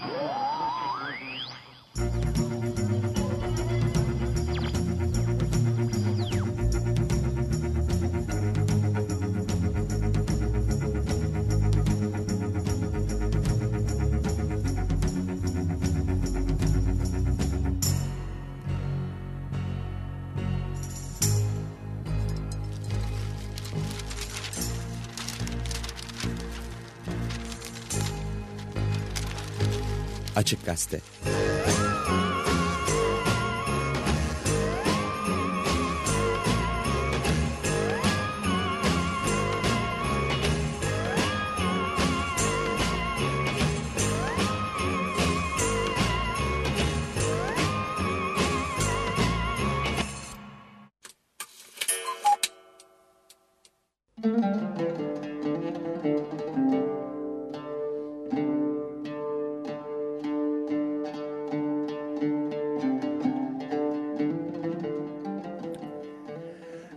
Gol! Açık Gazete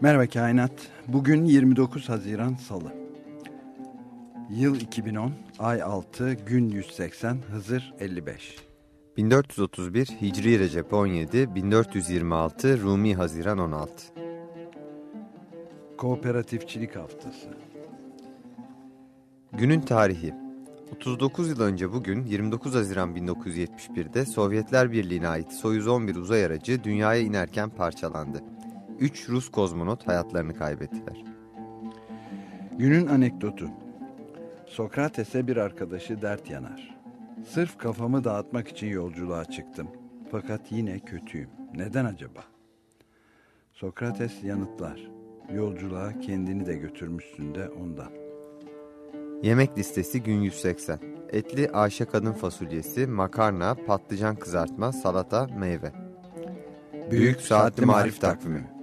Merhaba Kainat. Bugün 29 Haziran Salı. Yıl 2010, ay 6, gün 180, Hızır 55. 1431 Hicri Recep 17, 1426 Rumi Haziran 16. Kooperatifçilik Haftası. Günün tarihi 39 yıl önce bugün 29 Haziran 1971'de Sovyetler Birliği'ne ait Soyuz 11 uzay aracı dünyaya inerken parçalandı. 3 Rus kozmonot hayatlarını kaybettiler. Günün anekdotu. Sokrates'e bir arkadaşı dert yanar. Sırf kafamı dağıtmak için yolculuğa çıktım. Fakat yine kötüyüm. Neden acaba? Sokrates yanıtlar. Yolculuğa kendini de götürmüşsün de ondan. Yemek listesi gün 180. Etli Ayşe kadın fasulyesi, makarna, patlıcan kızartma, salata, meyve. Büyük Saatli Marif Takvimi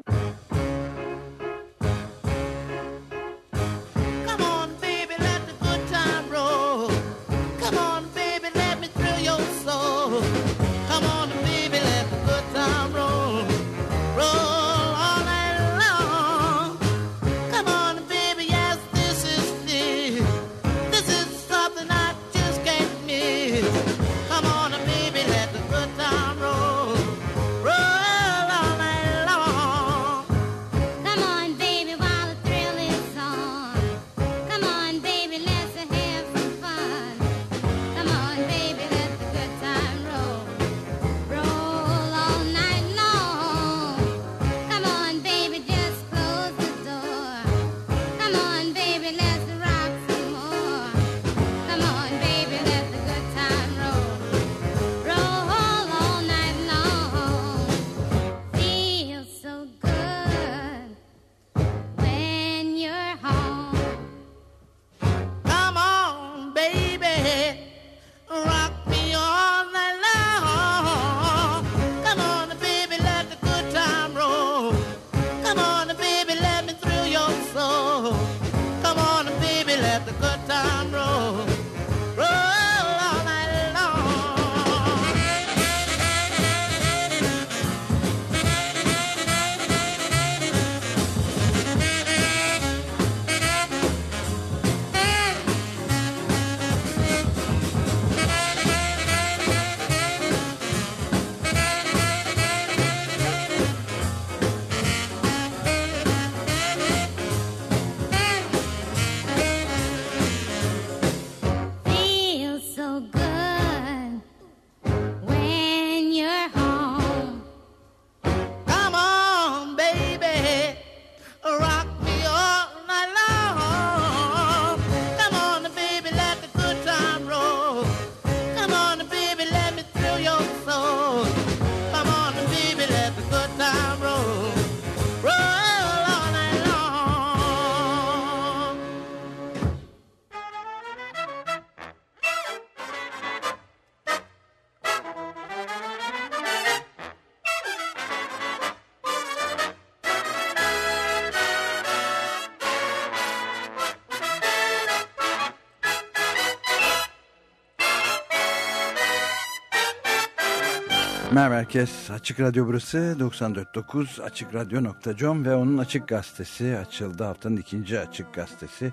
Merhaba herkes. Açık Radyo burası 94.9 AçıkRadyo.com ve onun Açık Gazetesi açıldı. Haftanın ikinci Açık Gazetesi.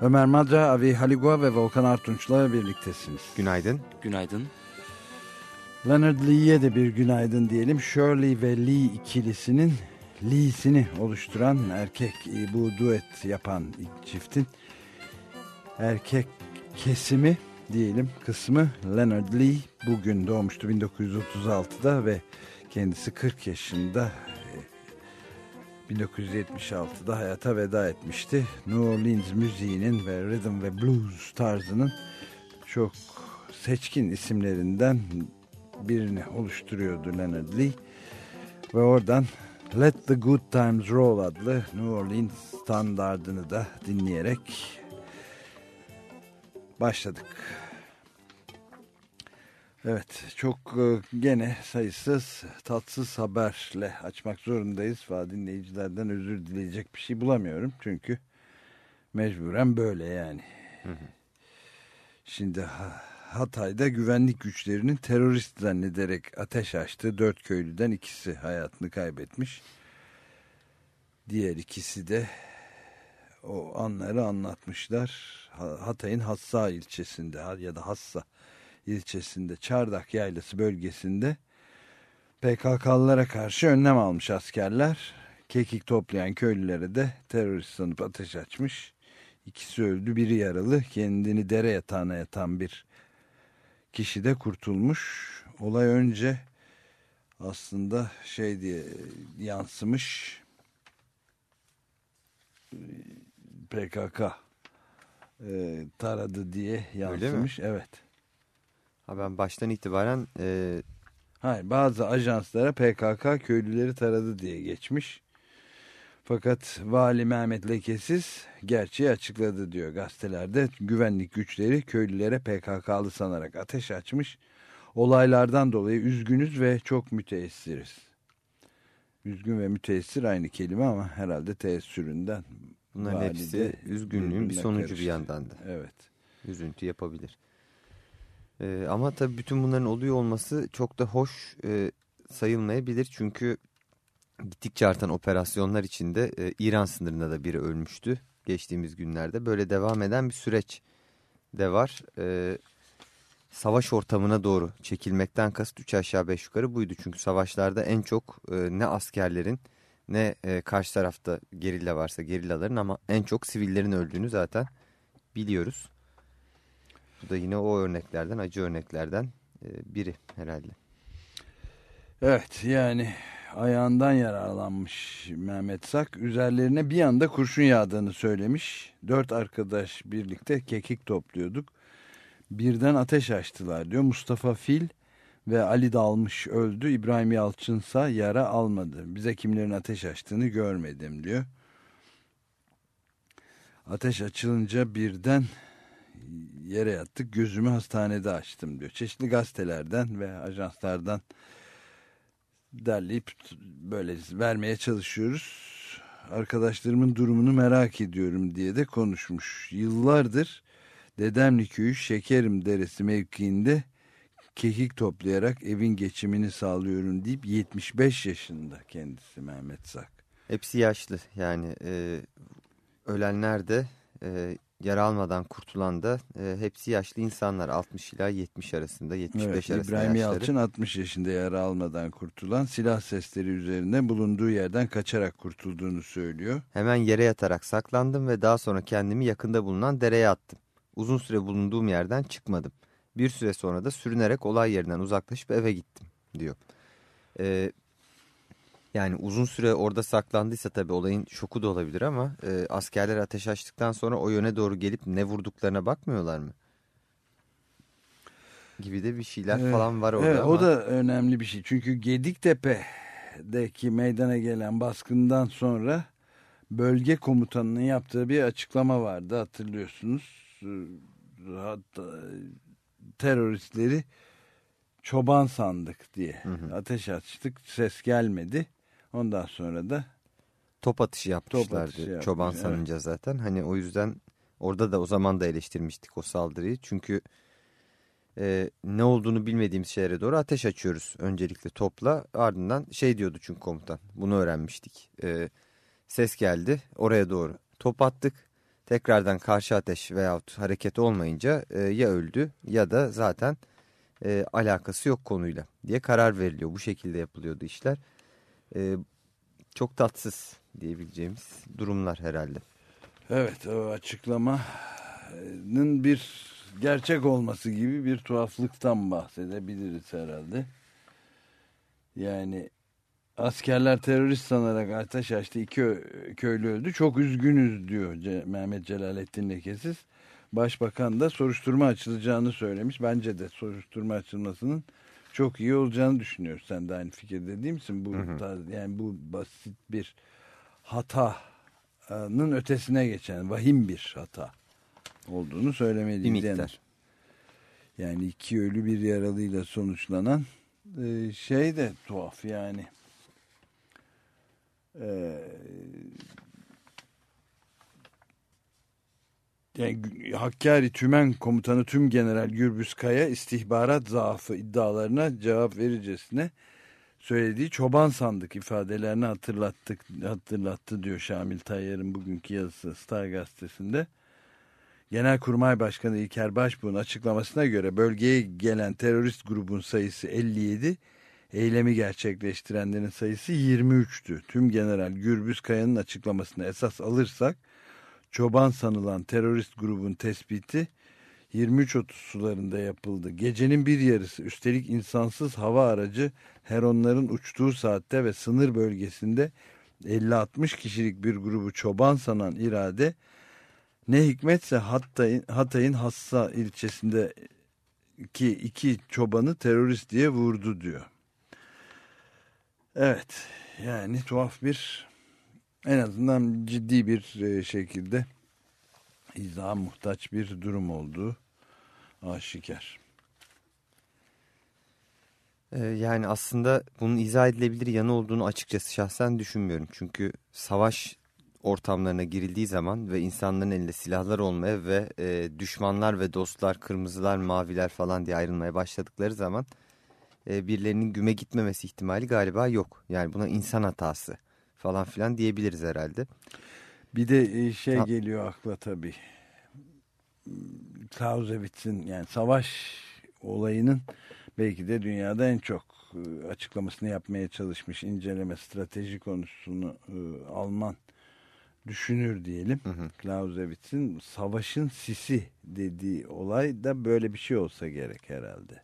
Ömer Madra, Avi Haligua ve Volkan Artunç'la birliktesiniz. Günaydın. Günaydın. Leonard Lee'ye de bir günaydın diyelim. Shirley ve Lee ikilisinin Lee'sini oluşturan erkek bu duet yapan çiftin erkek kesimi diyelim kısmı Leonard Lee bugün doğmuştu 1936'da ve kendisi 40 yaşında 1976'da hayata veda etmişti. New Orleans müziğinin ve rhythm ve blues tarzının çok seçkin isimlerinden birini oluşturuyordu Leonard Lee. Ve oradan Let the Good Times Roll adlı New Orleans standardını da dinleyerek başladık. Evet çok e, gene sayısız tatsız haberle açmak zorundayız. Dinleyicilerden özür dileyecek bir şey bulamıyorum. Çünkü mecburen böyle yani. Hı hı. Şimdi Hatay'da güvenlik güçlerinin terörist zannederek ateş açtığı dört köylüden ikisi hayatını kaybetmiş. Diğer ikisi de o anları anlatmışlar. Hatay'ın Hassa ilçesinde ya da Hassa ilçesinde Çardak Yaylası bölgesinde PKK'lılara karşı önlem almış askerler. Kekik toplayan köylülere de terörist sanıp ateş açmış. İkisi öldü biri yaralı kendini dere yatağına yatan bir kişi de kurtulmuş. Olay önce aslında şey diye yansımış PKK e, taradı diye yansımış. Evet. Ha ben baştan itibaren... E... Hayır bazı ajanslara PKK köylüleri taradı diye geçmiş. Fakat Vali Mehmet Lekesiz gerçeği açıkladı diyor gazetelerde. Güvenlik güçleri köylülere PKK'lı sanarak ateş açmış. Olaylardan dolayı üzgünüz ve çok müteessiriz. Üzgün ve müteessir aynı kelime ama herhalde teessüründen. Bunların hepsi üzgünlüğün bir sonucu karıştı. bir yandan da. Evet. Üzüntü yapabilir. Ee, ama tabii bütün bunların oluyor olması çok da hoş e, sayılmayabilir. Çünkü gittikçe artan operasyonlar içinde e, İran sınırında da biri ölmüştü geçtiğimiz günlerde. Böyle devam eden bir süreç de var. E, savaş ortamına doğru çekilmekten kasıt 3 aşağı 5 yukarı buydu. Çünkü savaşlarda en çok e, ne askerlerin ne e, karşı tarafta gerilla varsa gerillaların ama en çok sivillerin öldüğünü zaten biliyoruz. Bu da yine o örneklerden, acı örneklerden e, biri herhalde. Evet yani ayağından yararlanmış Mehmet Sak. Üzerlerine bir anda kurşun yağdığını söylemiş. Dört arkadaş birlikte kekik topluyorduk. Birden ateş açtılar diyor. Mustafa Fil ve Ali Dalmış öldü. İbrahim Yalçınsa yara almadı. Bize kimlerin ateş açtığını görmedim diyor. Ateş açılınca birden yere yattık. Gözümü hastanede açtım diyor. Çeşitli gazetelerden ve ajanslardan derleyip böyle vermeye çalışıyoruz. Arkadaşlarımın durumunu merak ediyorum diye de konuşmuş. Yıllardır Dedemli Köyü Şekerim Deresi mevkiinde kekik toplayarak evin geçimini sağlıyorum deyip 75 yaşında kendisi Mehmet Sak. Hepsi yaşlı yani e, ölenler de e, yara almadan kurtulan da e, hepsi yaşlı insanlar 60 ila 70 arasında 75 evet, arasında İbrahim yaşları. Yalçın 60 yaşında yara almadan kurtulan silah sesleri üzerinde bulunduğu yerden kaçarak kurtulduğunu söylüyor. Hemen yere yatarak saklandım ve daha sonra kendimi yakında bulunan dereye attım. Uzun süre bulunduğum yerden çıkmadım. Bir süre sonra da sürünerek olay yerinden uzaklaşıp eve gittim diyor. Ee, yani uzun süre orada saklandıysa tabii olayın şoku da olabilir ama e, askerler ateş açtıktan sonra o yöne doğru gelip ne vurduklarına bakmıyorlar mı? Gibi de bir şeyler evet, falan var orada evet, ama. O da önemli bir şey çünkü Gediktepe'deki meydana gelen baskından sonra bölge komutanının yaptığı bir açıklama vardı hatırlıyorsunuz. Hatta teröristleri çoban sandık diye hı hı. ateş açtık ses gelmedi Ondan sonra da top atışı yapmışlardı top atışı çoban yapmış, sanınca evet. zaten. Hani o yüzden orada da o zaman da eleştirmiştik o saldırıyı. Çünkü e, ne olduğunu bilmediğimiz şeylere doğru ateş açıyoruz öncelikle topla. Ardından şey diyordu çünkü komutan bunu öğrenmiştik. E, ses geldi oraya doğru top attık. Tekrardan karşı ateş veyahut hareket olmayınca e, ya öldü ya da zaten e, alakası yok konuyla diye karar veriliyor. Bu şekilde yapılıyordu işler. E, çok tatsız diyebileceğimiz durumlar herhalde. Evet o açıklamanın bir gerçek olması gibi bir tuhaflıktan bahsedebiliriz herhalde. Yani askerler terörist sanarak ateş açtı iki köylü öldü çok üzgünüz diyor Mehmet Celalettin Lekesiz. Başbakan da soruşturma açılacağını söylemiş. Bence de soruşturma açılmasının çok iyi olacağını düşünüyoruz. Sen de aynı fikirde değil misin? Bu hı hı. yani bu basit bir hatanın ötesine geçen vahim bir hata olduğunu söylemeliyiz. Yani, yani iki ölü bir yaralıyla sonuçlanan e, şey de tuhaf yani. Ee, yani Hakkari Tümen Komutanı Tüm General Gürbüz Kaya istihbarat zaafı iddialarına cevap vericesine söylediği çoban sandık ifadelerini hatırlattık hatırlattı diyor Şamil Tayyar'ın bugünkü yazısı Star gazetesinde. Genelkurmay Başkanı İlker Başbuğ'un açıklamasına göre bölgeye gelen terörist grubun sayısı 57, eylemi gerçekleştirenlerin sayısı 23'tü. Tüm General Gürbüz Kaya'nın açıklamasını esas alırsak çoban sanılan terörist grubun tespiti 23.30 sularında yapıldı. Gecenin bir yarısı üstelik insansız hava aracı Heronların uçtuğu saatte ve sınır bölgesinde 50-60 kişilik bir grubu çoban sanan irade ne hikmetse Hatay'ın Hatay Hassa ilçesinde ki iki çobanı terörist diye vurdu diyor. Evet yani tuhaf bir en azından ciddi bir e, şekilde izaha muhtaç bir durum olduğu aşikar. Ee, yani aslında bunun izah edilebilir yanı olduğunu açıkçası şahsen düşünmüyorum. Çünkü savaş ortamlarına girildiği zaman ve insanların elinde silahlar olmaya ve e, düşmanlar ve dostlar, kırmızılar, maviler falan diye ayrılmaya başladıkları zaman e, birilerinin güme gitmemesi ihtimali galiba yok. Yani buna insan hatası falan filan diyebiliriz herhalde. Bir de e, şey ha. geliyor akla tabii. Clausewitz'in yani savaş olayının belki de dünyada en çok e, açıklamasını yapmaya çalışmış inceleme strateji konusunu e, Alman düşünür diyelim. Hı hı. Clausewitz'in savaşın sisi dediği olay da böyle bir şey olsa gerek herhalde.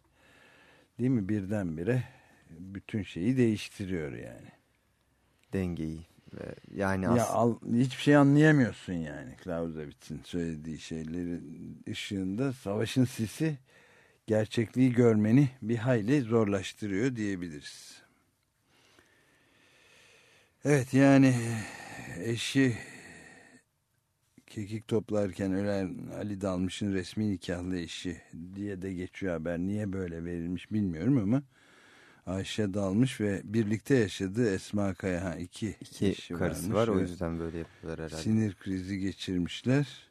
Değil mi? Birdenbire bütün şeyi değiştiriyor yani. Dengeyi. Yani ya al, hiçbir şey anlayamıyorsun yani Clausewitz'in söylediği şeylerin ışığında savaşın sisi gerçekliği görmeni bir hayli zorlaştırıyor diyebiliriz. Evet yani eşi kekik toplarken ölen Ali Dalmış'ın resmi nikahlı eşi diye de geçiyor haber. Niye böyle verilmiş bilmiyorum ama Ayşe Dalmış ve birlikte yaşadığı Esma Kaya ha, iki, iki karısı var o yüzden böyle yapıyorlar herhalde. Sinir krizi geçirmişler.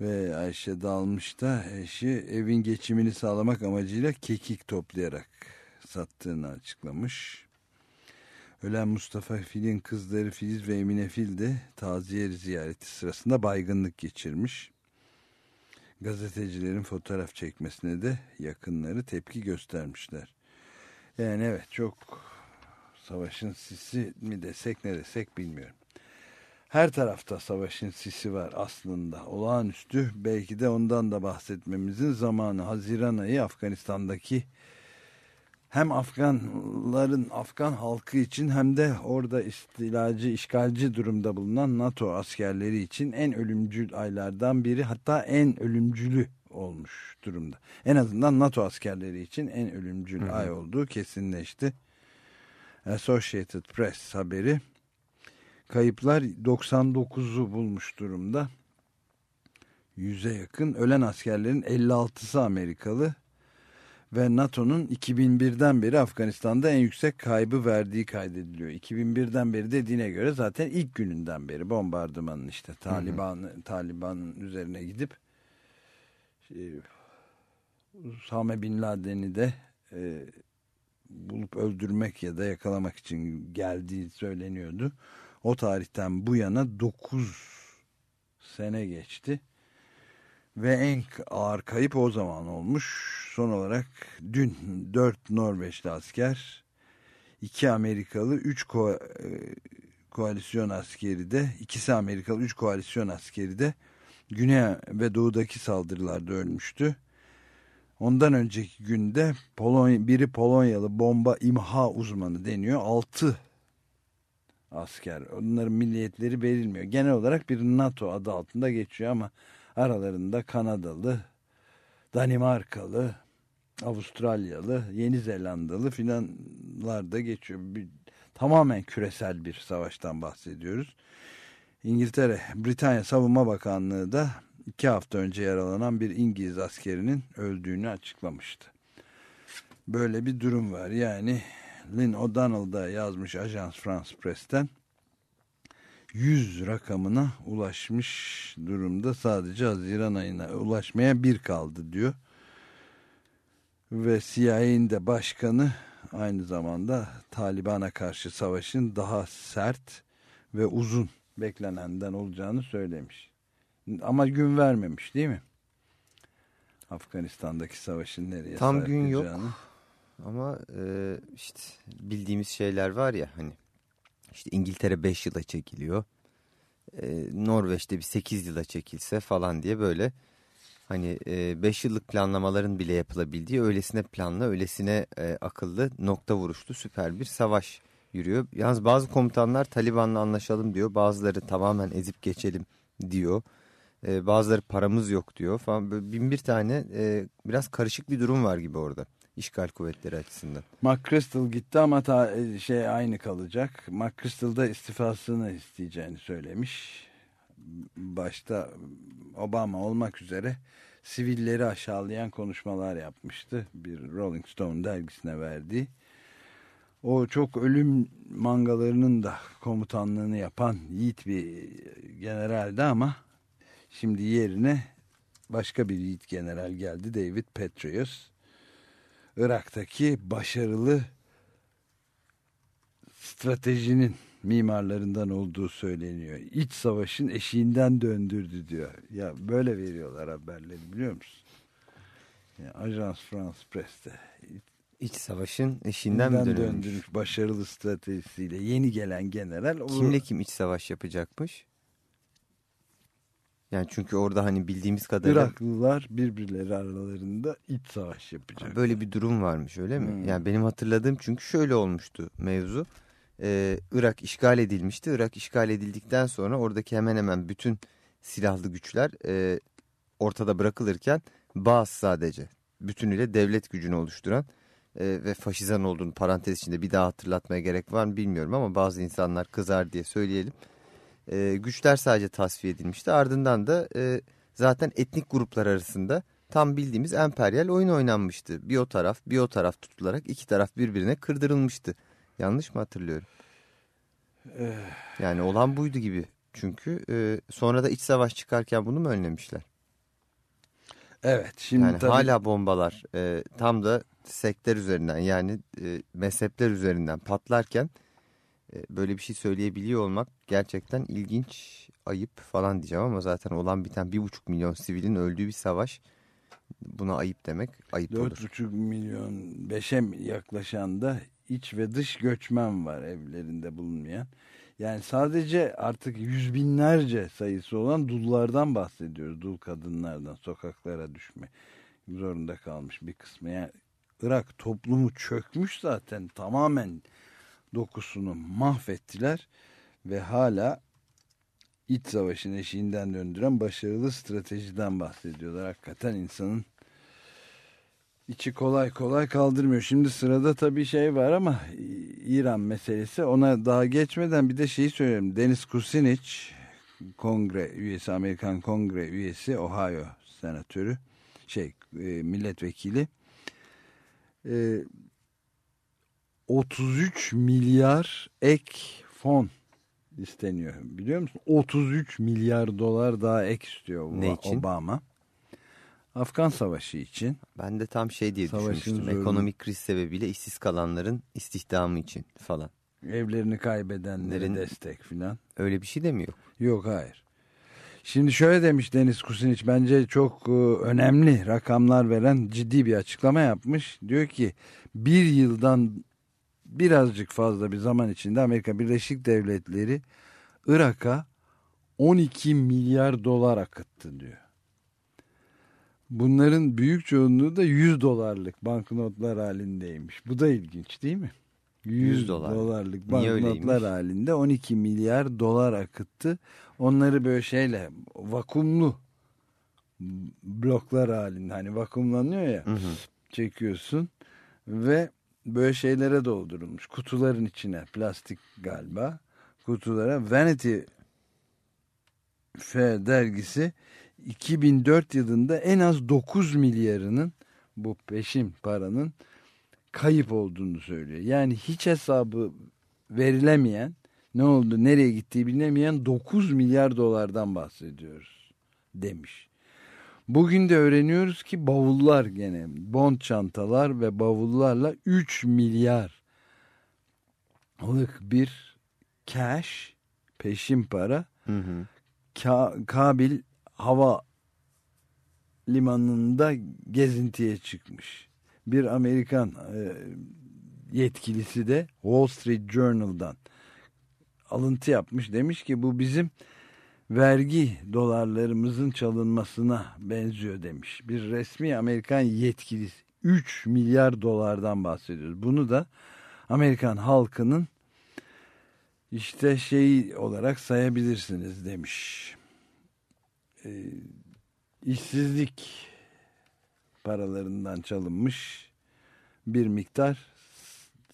Ve Ayşe Dalmış da eşi evin geçimini sağlamak amacıyla kekik toplayarak sattığını açıklamış. Ölen Mustafa Fil'in kızları Filiz ve Emine Fil de taziye ziyareti sırasında baygınlık geçirmiş. Gazetecilerin fotoğraf çekmesine de yakınları tepki göstermişler. Yani evet çok savaşın sisi mi desek ne desek bilmiyorum. Her tarafta savaşın sisi var aslında. Olağanüstü belki de ondan da bahsetmemizin zamanı. Haziran ayı Afganistan'daki hem Afganların Afgan halkı için hem de orada istilacı, işgalci durumda bulunan NATO askerleri için en ölümcül aylardan biri hatta en ölümcülü olmuş durumda. En azından NATO askerleri için en ölümcül Hı -hı. ay olduğu kesinleşti. Associated Press haberi kayıplar 99'u bulmuş durumda. Yüze yakın ölen askerlerin 56'sı Amerikalı ve NATO'nun 2001'den beri Afganistan'da en yüksek kaybı verdiği kaydediliyor. 2001'den beri dediğine göre zaten ilk gününden beri bombardımanın işte Taliban Taliban üzerine gidip şey, Usame Bin Laden'i de e, bulup öldürmek ya da yakalamak için geldiği söyleniyordu. O tarihten bu yana 9 sene geçti. Ve en ağır kayıp o zaman olmuş. Son olarak dün 4 Norveçli asker, 2 Amerikalı, 3 ko e, koalisyon askeri de, ikisi Amerikalı, 3 koalisyon askeri de Güney ve Doğu'daki saldırılarda ölmüştü. Ondan önceki günde Polonya, biri Polonyalı bomba imha uzmanı deniyor. 6 asker. Onların milliyetleri verilmiyor. Genel olarak bir NATO adı altında geçiyor ama aralarında Kanadalı, Danimarkalı, Avustralyalı, Yeni Zelandalı filanlar da geçiyor. Bir, tamamen küresel bir savaştan bahsediyoruz. İngiltere, Britanya Savunma Bakanlığı da iki hafta önce yaralanan bir İngiliz askerinin öldüğünü açıklamıştı. Böyle bir durum var. Yani Lynn O'Donnell da yazmış Ajans France Press'ten 100 rakamına ulaşmış durumda. Sadece Haziran ayına ulaşmaya bir kaldı diyor. Ve CIA'nin de başkanı aynı zamanda Taliban'a karşı savaşın daha sert ve uzun beklenenden olacağını söylemiş. Ama gün vermemiş değil mi? Afganistan'daki savaşın nereye Tam gün yok ama e, işte bildiğimiz şeyler var ya hani işte İngiltere 5 yıla çekiliyor. E, Norveç'te bir 8 yıla çekilse falan diye böyle hani 5 e, yıllık planlamaların bile yapılabildiği öylesine planlı, öylesine e, akıllı, nokta vuruşlu süper bir savaş yürüyor. Yalnız bazı komutanlar Taliban'la anlaşalım diyor. Bazıları tamamen ezip geçelim diyor. E, bazıları paramız yok diyor falan. Bin bir tane e, biraz karışık bir durum var gibi orada işgal kuvvetleri açısından. McChrystal gitti ama ta, e, şey aynı kalacak. McChrystal da istifasını isteyeceğini söylemiş. Başta Obama olmak üzere sivilleri aşağılayan konuşmalar yapmıştı. Bir Rolling Stone dergisine verdiği. O çok ölüm mangalarının da komutanlığını yapan yiğit bir generaldi ama şimdi yerine başka bir yiğit general geldi. David Petraeus. Irak'taki başarılı stratejinin mimarlarından olduğu söyleniyor. İç savaşın eşiğinden döndürdü diyor. Ya böyle veriyorlar haberleri biliyor musun? Yani Ajans France Press'te. İç savaşın eşiğinden mi döndürmüş başarılı stratejisiyle yeni gelen general. Kimle kim iç savaş yapacakmış? Yani çünkü orada hani bildiğimiz kadarıyla... Iraklılar birbirleri aralarında iç savaş yapacak. Böyle bir durum varmış öyle mi? Hmm. Yani benim hatırladığım çünkü şöyle olmuştu mevzu. Ee, Irak işgal edilmişti. Irak işgal edildikten sonra oradaki hemen hemen bütün silahlı güçler e, ortada bırakılırken bazı sadece bütünüyle devlet gücünü oluşturan e, ve faşizan olduğunu parantez içinde bir daha hatırlatmaya gerek var mı bilmiyorum ama bazı insanlar kızar diye söyleyelim e, güçler sadece tasfiye edilmişti. Ardından da e, zaten etnik gruplar arasında tam bildiğimiz emperyal oyun oynanmıştı. Bir o taraf bir o taraf tutularak iki taraf birbirine kırdırılmıştı. Yanlış mı hatırlıyorum? Eh. Yani olan buydu gibi. Çünkü e, sonra da iç savaş çıkarken bunu mu önlemişler? Evet. Şimdi yani tabii... hala bombalar e, tam da sektör üzerinden yani e, mezhepler üzerinden patlarken böyle bir şey söyleyebiliyor olmak gerçekten ilginç, ayıp falan diyeceğim ama zaten olan biten bir buçuk milyon sivilin öldüğü bir savaş buna ayıp demek ayıp 4 olur. Dört buçuk milyon beşe yaklaşan da iç ve dış göçmen var evlerinde bulunmayan. Yani sadece artık yüz binlerce sayısı olan dullardan bahsediyoruz. Dul kadınlardan sokaklara düşme zorunda kalmış bir kısmı. Yani Irak toplumu çökmüş zaten tamamen dokusunu mahvettiler ve hala iç savaşın eşiğinden döndüren başarılı stratejiden bahsediyorlar. Hakikaten insanın içi kolay kolay kaldırmıyor. Şimdi sırada tabii şey var ama İran meselesi ona daha geçmeden bir de şeyi söyleyeyim. Deniz Kucinich kongre üyesi Amerikan kongre üyesi Ohio senatörü şey e, milletvekili e, 33 milyar ek fon isteniyor. Biliyor musun? 33 milyar dolar daha ek istiyor ne için? Obama. Afgan Savaşı için. Ben de tam şey diye Savaşın düşünmüştüm. Zorlu. Ekonomik kriz sebebiyle işsiz kalanların istihdamı için falan. Evlerini kaybedenlere Nerin, destek filan. Öyle bir şey de mi yok? Yok hayır. Şimdi şöyle demiş Deniz Kusiniç bence çok e, önemli rakamlar veren ciddi bir açıklama yapmış. Diyor ki bir yıldan birazcık fazla bir zaman içinde Amerika Birleşik Devletleri Irak'a 12 milyar dolar akıttı diyor. Bunların büyük çoğunluğu da 100 dolarlık banknotlar halindeymiş. Bu da ilginç değil mi? 100, 100 dolar. dolarlık banknotlar halinde 12 milyar dolar akıttı. Onları böyle şeyle vakumlu bloklar halinde hani vakumlanıyor ya Hı hı. çekiyorsun ve böyle şeylere doldurulmuş kutuların içine plastik galiba kutulara Vanity Fair dergisi 2004 yılında en az 9 milyarının bu peşin paranın kayıp olduğunu söylüyor. Yani hiç hesabı verilemeyen ne oldu nereye gittiği bilinemeyen 9 milyar dolardan bahsediyoruz demiş. Bugün de öğreniyoruz ki bavullar gene bond çantalar ve bavullarla 3 milyar lık bir cash peşin para Hı hı. Ka- Kabil hava limanında gezintiye çıkmış. Bir Amerikan e, yetkilisi de Wall Street Journal'dan alıntı yapmış. Demiş ki bu bizim vergi dolarlarımızın çalınmasına benziyor demiş. Bir resmi Amerikan yetkilisi 3 milyar dolardan bahsediyoruz. Bunu da Amerikan halkının işte şey olarak sayabilirsiniz demiş. Ee, işsizlik paralarından çalınmış bir miktar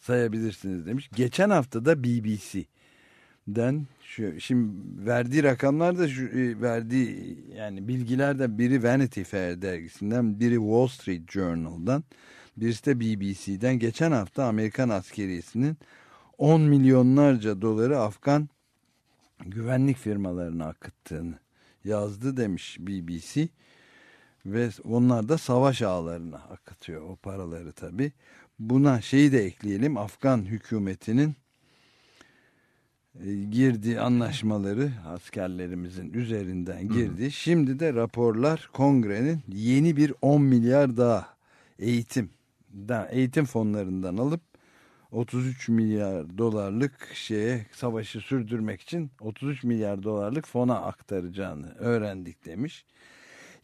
sayabilirsiniz demiş. Geçen hafta da BBC'den şu şimdi verdiği rakamlar da şu e, verdiği yani bilgiler de biri Vanity Fair dergisinden, biri Wall Street Journal'dan, birisi de BBC'den. Geçen hafta Amerikan askeriyesinin 10 milyonlarca doları Afgan güvenlik firmalarına akıttığını yazdı demiş BBC ve onlar da savaş ağlarına akıtıyor o paraları tabi. Buna şeyi de ekleyelim Afgan hükümetinin girdiği anlaşmaları askerlerimizin üzerinden girdi. Şimdi de raporlar kongrenin yeni bir 10 milyar daha eğitim eğitim fonlarından alıp 33 milyar dolarlık şeye savaşı sürdürmek için 33 milyar dolarlık fona aktaracağını öğrendik demiş.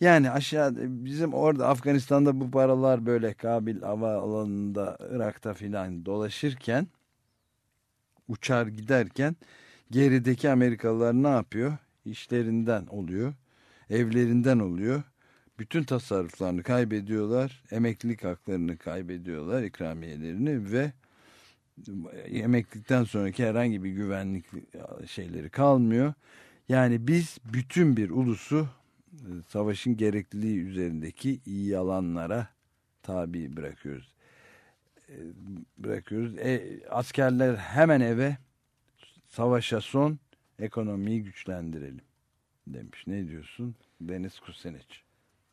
Yani aşağı bizim orada Afganistan'da bu paralar böyle Kabil hava alanında Irak'ta filan dolaşırken uçar giderken gerideki Amerikalılar ne yapıyor? İşlerinden oluyor, evlerinden oluyor. Bütün tasarruflarını kaybediyorlar, emeklilik haklarını kaybediyorlar, ikramiyelerini ve emeklilikten sonraki herhangi bir güvenlik şeyleri kalmıyor. Yani biz bütün bir ulusu e, savaşın gerekliliği üzerindeki yalanlara tabi bırakıyoruz. Bırakıyoruz. E, askerler hemen eve savaşa son ekonomiyi güçlendirelim demiş. Ne diyorsun Deniz Kuseneç?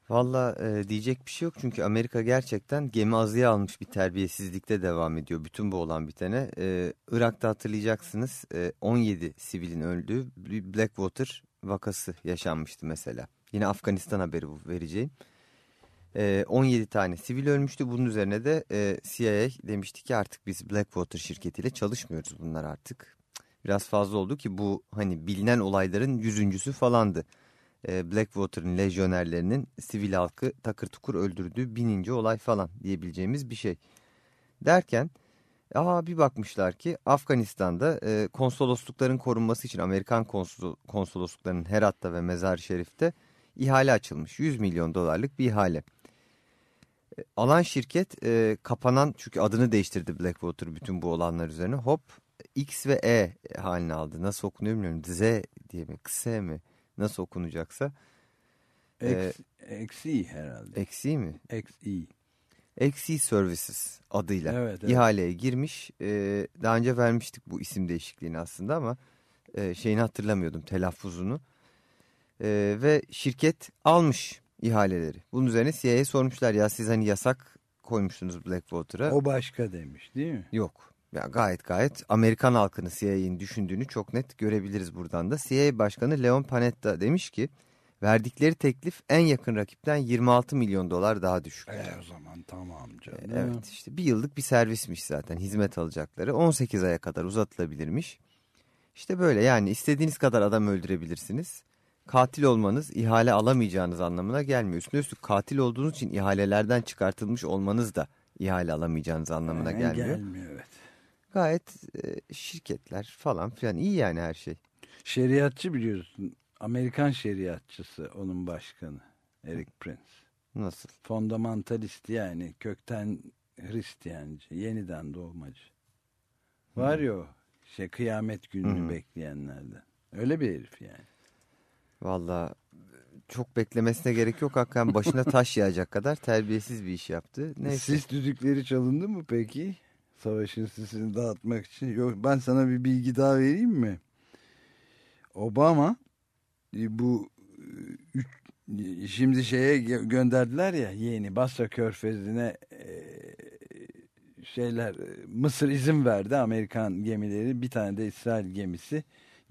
Valla e, diyecek bir şey yok çünkü Amerika gerçekten gemi azıya almış bir terbiyesizlikte devam ediyor bütün bu olan bitene. E, Irak'ta hatırlayacaksınız e, 17 sivilin öldüğü Blackwater vakası yaşanmıştı mesela. Yine Afganistan haberi bu vereceğim. E, 17 tane sivil ölmüştü bunun üzerine de e, CIA demişti ki artık biz Blackwater şirketiyle çalışmıyoruz bunlar artık. Biraz fazla oldu ki bu hani bilinen olayların yüzüncüsü falandı. Blackwater'ın lejyonerlerinin sivil halkı takır tukur öldürdüğü bininci olay falan diyebileceğimiz bir şey. Derken aha bir bakmışlar ki Afganistan'da e, konsoloslukların korunması için Amerikan konsol konsolosluklarının Herat'ta ve Mezar-ı Şerif'te ihale açılmış. 100 milyon dolarlık bir ihale. E, alan şirket e, kapanan çünkü adını değiştirdi Blackwater bütün bu olanlar üzerine hop X ve E haline aldı. Nasıl okunuyor bilmiyorum. Z diye mi? X mi? Nasıl okunacaksa. Ex, eksi herhalde. Eksi mi? Eksi. Eksi Services adıyla Evet, evet. ihaleye girmiş. Ee, daha önce vermiştik bu isim değişikliğini aslında ama e, şeyini hatırlamıyordum telaffuzunu. Ee, ve şirket almış ihaleleri. Bunun üzerine CIA'ya sormuşlar ya siz hani yasak koymuştunuz Blackwater'a. O başka demiş değil mi? Yok. Ya gayet gayet Amerikan halkını CIA'nin düşündüğünü çok net görebiliriz buradan da. CIA Başkanı Leon Panetta demiş ki verdikleri teklif en yakın rakipten 26 milyon dolar daha düşük. E, o zaman tamam canım. Evet işte bir yıllık bir servismiş zaten hizmet alacakları 18 aya kadar uzatılabilirmiş. İşte böyle yani istediğiniz kadar adam öldürebilirsiniz. Katil olmanız ihale alamayacağınız anlamına gelmiyor. Üstüne üstlük katil olduğunuz için ihalelerden çıkartılmış olmanız da ihale alamayacağınız anlamına Ee, gelmiyor. Gelmiyor evet. Gayet e, şirketler falan filan iyi yani her şey. Şeriatçı biliyorsun. Amerikan şeriatçısı onun başkanı. Eric Prince. Nasıl? Fundamentalist yani kökten Hristiyancı, yeniden doğmacı. Var ya o şey kıyamet gününü hı. bekleyenlerden. Öyle bir herif yani. Valla çok beklemesine gerek yok. Hakikaten başına taş yağacak kadar terbiyesiz bir iş yaptı. Neyse. Sis düdükleri çalındı mı peki? Savaşın sisini dağıtmak için. Yok ben sana bir bilgi daha vereyim mi? Obama e, bu e, e, şimdi şeye gö- gönderdiler ya yeni Basra Körfezi'ne şeyler Mısır izin verdi Amerikan gemileri bir tane de İsrail gemisi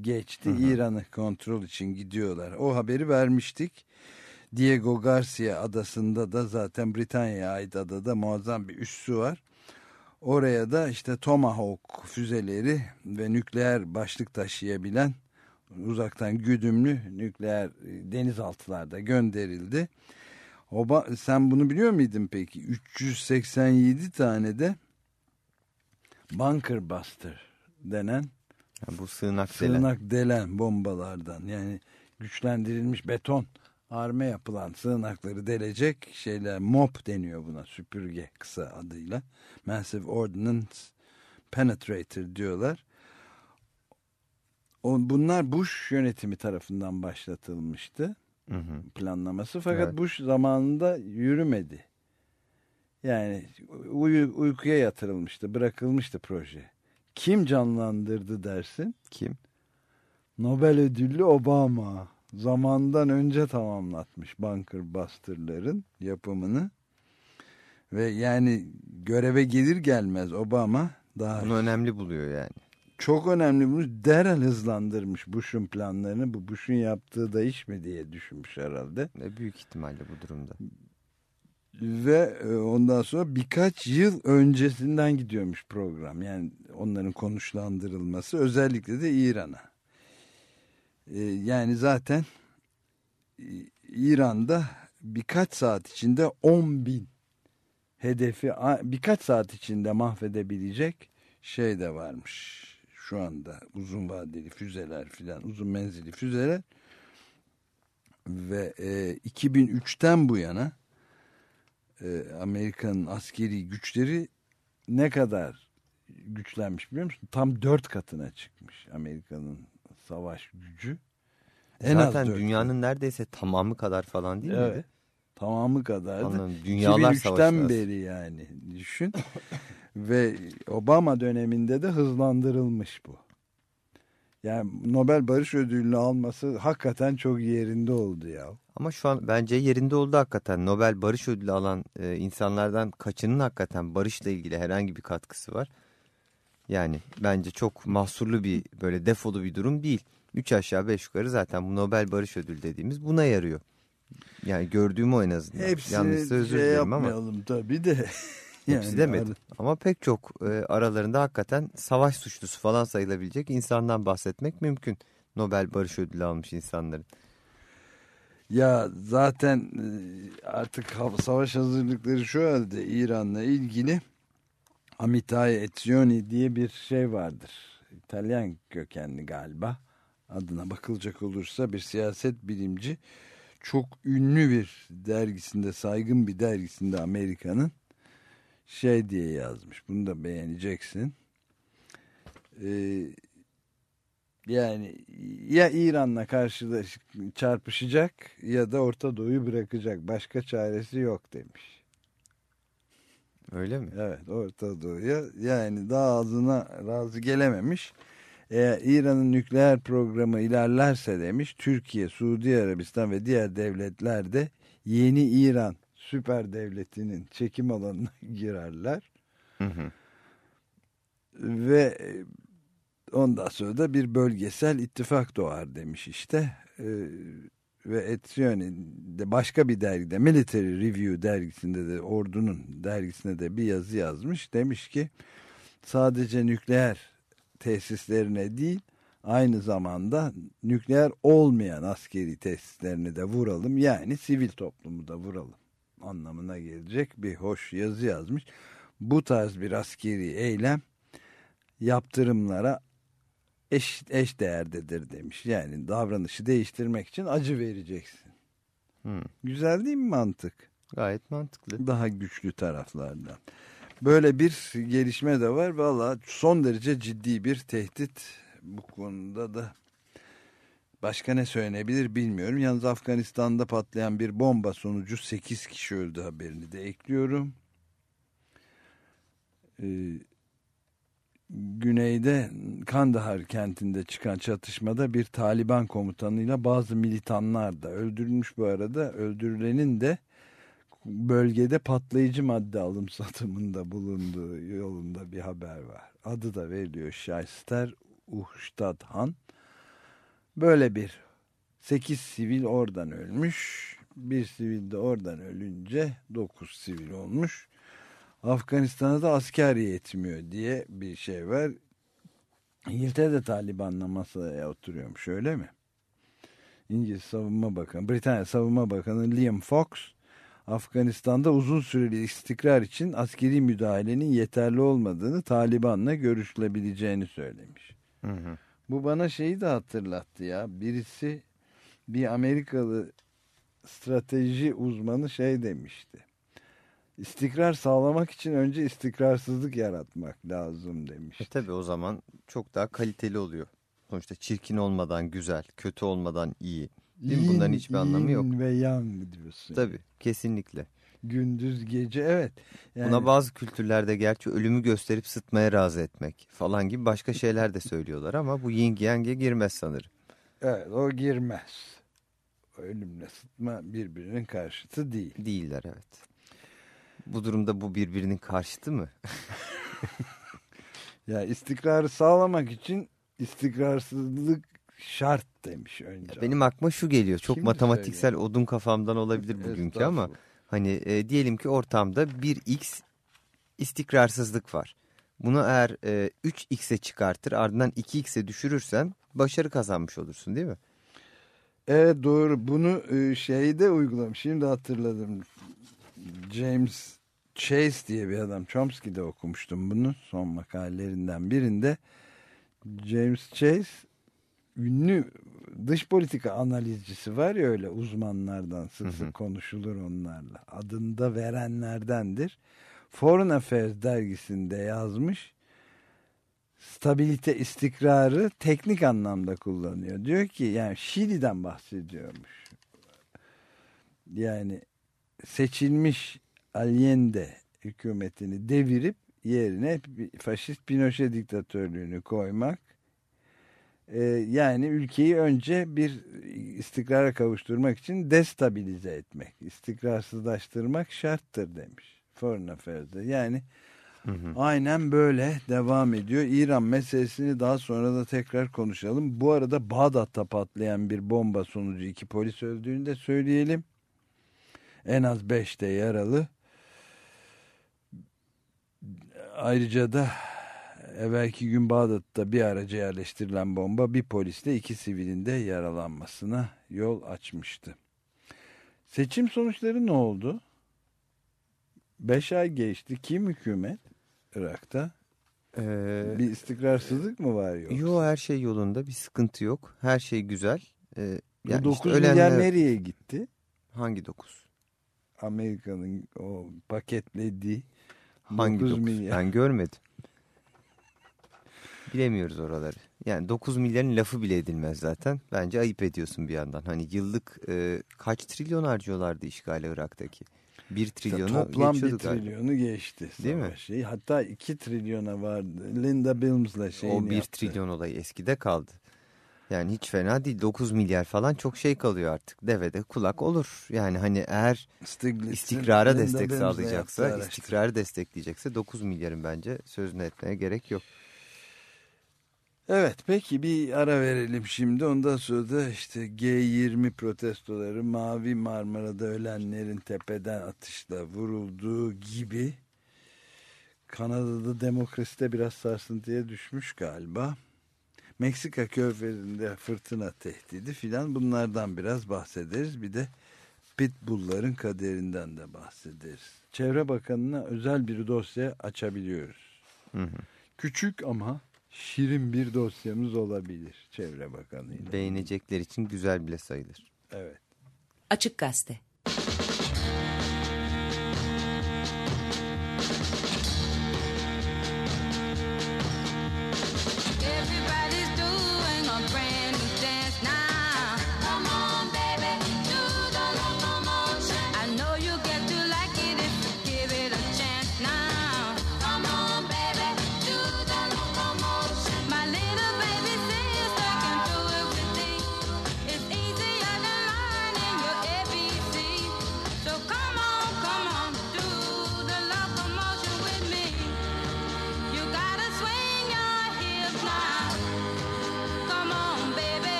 geçti İran'ı kontrol için gidiyorlar. O haberi vermiştik. Diego Garcia adasında da zaten Britanya'ya ait adada muazzam bir üssü var. Oraya da işte Tomahawk füzeleri ve nükleer başlık taşıyabilen uzaktan güdümlü nükleer e, denizaltılarda gönderildi. Oba, sen bunu biliyor muydun peki? 387 tane de bunker buster denen Ya bu sığınak delen. sığınak delen bombalardan yani güçlendirilmiş beton arme yapılan sığınakları delecek şeyler MOP deniyor buna süpürge kısa adıyla Massive Ordnance Penetrator diyorlar. Bunlar Bush yönetimi tarafından başlatılmıştı Hı hı. planlaması fakat Evet. Bush zamanında yürümedi. Yani uyu, uykuya yatırılmıştı, bırakılmıştı proje. Kim canlandırdı dersin? Kim? Nobel ödüllü Obama. Zamandan önce tamamlatmış Bunker Buster'ların yapımını. Ve yani göreve gelir gelmez Obama daha Bunu önemli buluyor yani. çok önemli bunu derhal hızlandırmış Bush'un planlarını. Bu Bush'un yaptığı da iş mi diye düşünmüş herhalde. Ve büyük ihtimalle bu durumda. Ve e, ondan sonra birkaç yıl öncesinden gidiyormuş program. Yani onların konuşlandırılması özellikle de İran'a. E, Yani zaten e, İran'da birkaç saat içinde 10 bin hedefi birkaç saat içinde mahvedebilecek şey de varmış. Şu anda uzun vadeli füzeler filan uzun menzilli füzeler ve e, 2003'ten bu yana e, Amerika'nın askeri güçleri ne kadar güçlenmiş biliyor musun? Tam dört katına çıkmış Amerika'nın savaş gücü. En Zaten dünyanın neredeyse tamamı kadar falan değil Evet. miydi? Tamamı kadardı. Anladım. Dünyalar savaşı 2003'ten arası. beri yani düşün. Ve Obama döneminde de hızlandırılmış bu. Yani Nobel Barış Ödülünü alması hakikaten çok yerinde oldu ya. Ama şu an bence yerinde oldu hakikaten. Nobel Barış Ödülü alan e, insanlardan kaçının hakikaten barışla ilgili herhangi bir katkısı var. Yani bence çok mahsurlu bir böyle defolu bir durum değil. Üç aşağı beş yukarı zaten bu Nobel Barış Ödülü dediğimiz buna yarıyor. Yani gördüğüm o en azından. Hepsini Yanlışsa özür şey dilerim ama. yapmayalım tabii de. Hepsi demedim. Ama pek çok e, aralarında hakikaten savaş suçlusu falan sayılabilecek insandan bahsetmek mümkün. Nobel Barış Ödülü almış insanların. Ya zaten e, artık savaş hazırlıkları şu halde İran'la ilgili Amitai Etzioni diye bir şey vardır. İtalyan kökenli galiba. Adına bakılacak olursa bir siyaset bilimci. Çok ünlü bir dergisinde, saygın bir dergisinde Amerika'nın şey diye yazmış. Bunu da beğeneceksin. Ee, yani ya İran'la karşılaş çarpışacak ya da Orta Doğu'yu bırakacak. Başka çaresi yok demiş. Öyle mi? Evet Orta Doğu'ya yani daha ağzına razı gelememiş. Eğer İran'ın nükleer programı ilerlerse demiş Türkiye, Suudi Arabistan ve diğer devletler de yeni İran süper devletinin çekim alanına girerler. Hı hı. ve e, ondan sonra da bir bölgesel ittifak doğar demiş işte. E, ve Etiyon'de başka bir dergide Military Review dergisinde de ordunun dergisinde de bir yazı yazmış. Demiş ki sadece nükleer tesislerine değil aynı zamanda nükleer olmayan askeri tesislerini de vuralım. Yani sivil toplumu da vuralım anlamına gelecek bir hoş yazı yazmış. Bu tarz bir askeri eylem yaptırımlara eş, eş değerdedir demiş. Yani davranışı değiştirmek için acı vereceksin. Hmm. Güzel değil mi mantık? Gayet mantıklı. Daha güçlü taraflardan. Böyle bir gelişme de var. Valla son derece ciddi bir tehdit bu konuda da başka ne söylenebilir bilmiyorum. Yalnız Afganistan'da patlayan bir bomba sonucu 8 kişi öldü haberini de ekliyorum. Ee, güneyde Kandahar kentinde çıkan çatışmada bir Taliban komutanıyla bazı militanlar da öldürülmüş bu arada. Öldürülenin de bölgede patlayıcı madde alım satımında bulunduğu yolunda bir haber var. Adı da veriliyor Şayster Uhstad Han. Böyle bir 8 sivil oradan ölmüş. Bir sivil de oradan ölünce 9 sivil olmuş. Afganistan'a da asker yetmiyor diye bir şey var. İngiltere'de Taliban'la masaya oturuyormuş öyle mi? İngiliz Savunma Bakanı, Britanya Savunma Bakanı Liam Fox, Afganistan'da uzun süreli istikrar için askeri müdahalenin yeterli olmadığını Taliban'la görüşülebileceğini söylemiş. Hı hı. Bu bana şeyi de hatırlattı ya. Birisi bir Amerikalı strateji uzmanı şey demişti. İstikrar sağlamak için önce istikrarsızlık yaratmak lazım demiş. E tabi o zaman çok daha kaliteli oluyor. Sonuçta çirkin olmadan güzel, kötü olmadan iyi. Değil mi? Bunların hiçbir anlamı yok. ve yang diyorsun. Tabi kesinlikle. Gündüz gece evet. Yani... Buna bazı kültürlerde gerçi ölümü gösterip sıtmaya razı etmek falan gibi başka şeyler de söylüyorlar ama bu yin yang'e girmez sanırım. Evet o girmez. Ölümle sıtma birbirinin karşıtı değil. Değiller evet. Bu durumda bu birbirinin karşıtı mı? ya istikrarı sağlamak için istikrarsızlık şart demiş önce. Ya benim aklıma şu geliyor. Çok Kim matematiksel söylüyor? odun kafamdan olabilir bugünkü ama hani e, diyelim ki ortamda bir x istikrarsızlık var. Bunu eğer e, 3x'e çıkartır ardından 2x'e düşürürsen başarı kazanmış olursun değil mi? Evet doğru. Bunu e, şeyde uygulamış. Şimdi hatırladım. James Chase diye bir adam. Chomsky'de okumuştum bunu. Son makalelerinden birinde. James Chase ünlü dış politika analizcisi var ya öyle uzmanlardan sık sık konuşulur onlarla. Adını da verenlerdendir. Foreign Affairs dergisinde yazmış. Stabilite istikrarı teknik anlamda kullanıyor. Diyor ki yani Şili'den bahsediyormuş. Yani seçilmiş Allende hükümetini devirip yerine faşist Pinochet diktatörlüğünü koymak e, yani ülkeyi önce bir istikrara kavuşturmak için destabilize etmek, istikrarsızlaştırmak şarttır demiş Foreign Affairs'de. Yani hı hı. aynen böyle devam ediyor. İran meselesini daha sonra da tekrar konuşalım. Bu arada Bağdat'ta patlayan bir bomba sonucu iki polis öldüğünü de söyleyelim. En az beş de yaralı. Ayrıca da evvelki gün Bağdat'ta bir araca yerleştirilen bomba bir polisle iki sivilin de yaralanmasına yol açmıştı. Seçim sonuçları ne oldu? Beş ay geçti. Kim hükümet Irak'ta? Ee, bir istikrarsızlık mı var yoksa? Yok her şey yolunda bir sıkıntı yok. Her şey güzel. Ee, yani Bu 9 işte ölenler... milyar nereye gitti? Hangi 9? Amerika'nın o paketlediği Hangi 9, 9 milyar. Ben görmedim. Bilemiyoruz oraları. Yani 9 milyarın lafı bile edilmez zaten. Bence ayıp ediyorsun bir yandan. Hani yıllık e, kaç trilyon harcıyorlardı işgale Irak'taki? Bir trilyonu işte toplam bir trilyonu galiba. geçti. Değil mi? Şey. Hatta iki trilyona vardı. Linda Bilms'la şeyini O bir yaptı. trilyon olayı eskide kaldı. Yani hiç fena değil. 9 milyar falan çok şey kalıyor artık. Devede kulak olur. Yani hani eğer Stiglitz'in istikrara destek sağlayacaksa, istikrarı destekleyecekse 9 milyarın bence sözünü etmeye gerek yok. Evet peki bir ara verelim şimdi. Ondan sonra da işte G20 protestoları Mavi Marmara'da ölenlerin tepeden atışla vurulduğu gibi Kanada'da demokrasi de biraz sarsıntıya düşmüş galiba. Meksika körfezinde fırtına tehdidi filan bunlardan biraz bahsederiz. Bir de pitbullların kaderinden de bahsederiz. Çevre Bakanı'na özel bir dosya açabiliyoruz. Hı hı. Küçük ama şirin bir dosyamız olabilir Çevre Bakanı'yla. Beğenecekler için güzel bile sayılır. Evet. Açık Gazete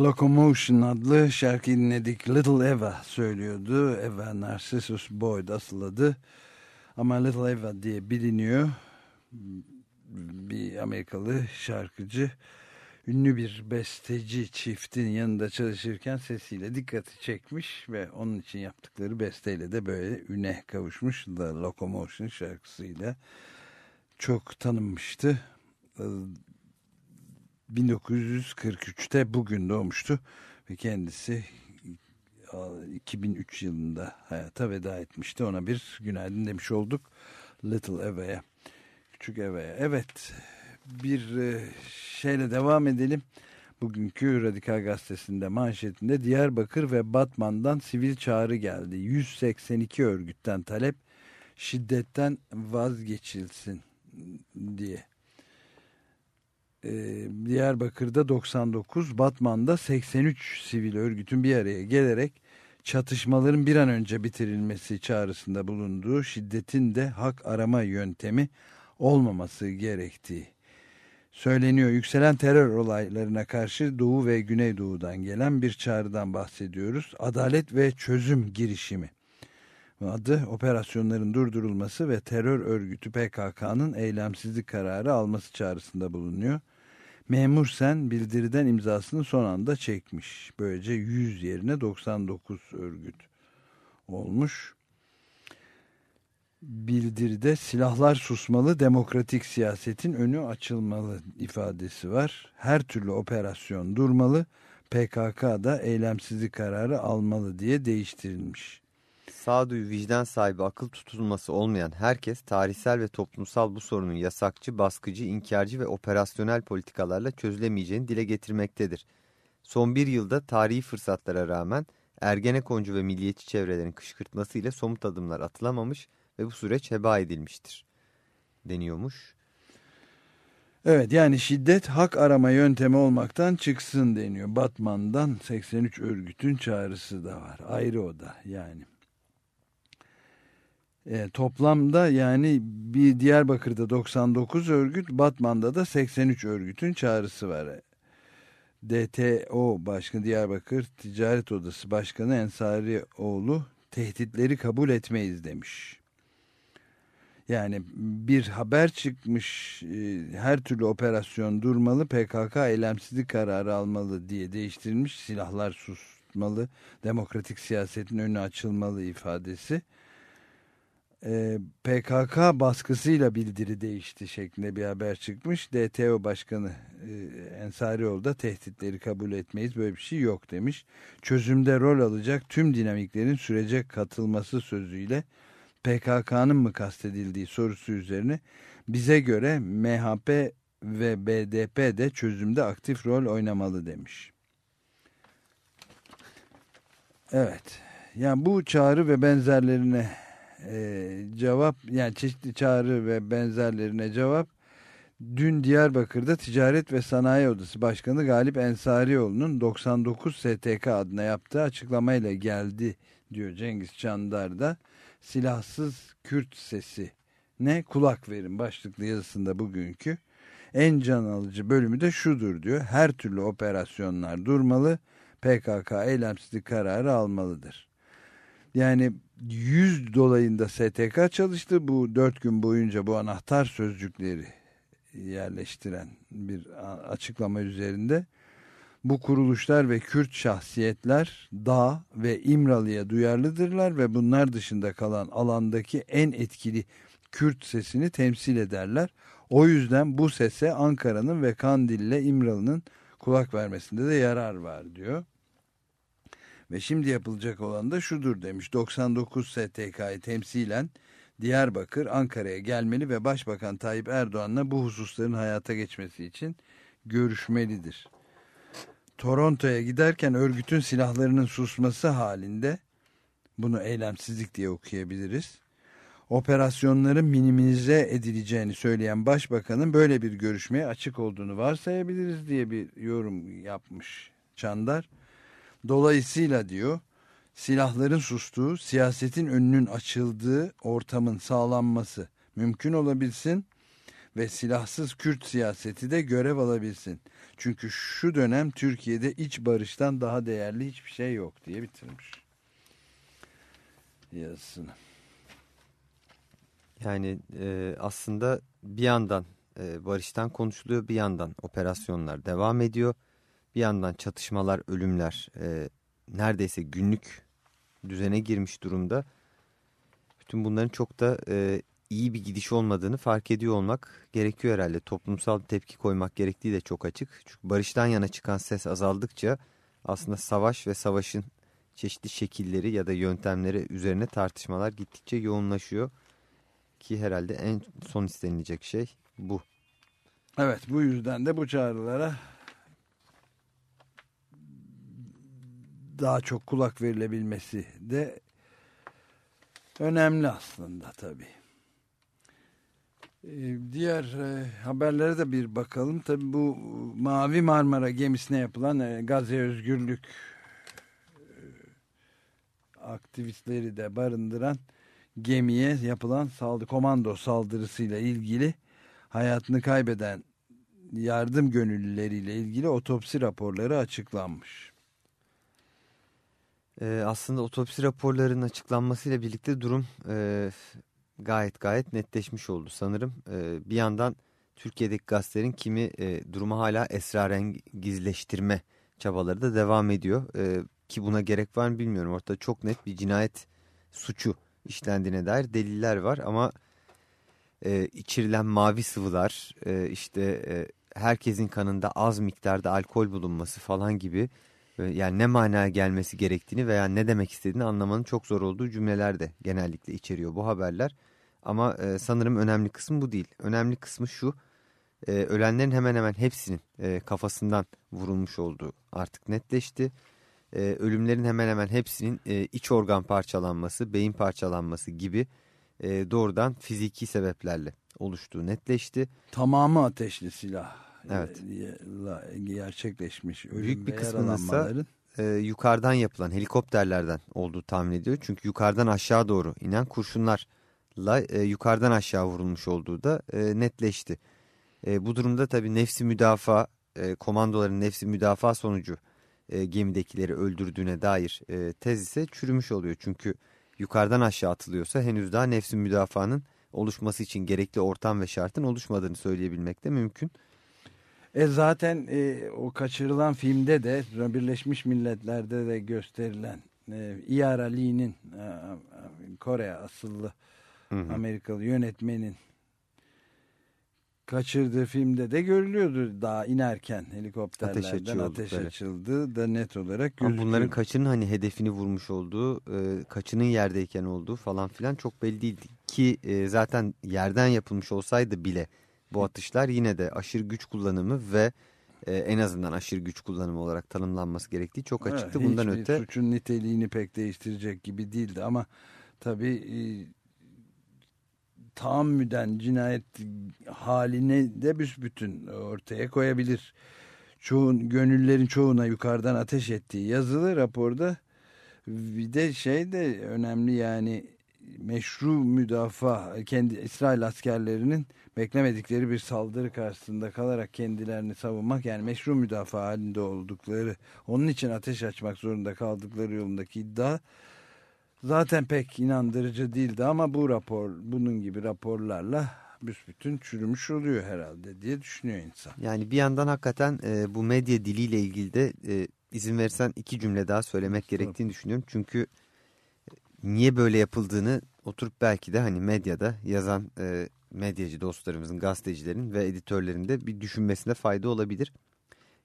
Locomotion adlı şarkıyı dinledik. Little Eva söylüyordu. Eva Narcissus Boyd asıl adı. Ama Little Eva diye biliniyor. Bir Amerikalı şarkıcı. Ünlü bir besteci çiftin yanında çalışırken sesiyle dikkati çekmiş ve onun için yaptıkları besteyle de böyle üne kavuşmuş. The Locomotion şarkısıyla çok tanınmıştı. Ee, 1943'te bugün doğmuştu ve kendisi 2003 yılında hayata veda etmişti. Ona bir günaydın demiş olduk Little Eva'ya. Küçük Eva'ya. Evet bir e, şeyle devam edelim. Bugünkü Radikal Gazetesi'nde manşetinde Diyarbakır ve Batman'dan sivil çağrı geldi. 182 örgütten talep şiddetten vazgeçilsin diye. Diyarbakır'da 99, Batman'da 83 sivil örgütün bir araya gelerek çatışmaların bir an önce bitirilmesi çağrısında bulunduğu şiddetin de hak arama yöntemi olmaması gerektiği söyleniyor. Yükselen terör olaylarına karşı Doğu ve Güneydoğu'dan gelen bir çağrıdan bahsediyoruz. Adalet ve çözüm girişimi adı operasyonların durdurulması ve terör örgütü PKK'nın eylemsizlik kararı alması çağrısında bulunuyor. Memur Sen bildiriden imzasını son anda çekmiş. Böylece 100 yerine 99 örgüt olmuş. Bildiride silahlar susmalı, demokratik siyasetin önü açılmalı ifadesi var. Her türlü operasyon durmalı, PKK da eylemsizlik kararı almalı diye değiştirilmiş. Sağduyu vicdan sahibi akıl tutulması olmayan herkes tarihsel ve toplumsal bu sorunun yasakçı, baskıcı, inkarcı ve operasyonel politikalarla çözülemeyeceğini dile getirmektedir. Son bir yılda tarihi fırsatlara rağmen Ergenekoncu ve milliyetçi çevrelerin kışkırtmasıyla somut adımlar atılamamış ve bu süreç heba edilmiştir deniyormuş. Evet yani şiddet hak arama yöntemi olmaktan çıksın deniyor. Batman'dan 83 örgütün çağrısı da var. Ayrı o da yani. E, toplamda yani bir Diyarbakır'da 99 örgüt, Batman'da da 83 örgütün çağrısı var. DTO Başkanı Diyarbakır Ticaret Odası Başkanı Ensarioğlu tehditleri kabul etmeyiz demiş. Yani bir haber çıkmış e, her türlü operasyon durmalı PKK eylemsizlik kararı almalı diye değiştirilmiş silahlar susmalı demokratik siyasetin önü açılmalı ifadesi. E, PKK baskısıyla bildiri değişti şeklinde bir haber çıkmış. DTO Başkanı e, Ensarioğlu da tehditleri kabul etmeyiz böyle bir şey yok demiş. Çözümde rol alacak tüm dinamiklerin sürece katılması sözüyle PKK'nın mı kastedildiği sorusu üzerine bize göre MHP ve BDP de çözümde aktif rol oynamalı demiş. Evet. Yani bu çağrı ve benzerlerine e, cevap yani çeşitli çağrı ve benzerlerine cevap dün Diyarbakır'da Ticaret ve Sanayi Odası Başkanı Galip Ensarioğlu'nun 99 STK adına yaptığı açıklamayla geldi diyor Cengiz Çandar da silahsız Kürt sesi ne kulak verin başlıklı yazısında bugünkü en can alıcı bölümü de şudur diyor. Her türlü operasyonlar durmalı. PKK eylemsizlik kararı almalıdır. Yani 100 dolayında STK çalıştı. Bu 4 gün boyunca bu anahtar sözcükleri yerleştiren bir açıklama üzerinde. Bu kuruluşlar ve Kürt şahsiyetler Dağ ve İmralı'ya duyarlıdırlar ve bunlar dışında kalan alandaki en etkili Kürt sesini temsil ederler. O yüzden bu sese Ankara'nın ve Kandil'le İmralı'nın kulak vermesinde de yarar var diyor. Ve şimdi yapılacak olan da şudur demiş. 99 STK'yı temsilen Diyarbakır Ankara'ya gelmeli ve Başbakan Tayyip Erdoğan'la bu hususların hayata geçmesi için görüşmelidir. Toronto'ya giderken örgütün silahlarının susması halinde bunu eylemsizlik diye okuyabiliriz. Operasyonların minimize edileceğini söyleyen başbakanın böyle bir görüşmeye açık olduğunu varsayabiliriz diye bir yorum yapmış Çandar. Dolayısıyla diyor silahların sustuğu, siyasetin önünün açıldığı ortamın sağlanması mümkün olabilsin ve silahsız Kürt siyaseti de görev alabilsin. Çünkü şu dönem Türkiye'de iç barıştan daha değerli hiçbir şey yok diye bitirmiş yazısını. Yani e, aslında bir yandan e, barıştan konuşuluyor, bir yandan operasyonlar devam ediyor. Bir yandan çatışmalar, ölümler e, neredeyse günlük düzene girmiş durumda. Bütün bunların çok da e, iyi bir gidiş olmadığını fark ediyor olmak gerekiyor herhalde. Toplumsal tepki koymak gerektiği de çok açık. Çünkü barıştan yana çıkan ses azaldıkça aslında savaş ve savaşın çeşitli şekilleri ya da yöntemleri üzerine tartışmalar gittikçe yoğunlaşıyor. Ki herhalde en son istenilecek şey bu. Evet bu yüzden de bu çağrılara daha çok kulak verilebilmesi de önemli aslında tabii. Ee, diğer e, haberlere de bir bakalım. Tabii bu Mavi Marmara gemisine yapılan e, Gazze Özgürlük e, aktivistleri de barındıran gemiye yapılan saldırı, komando saldırısıyla ilgili hayatını kaybeden yardım gönüllüleriyle ilgili otopsi raporları açıklanmış. Ee, aslında otopsi raporlarının açıklanmasıyla birlikte durum e, gayet gayet netleşmiş oldu sanırım. E, bir yandan Türkiye'deki gazetelerin kimi e, durumu hala esrarengizleştirme çabaları da devam ediyor. E, ki buna gerek var mı bilmiyorum. Ortada çok net bir cinayet suçu işlendiğine dair deliller var ama e, içirilen mavi sıvılar e, işte e, herkesin kanında az miktarda alkol bulunması falan gibi e, yani ne manaya gelmesi gerektiğini veya ne demek istediğini anlamanın çok zor olduğu cümleler de genellikle içeriyor bu haberler. Ama e, sanırım önemli kısım bu değil. Önemli kısmı şu e, ölenlerin hemen hemen hepsinin e, kafasından vurulmuş olduğu artık netleşti. E, ölümlerin hemen hemen hepsinin e, iç organ parçalanması, beyin parçalanması gibi e, doğrudan fiziki sebeplerle oluştuğu netleşti. Tamamı ateşli silah. Evet. La- gerçekleşmiş. Ölüm Büyük bir kısmının ise- e, yukarıdan yapılan helikopterlerden olduğu tahmin ediliyor. Çünkü yukarıdan aşağı doğru inen kurşunlarla e, yukarıdan aşağı vurulmuş olduğu da e, netleşti. E, bu durumda tabii nefsi müdafaa, e, komandoların nefsi müdafaa sonucu e, gemidekileri öldürdüğüne dair e, tez ise çürümüş oluyor. Çünkü yukarıdan aşağı atılıyorsa henüz daha nefsi müdafaanın oluşması için gerekli ortam ve şartın oluşmadığını söyleyebilmek de mümkün. E zaten e, o kaçırılan filmde de Birleşmiş Milletler'de de gösterilen e, Iyara Lee'nin e, Kore asıllı Hı hı. Amerikalı yönetmenin kaçırdığı filmde de görülüyordu daha inerken helikopterlerden Ateş ateş, açıyor oldukları. açıldığı da net olarak Ama gözüküyor. bunların kaçının hani hedefini vurmuş olduğu, e, kaçının yerdeyken olduğu falan filan çok belli değildi. Ki e, zaten yerden yapılmış olsaydı bile bu atışlar yine de aşırı güç kullanımı ve e, en azından aşırı güç kullanımı olarak tanımlanması gerektiği çok Evet, açıktı. Bundan hiçbir öte suçun niteliğini pek değiştirecek gibi değildi ama tabii e, tahammüden cinayet haline de büsbütün ortaya koyabilir. Çoğun, gönüllerin çoğuna yukarıdan ateş ettiği yazılı raporda bir de şey de önemli yani meşru müdafaa kendi İsrail askerlerinin beklemedikleri bir saldırı karşısında kalarak kendilerini savunmak yani meşru müdafaa halinde oldukları onun için ateş açmak zorunda kaldıkları yolundaki iddia zaten pek inandırıcı değildi ama bu rapor bunun gibi raporlarla büsbütün çürümüş oluyor herhalde diye düşünüyor insan. yani bir yandan hakikaten e, bu medya diliyle ilgili de e, izin verirsen iki cümle daha söylemek Tabii. gerektiğini düşünüyorum. Çünkü e, niye böyle yapıldığını oturup belki de hani medyada yazan e, medyacı dostlarımızın, gazetecilerin ve editörlerin de bir düşünmesine fayda olabilir.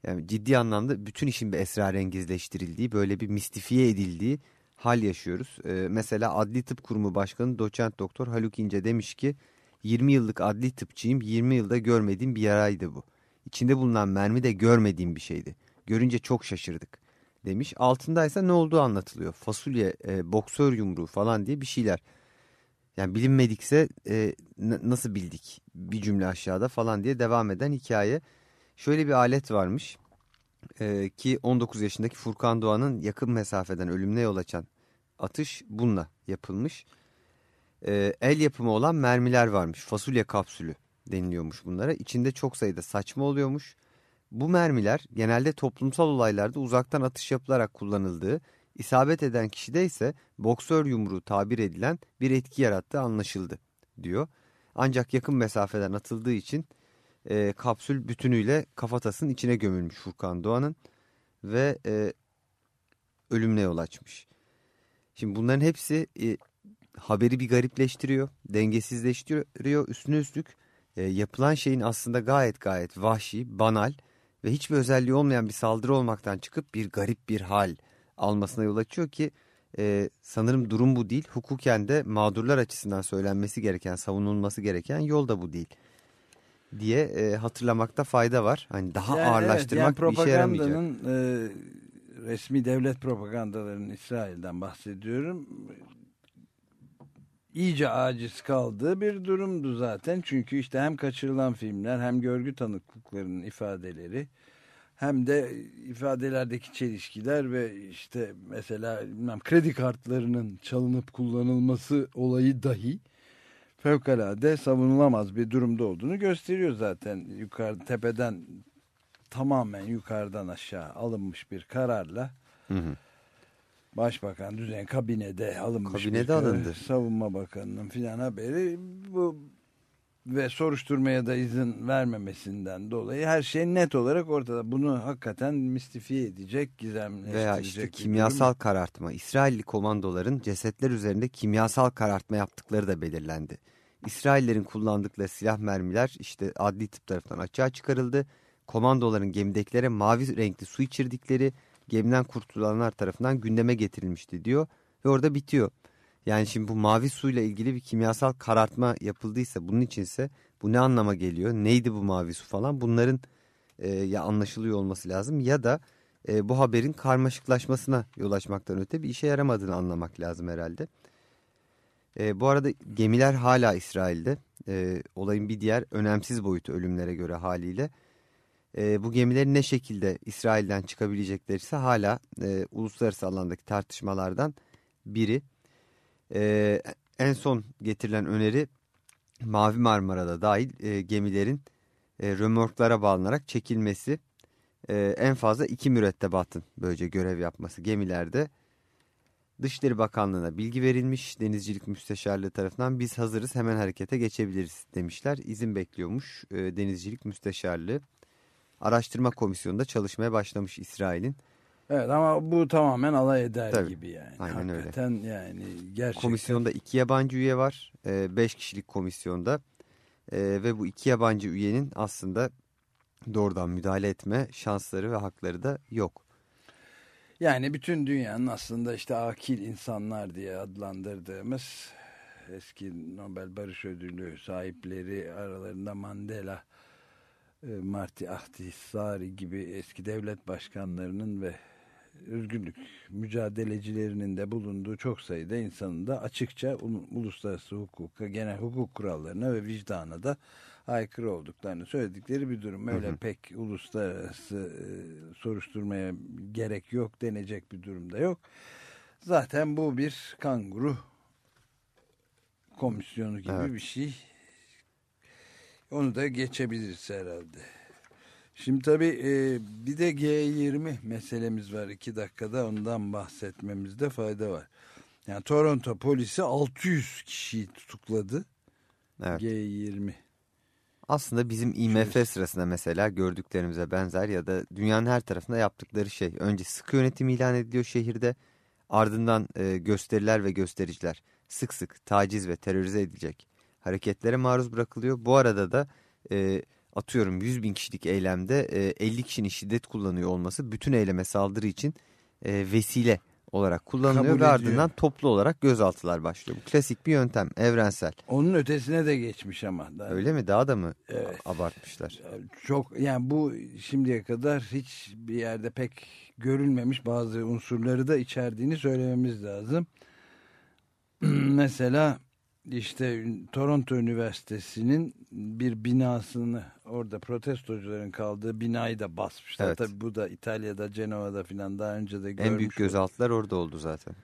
Yani ciddi anlamda bütün işin bir esrarengizleştirildiği, böyle bir mistifiye edildiği hal yaşıyoruz. E, mesela Adli Tıp Kurumu Başkanı Doçent Doktor Haluk İnce demiş ki 20 yıllık adli tıpçıyım, 20 yılda görmediğim bir yaraydı bu. İçinde bulunan mermi de görmediğim bir şeydi. Görünce çok şaşırdık demiş. Altındaysa ne olduğu anlatılıyor. Fasulye, e, boksör yumruğu falan diye bir şeyler. Yani bilinmedikse e, nasıl bildik bir cümle aşağıda falan diye devam eden hikaye. Şöyle bir alet varmış e, ki 19 yaşındaki Furkan Doğan'ın yakın mesafeden ölümüne yol açan atış bununla yapılmış. E, el yapımı olan mermiler varmış fasulye kapsülü deniliyormuş bunlara. İçinde çok sayıda saçma oluyormuş. Bu mermiler genelde toplumsal olaylarda uzaktan atış yapılarak kullanıldığı, isabet eden kişide ise boksör yumruğu tabir edilen bir etki yarattığı anlaşıldı diyor. Ancak yakın mesafeden atıldığı için e, kapsül bütünüyle kafatasının içine gömülmüş Furkan Doğan'ın ve e, ölümüne yol açmış. Şimdi bunların hepsi e, haberi bir garipleştiriyor, dengesizleştiriyor. Üstüne üstlük e, yapılan şeyin aslında gayet gayet vahşi, banal ve hiçbir özelliği olmayan bir saldırı olmaktan çıkıp bir garip bir hal almasına yol açıyor ki e, sanırım durum bu değil. Hukuken de mağdurlar açısından söylenmesi gereken, savunulması gereken yol da bu değil diye e, hatırlamakta fayda var. Hani daha Yani evet, ağırlaştırmak yani bir işe yaramayacak. e, resmi devlet propagandalarının İsrail'den bahsediyorum. İyice aciz kaldığı bir durumdu zaten. Çünkü işte hem kaçırılan filmler hem görgü tanıklıklarının ifadeleri hem de ifadelerdeki çelişkiler ve işte mesela bilmem kredi kartlarının çalınıp kullanılması olayı dahi fevkalade savunulamaz bir durumda olduğunu gösteriyor zaten. Yukarı tepeden tamamen yukarıdan aşağı alınmış bir kararla Hı hı. Başbakan düzen kabinede alınmış Kabinede bir alındı. Savunma Bakanı'nın filan haberi bu ve soruşturmaya da izin vermemesinden dolayı her şey net olarak ortada. Bunu hakikaten mistifiye edecek, gizemleştirecek Veya işte kimyasal durum. karartma. İsrailli komandoların cesetler üzerinde kimyasal karartma yaptıkları da belirlendi. İsraillerin kullandıkları silah mermiler işte adli tıp tarafından açığa çıkarıldı. Komandoların gemidekilere mavi renkli su içirdikleri gemiden kurtulanlar tarafından gündeme getirilmişti diyor. Ve orada bitiyor. Yani şimdi bu mavi suyla ilgili bir kimyasal karartma yapıldıysa bunun içinse bu ne anlama geliyor? Neydi bu mavi su falan? Bunların e, ya anlaşılıyor olması lazım ya da e, bu haberin karmaşıklaşmasına yol açmaktan öte bir işe yaramadığını anlamak lazım herhalde. E, bu arada gemiler hala İsrail'de. E, olayın bir diğer önemsiz boyutu ölümlere göre haliyle. E, bu gemilerin ne şekilde İsrail'den çıkabilecekleri ise hala e, uluslararası alandaki tartışmalardan biri. E, en son getirilen öneri Mavi Marmara'da dahil e, gemilerin e, römorklara bağlanarak çekilmesi. E, en fazla iki mürettebatın böylece görev yapması gemilerde. Dışişleri Bakanlığı'na bilgi verilmiş. Denizcilik Müsteşarlığı tarafından biz hazırız hemen harekete geçebiliriz demişler. İzin bekliyormuş e, Denizcilik Müsteşarlığı. Araştırma komisyonunda çalışmaya başlamış İsrail'in. Evet ama bu tamamen alay eder Tabii, gibi yani. aynen öyle. Hakikaten yani gerçekten. Komisyonda iki yabancı üye var. e, beş kişilik komisyonda. E, ve bu iki yabancı üyenin aslında doğrudan müdahale etme şansları ve hakları da yok. Yani bütün dünyanın aslında işte akil insanlar diye adlandırdığımız eski Nobel Barış Ödülü sahipleri aralarında Mandela, e, Marty Ahtisaari gibi eski devlet başkanlarının ve özgürlük mücadelecilerinin de bulunduğu çok sayıda insanın da açıkça ulu- uluslararası hukuka, genel hukuk kurallarına ve vicdana da aykırı olduklarını söyledikleri bir durum. Öyle pek uluslararası e, soruşturmaya gerek yok denecek bir durumda yok. Zaten bu bir kanguru komisyonu gibi Evet. bir şey. Onu da geçebiliriz herhalde. Şimdi tabii e, bir de G20 meselemiz var. iki dakikada ondan bahsetmemizde fayda var. Yani Toronto polisi 600 kişiyi tutukladı. Evet. G20. Aslında bizim IMF Şöyle- sırasında mesela gördüklerimize benzer ya da dünyanın her tarafında yaptıkları şey. Önce sıkı yönetim ilan ediliyor şehirde. Ardından e, gösteriler ve göstericiler sık sık taciz ve terörize edilecek hareketlere maruz bırakılıyor. Bu arada da e, atıyorum 100 bin kişilik eylemde e, 50 kişinin şiddet kullanıyor olması bütün eyleme saldırı için e, vesile olarak kullanılıyor Kabul ve ediyor. ardından toplu olarak gözaltılar başlıyor. Bu klasik bir yöntem, evrensel. Onun ötesine de geçmiş ama. Daha- Öyle mi? Daha da mı Evet. abartmışlar? Çok yani bu şimdiye kadar hiç bir yerde pek görülmemiş bazı unsurları da içerdiğini söylememiz lazım. Mesela işte Toronto Üniversitesi'nin bir binasını orada protestocuların kaldığı binayı da basmışlar. Evet. Tabii bu da İtalya'da, Cenova'da filan daha önce de görmüş. En büyük gözaltılar orada oldu zaten.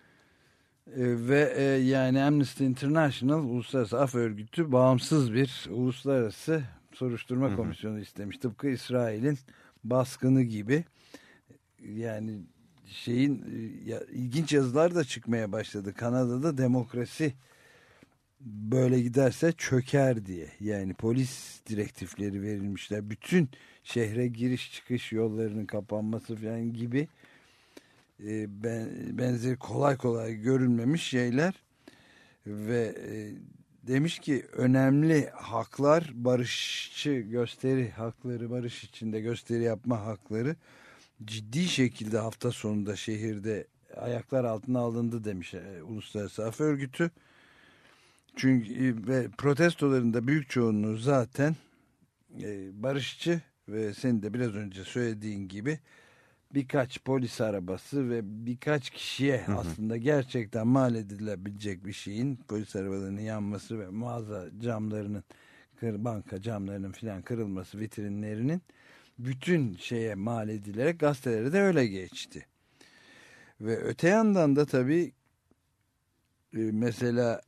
E, ve e, yani Amnesty International Uluslararası Af Örgütü bağımsız bir uluslararası soruşturma Hı hı. komisyonu istemiş. Tıpkı İsrail'in baskını gibi. Yani şeyin e, ya, ilginç yazılar da çıkmaya başladı. Kanada'da demokrasi böyle giderse çöker diye. Yani polis direktifleri verilmişler. Bütün şehre giriş çıkış yollarının kapanması falan gibi e, ben, benzeri kolay kolay görülmemiş şeyler ve e, demiş ki önemli haklar barışçı gösteri hakları barış içinde gösteri yapma hakları ciddi şekilde hafta sonunda şehirde ayaklar altına alındı demiş e, Uluslararası Af Örgütü. Çünkü e, ve protestoların da büyük çoğunluğu zaten e, barışçı ve senin de biraz önce söylediğin gibi birkaç polis arabası ve birkaç kişiye hı. aslında gerçekten mal edilebilecek bir şeyin polis arabalarının yanması ve mağaza camlarının kır, banka camlarının filan kırılması vitrinlerinin bütün şeye mal edilerek gazetelere de öyle geçti. Ve öte yandan da tabii e, mesela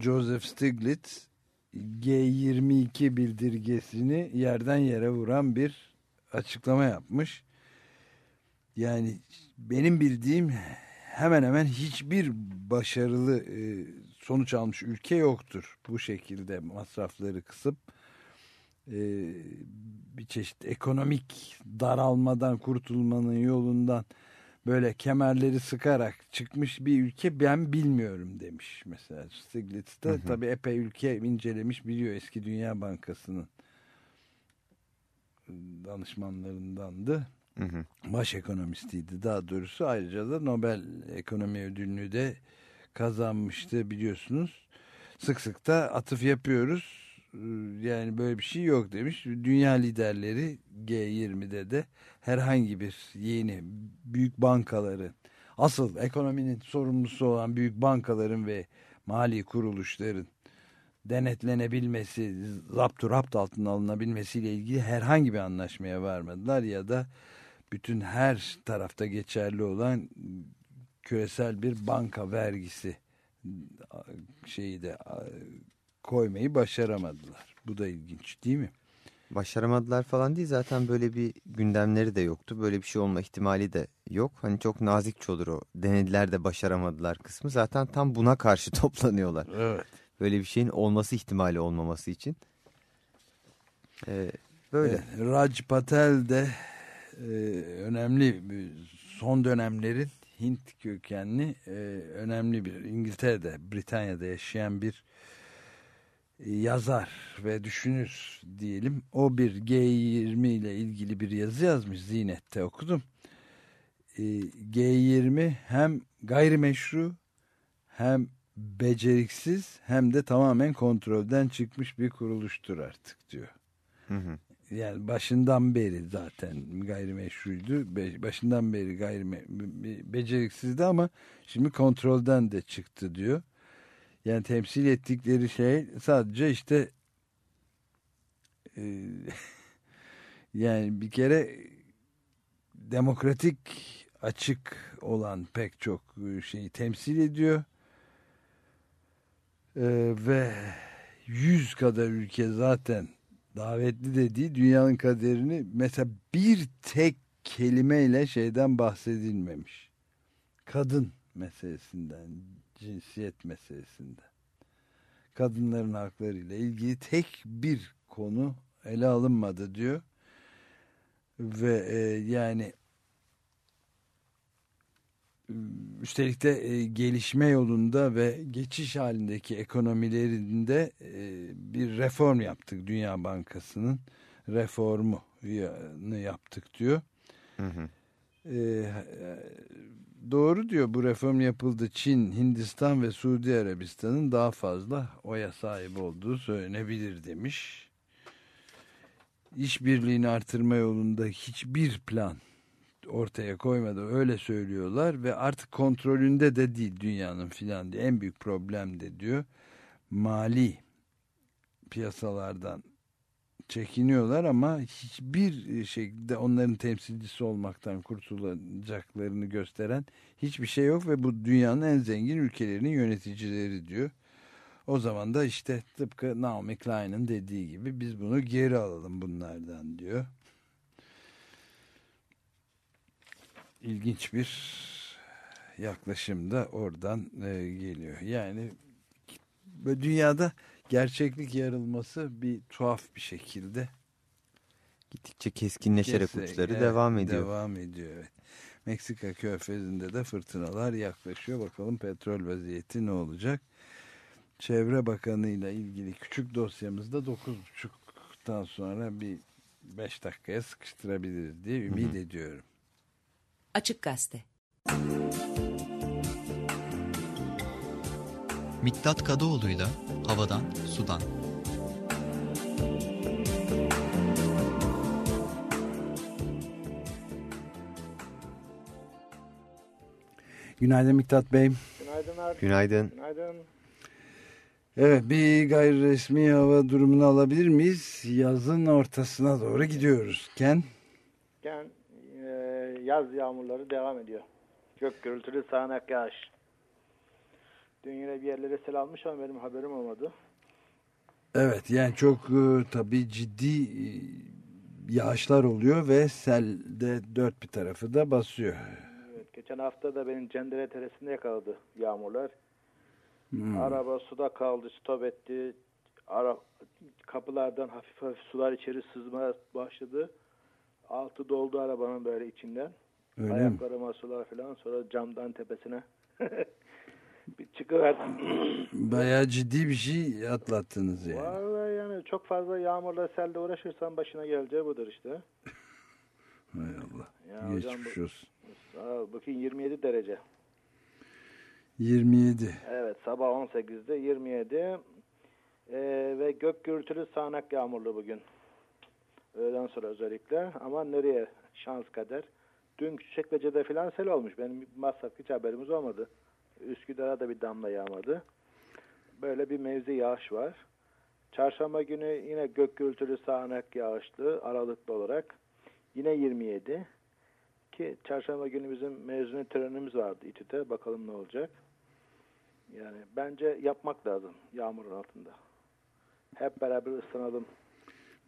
Joseph Stiglitz G22 bildirgesini yerden yere vuran bir açıklama yapmış. Yani benim bildiğim hemen hemen hiçbir başarılı e, sonuç almış ülke yoktur. Bu şekilde masrafları kısıp e, bir çeşit ekonomik daralmadan kurtulmanın yolundan böyle kemerleri sıkarak çıkmış bir ülke ben bilmiyorum demiş. Mesela Stiglitz de Hı hı. tabii epey ülke incelemiş biliyor eski Dünya Bankası'nın danışmanlarındandı. Hı hı. Baş ekonomistiydi daha doğrusu. Ayrıca da Nobel Ekonomi Ödülünü de kazanmıştı biliyorsunuz. Sık sık da atıf yapıyoruz. Ee, Yani böyle bir şey yok demiş. Dünya liderleri G20'de de herhangi bir yeni büyük bankaların asıl ekonominin sorumlusu olan büyük bankaların ve mali kuruluşların denetlenebilmesi, zaptu rapt altına alınabilmesiyle ilgili herhangi bir anlaşmaya varmadılar ya da bütün her tarafta geçerli olan küresel bir banka vergisi şeyi de koymayı başaramadılar. Bu da ilginç değil mi? Başaramadılar falan değil zaten böyle bir gündemleri de yoktu. Böyle bir şey olma ihtimali de yok. Hani çok nazikçe olur o denediler de başaramadılar kısmı. Zaten tam buna karşı toplanıyorlar. Evet. Böyle bir şeyin olması ihtimali olmaması için. Ee, böyle. Evet, Raj Patel de e, önemli son dönemlerin Hint kökenli e, önemli bir İngiltere'de Britanya'da yaşayan bir yazar ve düşünür diyelim. O bir G20 ile ilgili bir yazı yazmış Zinet'te okudum. E, G20 hem gayrimeşru hem beceriksiz hem de tamamen kontrolden çıkmış bir kuruluştur artık diyor. Hı hı. Yani başından beri zaten gayrimeşruydu. Başından beri gayri beceriksizdi ama şimdi kontrolden de çıktı diyor. Yani temsil ettikleri şey sadece işte e, yani bir kere demokratik açık olan pek çok şeyi temsil ediyor. Ee, ve yüz kadar ülke zaten davetli dediği dünyanın kaderini mesela bir tek kelimeyle şeyden bahsedilmemiş. Kadın meselesinden, cinsiyet meselesinden. Kadınların haklarıyla ilgili tek bir konu ele alınmadı diyor. Ve e, yani üstelik de e, gelişme yolunda ve geçiş halindeki ekonomilerinde e, bir reform yaptık Dünya Bankası'nın reformu yaptık diyor. Hı hı. E, doğru diyor bu reform yapıldı. Çin, Hindistan ve Suudi Arabistan'ın daha fazla oya sahip olduğu söylenebilir demiş. İşbirliğini artırma yolunda hiçbir plan ortaya koymadı öyle söylüyorlar ve artık kontrolünde de değil dünyanın filan diye en büyük problem de diyor mali piyasalardan çekiniyorlar ama hiçbir şekilde onların temsilcisi olmaktan kurtulacaklarını gösteren hiçbir şey yok ve bu dünyanın en zengin ülkelerinin yöneticileri diyor. O zaman da işte tıpkı Naomi Klein'in dediği gibi biz bunu geri alalım bunlardan diyor. ilginç bir yaklaşım da oradan e, geliyor. Yani dünyada gerçeklik yarılması bir tuhaf bir şekilde gittikçe keskinleşerek Kese, uçları evet, devam ediyor. Devam ediyor evet. Meksika körfezinde de fırtınalar yaklaşıyor. Bakalım petrol vaziyeti ne olacak? Çevre Bakanı ile ilgili küçük dosyamızda 9.30'dan sonra bir 5 dakikaya sıkıştırabiliriz diye ümit hı hı. ediyorum. Açık Gazete Miktat Kadıoğlu'yla Havadan Sudan Günaydın Miktat Bey. Günaydın abi. Günaydın. Günaydın. Evet bir gayri resmi hava durumunu alabilir miyiz? Yazın ortasına doğru gidiyoruz. Ken? Ken e, yaz yağmurları devam ediyor. Gök gürültülü sağanak yağış. Dün yine bir yerlere sel almış ama benim haberim olmadı. Evet yani çok e, tabii ciddi e, yağışlar oluyor ve sel de dört bir tarafı da basıyor. Evet, geçen hafta da benim Cendere Teresi'nde yakaladı yağmurlar. Hmm. Araba suda kaldı, stop etti. Ara, kapılardan hafif hafif sular içeri sızmaya başladı. Altı doldu arabanın böyle içinden. Öyle Ayaklarıma sular falan. Sonra camdan tepesine çıkıverdim. Bayağı ciddi bir şey atlattınız yani. Vallahi yani çok fazla yağmurla selde uğraşırsan başına geleceği budur işte. Hay Allah. Ya hocam Geçmiş bu- olsun. Aa, bakın 27 derece. 27. Evet sabah 18'de 27 Ee, ve gök gürültülü sağanak yağmurlu bugün. Öğleden sonra özellikle ama nereye şans kader Dün Çiçekmece'de falan sel olmuş. Benim Maslak hiç haberimiz olmadı. Üsküdar'a da bir damla yağmadı. Böyle bir mevzi yağış var. Çarşamba günü yine gök gürültülü sağanak yağışlı aralıklı olarak. Yine 27. Ki çarşamba günü bizim mezuniyet törenimiz vardı İTÜ'de. Bakalım ne olacak. Yani bence yapmak lazım yağmurun altında. Hep beraber ıslanalım.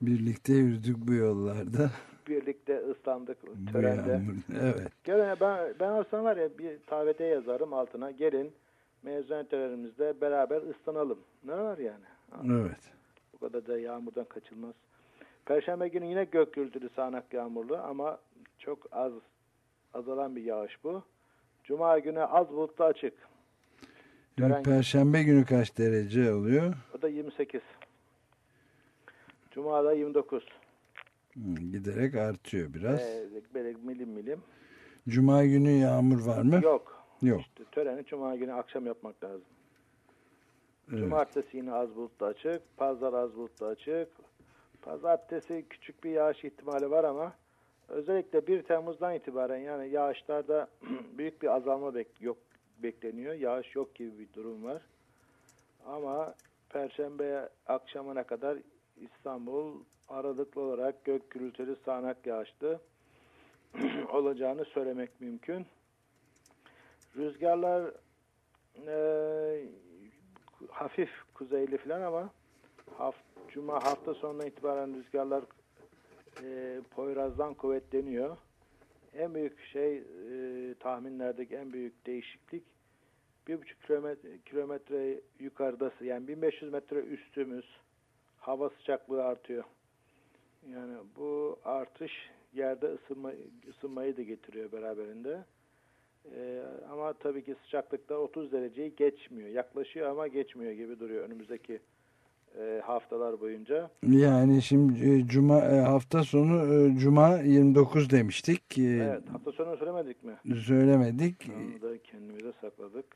Birlikte yürüdük bu yollarda. Birlikte ıslandık törende. Evet. Gelin ben, ben olsam var ya bir TVT yazarım altına. Gelin mezuniyet törenimizde beraber ıslanalım. Ne var yani? Evet. Bu kadar da yağmurdan kaçılmaz. Perşembe günü yine gök gürültülü sağanak yağmurlu ama çok az azalan bir yağış bu. Cuma günü az bulutlu açık. Gören- Perşembe günü kaç derece oluyor? O da 28. Cuma'da 29. Giderek artıyor biraz. Böyle milim milim. Cuma günü yağmur var mı? Yok. Yok. İşte töreni Cuma günü akşam yapmak lazım. Evet. Cumartesi yine az bulutlu açık. Pazar az bulutlu açık. Pazartesi küçük bir yağış ihtimali var ama özellikle 1 Temmuz'dan itibaren yani yağışlarda büyük bir azalma bek yok bekleniyor. Yağış yok gibi bir durum var. Ama Perşembe akşamına kadar İstanbul aralıklı olarak gök gürültülü sağanak yağışlı olacağını söylemek mümkün. Rüzgarlar eee, hafif kuzeyli falan ama haft, cuma hafta sonuna itibaren rüzgarlar eee, Poyraz'dan kuvvetleniyor. En büyük şey eee, tahminlerdeki en büyük değişiklik bir buçuk kilometre, kilometre yukarıdası yani 1500 metre üstümüz hava sıcaklığı artıyor. Yani bu artış yerde ısınma, ısınmayı da getiriyor beraberinde. Ee, ama tabii ki sıcaklıklar 30 dereceyi geçmiyor. Yaklaşıyor ama geçmiyor gibi duruyor önümüzdeki e, haftalar boyunca. Yani şimdi e, cuma e, hafta sonu e, cuma 29 demiştik. Evet, hafta sonu söylemedik mi? Söylemedik. Onu da kendimize sakladık.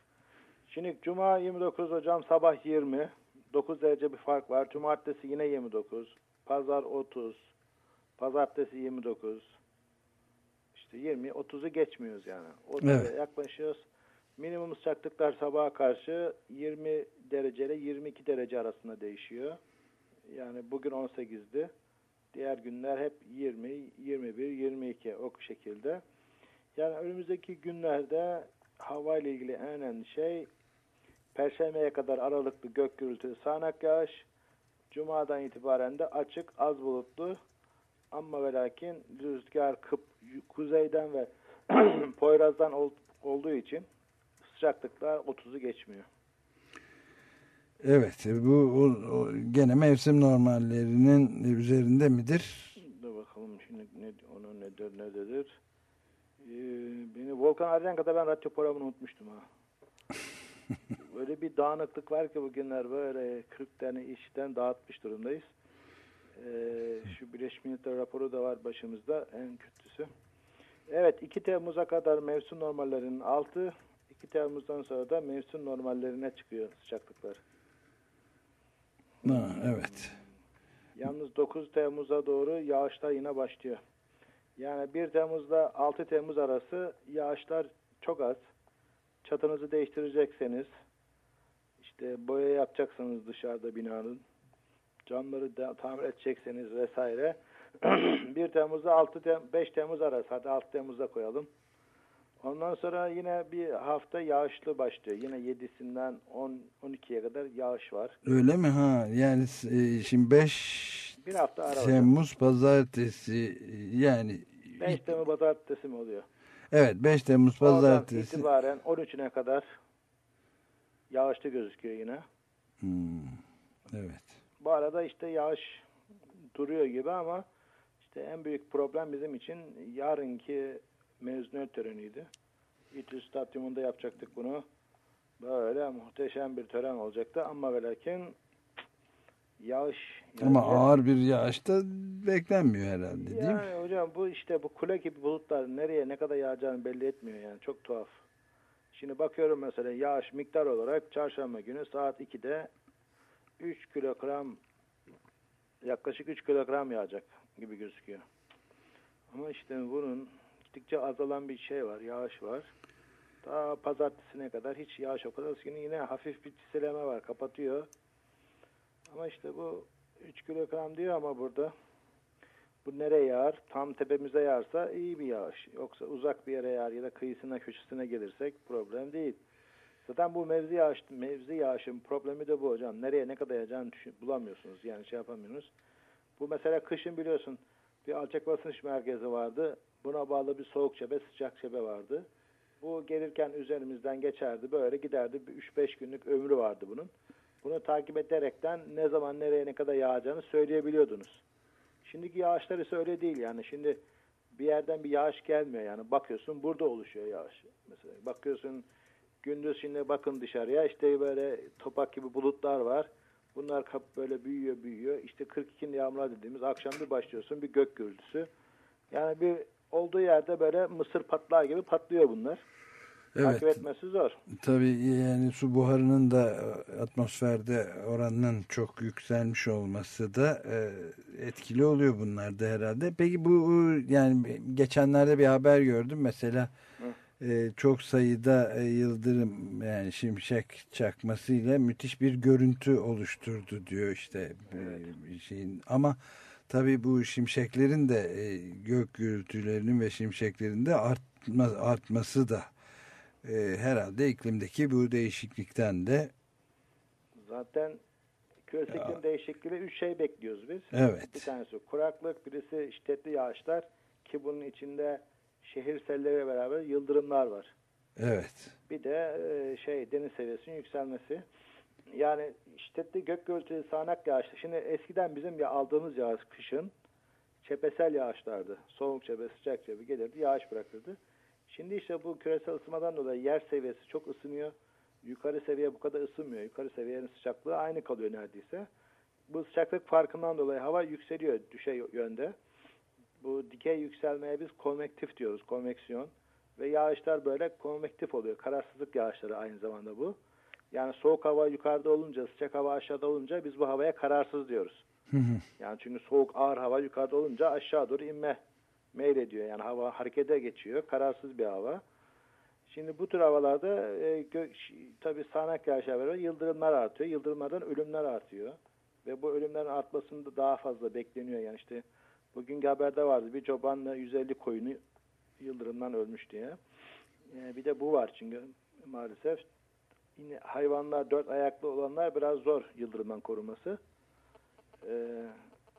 Şimdi Cuma 29 hocam sabah 20. 9 derece bir fark var. Cumartesi yine 29. Pazar 30. Pazartesi 29. İşte 20, 30'u geçmiyoruz yani. O Evet. yaklaşıyoruz. Minimum sıcaklıklar sabaha karşı 20 derece ile 22 derece arasında değişiyor. Yani bugün 18'di. Diğer günler hep 20, 21, 22 o şekilde. Yani önümüzdeki günlerde hava ile ilgili en önemli şey Perşembeye kadar aralıklı gök gürültülü sağanak yağış. Cuma'dan itibaren de açık az bulutlu ama ve lakin rüzgar kıp, kuzeyden ve Poyraz'dan ol- olduğu için sıcaklıklar 30'u geçmiyor. Evet e, bu o- o gene mevsim normallerinin üzerinde midir? Dur bakalım şimdi ne, onu nedir ne dedir. Ee, beni Volkan arayan kadar ben radyo programını unutmuştum ha. Böyle bir dağınıklık var ki bugünler böyle 40 tane işten dağıtmış durumdayız. Ee, şu Birleşmiş Milletler raporu da var başımızda en kötüsü. Evet 2 Temmuz'a kadar mevsim normallerinin altı 2 Temmuz'dan sonra da mevsim normallerine çıkıyor sıcaklıklar. Ha, evet. Yalnız 9 Temmuz'a doğru yağışlar yine başlıyor. Yani 1 Temmuz'da 6 Temmuz arası yağışlar çok az. Çatınızı değiştirecekseniz, işte boya yapacaksanız dışarıda binanın, camları da tamir edecekseniz vesaire. 1 Temmuz'da 6 Tem 5 Temmuz arası, hadi 6 Temmuz'da koyalım. Ondan sonra yine bir hafta yağışlı başlıyor. Yine 7'sinden 10 12'ye kadar yağış var. Öyle mi ha? Yani e, şimdi 5 Bir hafta ara var. Temmuz pazartesi e, yani 5 Temmuz pazartesi mi oluyor? evet 5 Temmuz Oradan pazartesi. itibaren 13'üne kadar yağışlı gözüküyor yine. Hmm, evet. Bu arada işte yağış duruyor gibi ama işte en büyük problem bizim için yarınki mezuniyet töreniydi. İTÜ Stadyumunda yapacaktık bunu. Böyle muhteşem bir tören olacaktı ama ve lakin yağış Ama ağır bir yağış da beklenmiyor herhalde değil mi? Yani hocam bu işte bu kule gibi bulutlar nereye ne kadar yağacağını belli etmiyor yani çok tuhaf. Şimdi bakıyorum mesela yağış miktar olarak çarşamba günü saat 2'de 3 kilogram yaklaşık 3 kilogram yağacak gibi gözüküyor. Ama işte bunun gittikçe azalan bir şey var, yağış var. Daha pazartesine kadar hiç yağış o kadar yine, yine hafif bir çiseleme var, kapatıyor. Ama işte bu 3 kilogram diyor ama burada bu nereye yağar? Tam tepemize yağarsa iyi bir yağış. Yoksa uzak bir yere yağar ya da kıyısına köşesine gelirsek problem değil. Zaten bu mevzi yağış, mevzi yağışın problemi de bu hocam. Nereye ne kadar yağacağını düşün- bulamıyorsunuz. Yani şey yapamıyorsunuz. Bu mesela kışın biliyorsun bir alçak basınç merkezi vardı. Buna bağlı bir soğuk cebe, sıcak cebe vardı. Bu gelirken üzerimizden geçerdi. Böyle giderdi. Bir 3-5 günlük ömrü vardı bunun. Bunu takip ederekten ne zaman nereye ne kadar yağacağını söyleyebiliyordunuz. Şimdiki yağışlar ise öyle değil yani. Şimdi bir yerden bir yağış gelmiyor yani. Bakıyorsun burada oluşuyor yağış. Mesela bakıyorsun gündüz şimdi bakın dışarıya işte böyle topak gibi bulutlar var. Bunlar böyle büyüyor büyüyor. İşte 42 yağmurlar dediğimiz akşam bir başlıyorsun bir gök gürültüsü. Yani bir olduğu yerde böyle mısır patlağı gibi patlıyor bunlar. Takip Evet. etmesi zor. Tabii yani su buharının da e, atmosferde oranının çok yükselmiş olması da e, etkili oluyor bunlarda herhalde. Peki bu e, yani geçenlerde bir haber gördüm mesela e, çok sayıda e, yıldırım yani şimşek çakmasıyla müthiş bir görüntü oluşturdu diyor işte e, bir şeyin ama tabii bu şimşeklerin de e, gök gürültülerinin ve şimşeklerin de artma, artması da e, herhalde iklimdeki bu değişiklikten de Zaten küresel iklim değişikliği üç şey bekliyoruz biz. Evet. Bir tanesi kuraklık, birisi şiddetli yağışlar ki bunun içinde şehir selleriyle beraber yıldırımlar var. evet Bir de e, şey deniz seviyesinin yükselmesi. Yani şiddetli gök gürültülü sağanak yağışlar. Şimdi eskiden bizim ya aldığımız yağış kışın çepesel yağışlardı. Soğuk çepe, sıcak çepe gelirdi, yağış bırakırdı. Şimdi işte bu küresel ısınmadan dolayı yer seviyesi çok ısınıyor. Yukarı seviye bu kadar ısınmıyor. Yukarı seviyenin sıcaklığı aynı kalıyor neredeyse. Bu sıcaklık farkından dolayı hava yükseliyor düşey yönde. Bu dikey yükselmeye biz konvektif diyoruz, konveksiyon. Ve yağışlar böyle konvektif oluyor. Kararsızlık yağışları aynı zamanda bu. Yani soğuk hava yukarıda olunca, sıcak hava aşağıda olunca biz bu havaya kararsız diyoruz. Yani çünkü soğuk ağır hava yukarıda olunca aşağı doğru inme meylediyor. Yani hava harekete geçiyor. Kararsız bir hava. Şimdi bu tür havalarda e, gök, tabii sağanak yağışlar beraber yıldırımlar artıyor. Yıldırımlardan ölümler artıyor. Ve bu ölümlerin artmasında daha fazla bekleniyor. Yani işte bugünkü haberde vardı. Bir çobanla 150 koyunu yıldırımdan ölmüş diye. E, bir de bu var çünkü maalesef yine hayvanlar dört ayaklı olanlar biraz zor yıldırımdan koruması. E,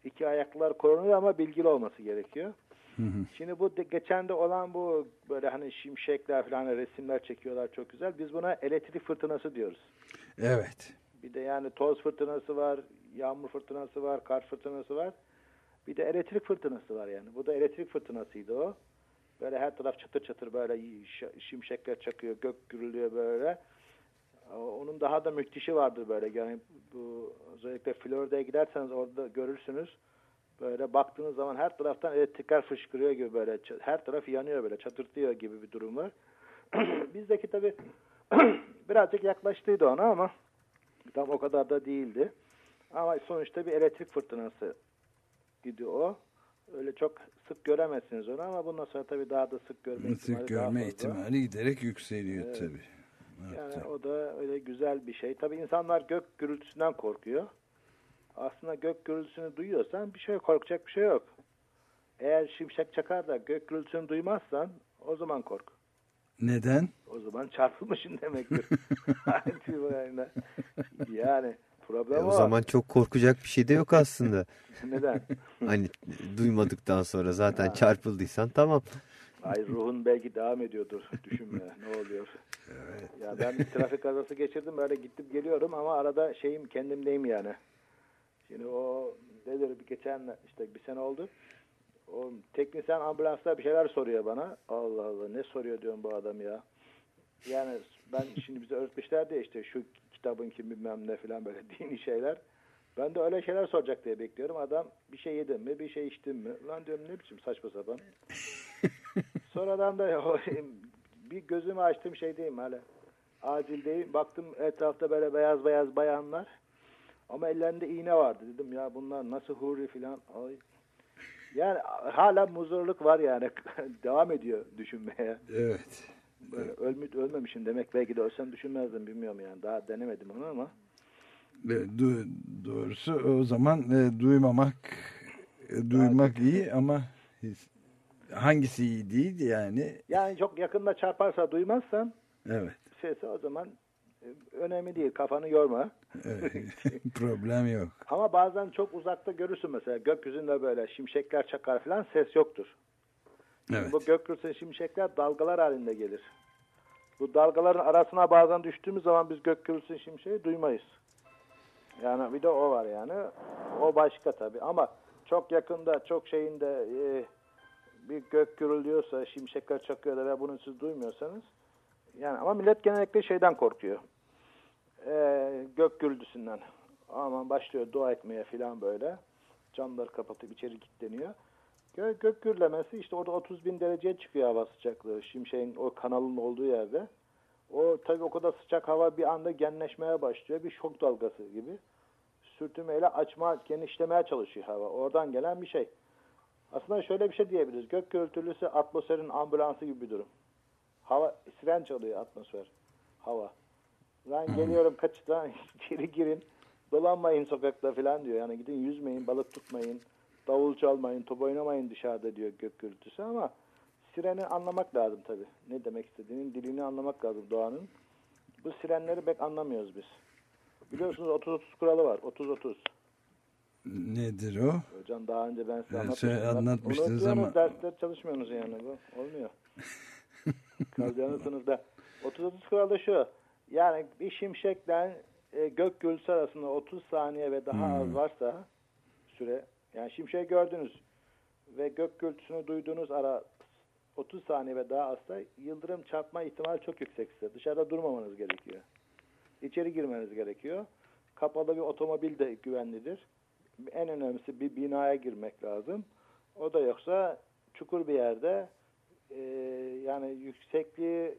iki ayaklılar korunuyor ama bilgili olması gerekiyor. Şimdi bu geçen de olan bu böyle hani şimşekler falan resimler çekiyorlar çok güzel. Biz buna elektrik fırtınası diyoruz. evet Bir de yani toz fırtınası var, yağmur fırtınası var, kar fırtınası var. Bir de elektrik fırtınası var yani. Bu da elektrik fırtınasıydı o. Böyle her taraf çatır çatır böyle şimşekler çakıyor, gök gürülüyor böyle. Onun daha da müthişi vardır böyle. Yani bu özellikle Florida'ya giderseniz orada görürsünüz. Böyle baktığınız zaman her taraftan elektrikler fışkırıyor gibi böyle. Her taraf yanıyor böyle çatırtıyor gibi bir durum var. Bizdeki tabii birazcık yaklaştıydı ona ama tam o kadar da değildi. Ama sonuçta bir elektrik fırtınası idi o. Öyle çok sık göremezsiniz onu ama bundan sonra tabii daha da sık görme ihtimali sık daha görme ihtimali giderek yükseliyor Evet. tabii. Yani Evet. o da öyle güzel bir şey. Tabii insanlar gök gürültüsünden korkuyor. Aslında gök gürültüsünü duyuyorsan bir şey korkacak bir şey yok. Eğer şimşek çakar da gök gürültüsünü duymazsan o zaman kork. Neden? O zaman çarpılmışsın demektir. yani, yani problem E, o o. zaman çok korkacak bir şey de yok aslında. Neden? hani duymadıktan sonra zaten çarpıldıysan tamam. Ay ruhun belki devam ediyordur. Düşünme ne oluyor. Ya ben bir trafik kazası geçirdim böyle gittim geliyorum ama arada şeyim kendimdeyim yani. Şimdi o nedir bir geçen işte bir sene oldu. O teknisyen ambulanslar bir şeyler soruyor bana. Allah Allah ne soruyor diyorum bu adam ya. Yani ben şimdi bize öğretmişler de işte şu kitabın kim bilmem ne falan böyle dini şeyler. Ben de öyle şeyler soracak diye bekliyorum. Adam bir şey yedin mi, bir şey içtin mi? Lan diyorum ne biçim saçma sapan. Sonradan da bir gözümü açtım şeydeyim hala. Acildeyim. Baktım etrafta böyle beyaz beyaz bayanlar. Ama ellerinde iğne vardı. Dedim ya bunlar nasıl huri filan. Ay. Yani hala muzurluk var yani. Devam ediyor düşünmeye. Evet. Böyle ölmü, ölmemişim demek belki de ölsem düşünmezdim bilmiyorum yani. Daha denemedim onu ama. Du- doğrusu o zaman e, duymamak e, duymak iyi ama his- hangisi iyi değil yani Yani çok yakında çarparsa duymazsan evet, sesi o zaman önemli değil. Kafanı yorma. evet. problem yok. Ama bazen çok uzakta görürsün mesela gökyüzünde böyle şimşekler çakar falan ses yoktur. Evet. Bu gökyüzü şimşekler dalgalar halinde gelir. Bu dalgaların arasına bazen düştüğümüz zaman biz gök gürültüsü şimşeği duymayız. Yani bir de o var yani. O başka tabii ama çok yakında çok şeyinde e, bir gök gürülüyorsa şimşekler çakıyor da ve bunu siz duymuyorsanız yani ama millet genellikle şeyden korkuyor. E, gök gürültüsünden. Aman başlıyor dua etmeye falan böyle. Camları kapatıp içeri kilitleniyor. Gö gök gürlemesi işte orada 30 bin dereceye çıkıyor hava sıcaklığı. Şimşeğin o kanalın olduğu yerde. O tabii o kadar sıcak hava bir anda genleşmeye başlıyor. Bir şok dalgası gibi. Sürtünmeyle açma, genişlemeye çalışıyor hava. Oradan gelen bir şey. Aslında şöyle bir şey diyebiliriz. Gök gürültülüsü atmosferin ambulansı gibi bir durum. Hava siren çalıyor atmosfer. Hava. Ben geliyorum kaçtan içeri girin. Dolanmayın sokakta falan diyor. Yani gidin yüzmeyin, balık tutmayın, davul çalmayın, top oynamayın dışarıda diyor gök gürültüsü ama sireni anlamak lazım tabii. Ne demek istediğinin dilini anlamak lazım doğanın. Bu sirenleri pek anlamıyoruz biz. Biliyorsunuz 30-30 kuralı var. 30-30. Nedir o? Hocam daha önce ben size anlatmıştım. şey anlatmıştınız ama- Derste çalışmıyorsunuz yani. Bu olmuyor. Kalacağınız sınıfta. 30-30 kuralı şu. Yani bir şimşekten e, gök gürültüsü arasında 30 saniye ve daha Hmm. az varsa süre yani şimşeği gördünüz ve gök gürültüsünü duyduğunuz ara 30 saniye ve daha azsa yıldırım çarpma ihtimali çok yüksek size. Dışarıda durmamanız gerekiyor. İçeri girmeniz gerekiyor. Kapalı bir otomobil de güvenlidir. En önemlisi bir binaya girmek lazım. O da yoksa çukur bir yerde e, yani yüksekliği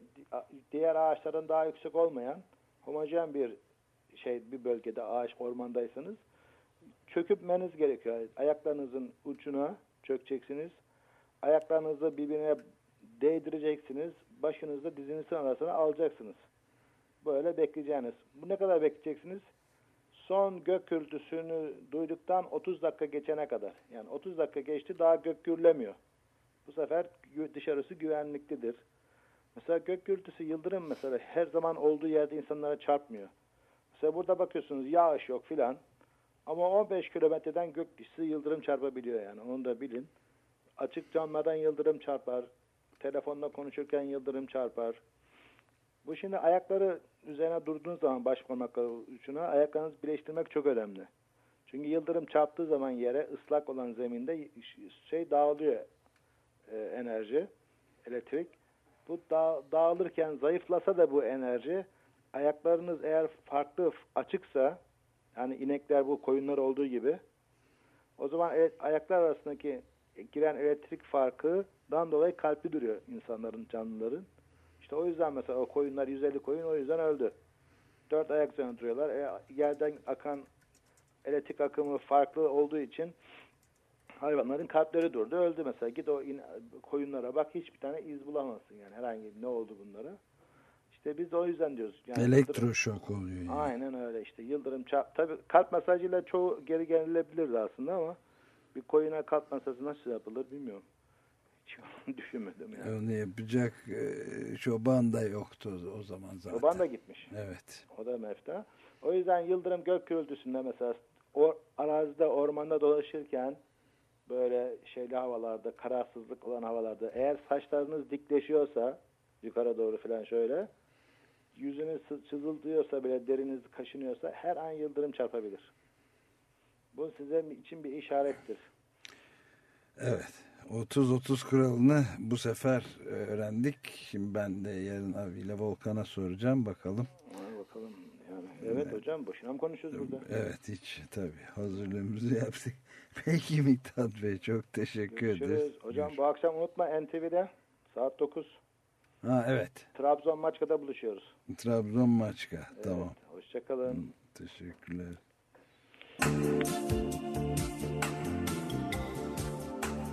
diğer ağaçların daha yüksek olmayan homojen bir şey bir bölgede ağaç ormandaysanız çöküpmeniz gerekiyor. Ayaklarınızın ucuna çökeceksiniz. Ayaklarınızı birbirine değdireceksiniz. Başınızı dizinizin arasına alacaksınız. Böyle bekleyeceğiniz. Bu ne kadar bekleyeceksiniz? Son gök gürültüsünü duyduktan 30 dakika geçene kadar. Yani 30 dakika geçti daha gök gürlemiyor. Bu sefer dışarısı güvenliklidir. Mesela gök gürültüsü yıldırım mesela her zaman olduğu yerde insanlara çarpmıyor. Mesela burada bakıyorsunuz yağış yok filan. Ama 15 kilometreden gökyüzü yıldırım çarpabiliyor yani onu da bilin. Açık camlardan yıldırım çarpar. Telefonla konuşurken yıldırım çarpar. Bu şimdi ayakları üzerine durduğunuz zaman baş parmakları ucuna ayaklarınızı birleştirmek çok önemli. Çünkü yıldırım çarptığı zaman yere ıslak olan zeminde şey dağılıyor e, enerji, elektrik. Bu da, dağılırken zayıflasa da bu enerji ayaklarınız eğer farklı açıksa yani inekler bu koyunlar olduğu gibi o zaman e- ayaklar arasındaki giren elektrik farkından dolayı kalpli duruyor insanların, canlıların. İşte o yüzden mesela o koyunlar 150 koyun o yüzden öldü. Dört ayak üzerine duruyorlar. E, yerden akan elektrik akımı farklı olduğu için hayvanların kalpleri durdu. Öldü mesela. Git o in- koyunlara bak hiçbir tane iz bulamazsın yani herhangi bir ne oldu bunlara. İşte biz o yüzden diyoruz. Yani Elektroşok oluyor. Yani. Aynen öyle işte yıldırım çarp. Tabii kalp masajıyla çoğu geri gelinebilirdi aslında ama bir koyuna kalp masajı nasıl yapılır bilmiyorum. Hiç düşünmedim yani. Onu yapacak e, çoban da yoktu o- o zaman zaten. Çoban da gitmiş. Evet. O da mefta. O yüzden yıldırım gök gürültüsünde mesela o arazide ormanda dolaşırken böyle şeyli havalarda kararsızlık olan havalarda eğer saçlarınız dikleşiyorsa yukarı doğru falan şöyle yüzünüz çızıldıyorsa bile deriniz kaşınıyorsa her an yıldırım çarpabilir. Bu size için bir işarettir. Evet. 30-30 kuralını bu sefer öğrendik. Şimdi ben de yarın abiyle Volkan'a soracağım bakalım. Bakalım. Yani, evet hocam boşuna mı konuşuyoruz burada? Evet hiç tabii hazırlığımızı yaptık. Peki Miktat Bey çok teşekkür ederiz. Görüşürüz. Hocam bu akşam unutma NTV'de saat 9 Ha evet. Trabzon Maçka'da buluşuyoruz. Trabzon Maçka. Evet, Tamam. Hoşçakalın. Teşekkürler.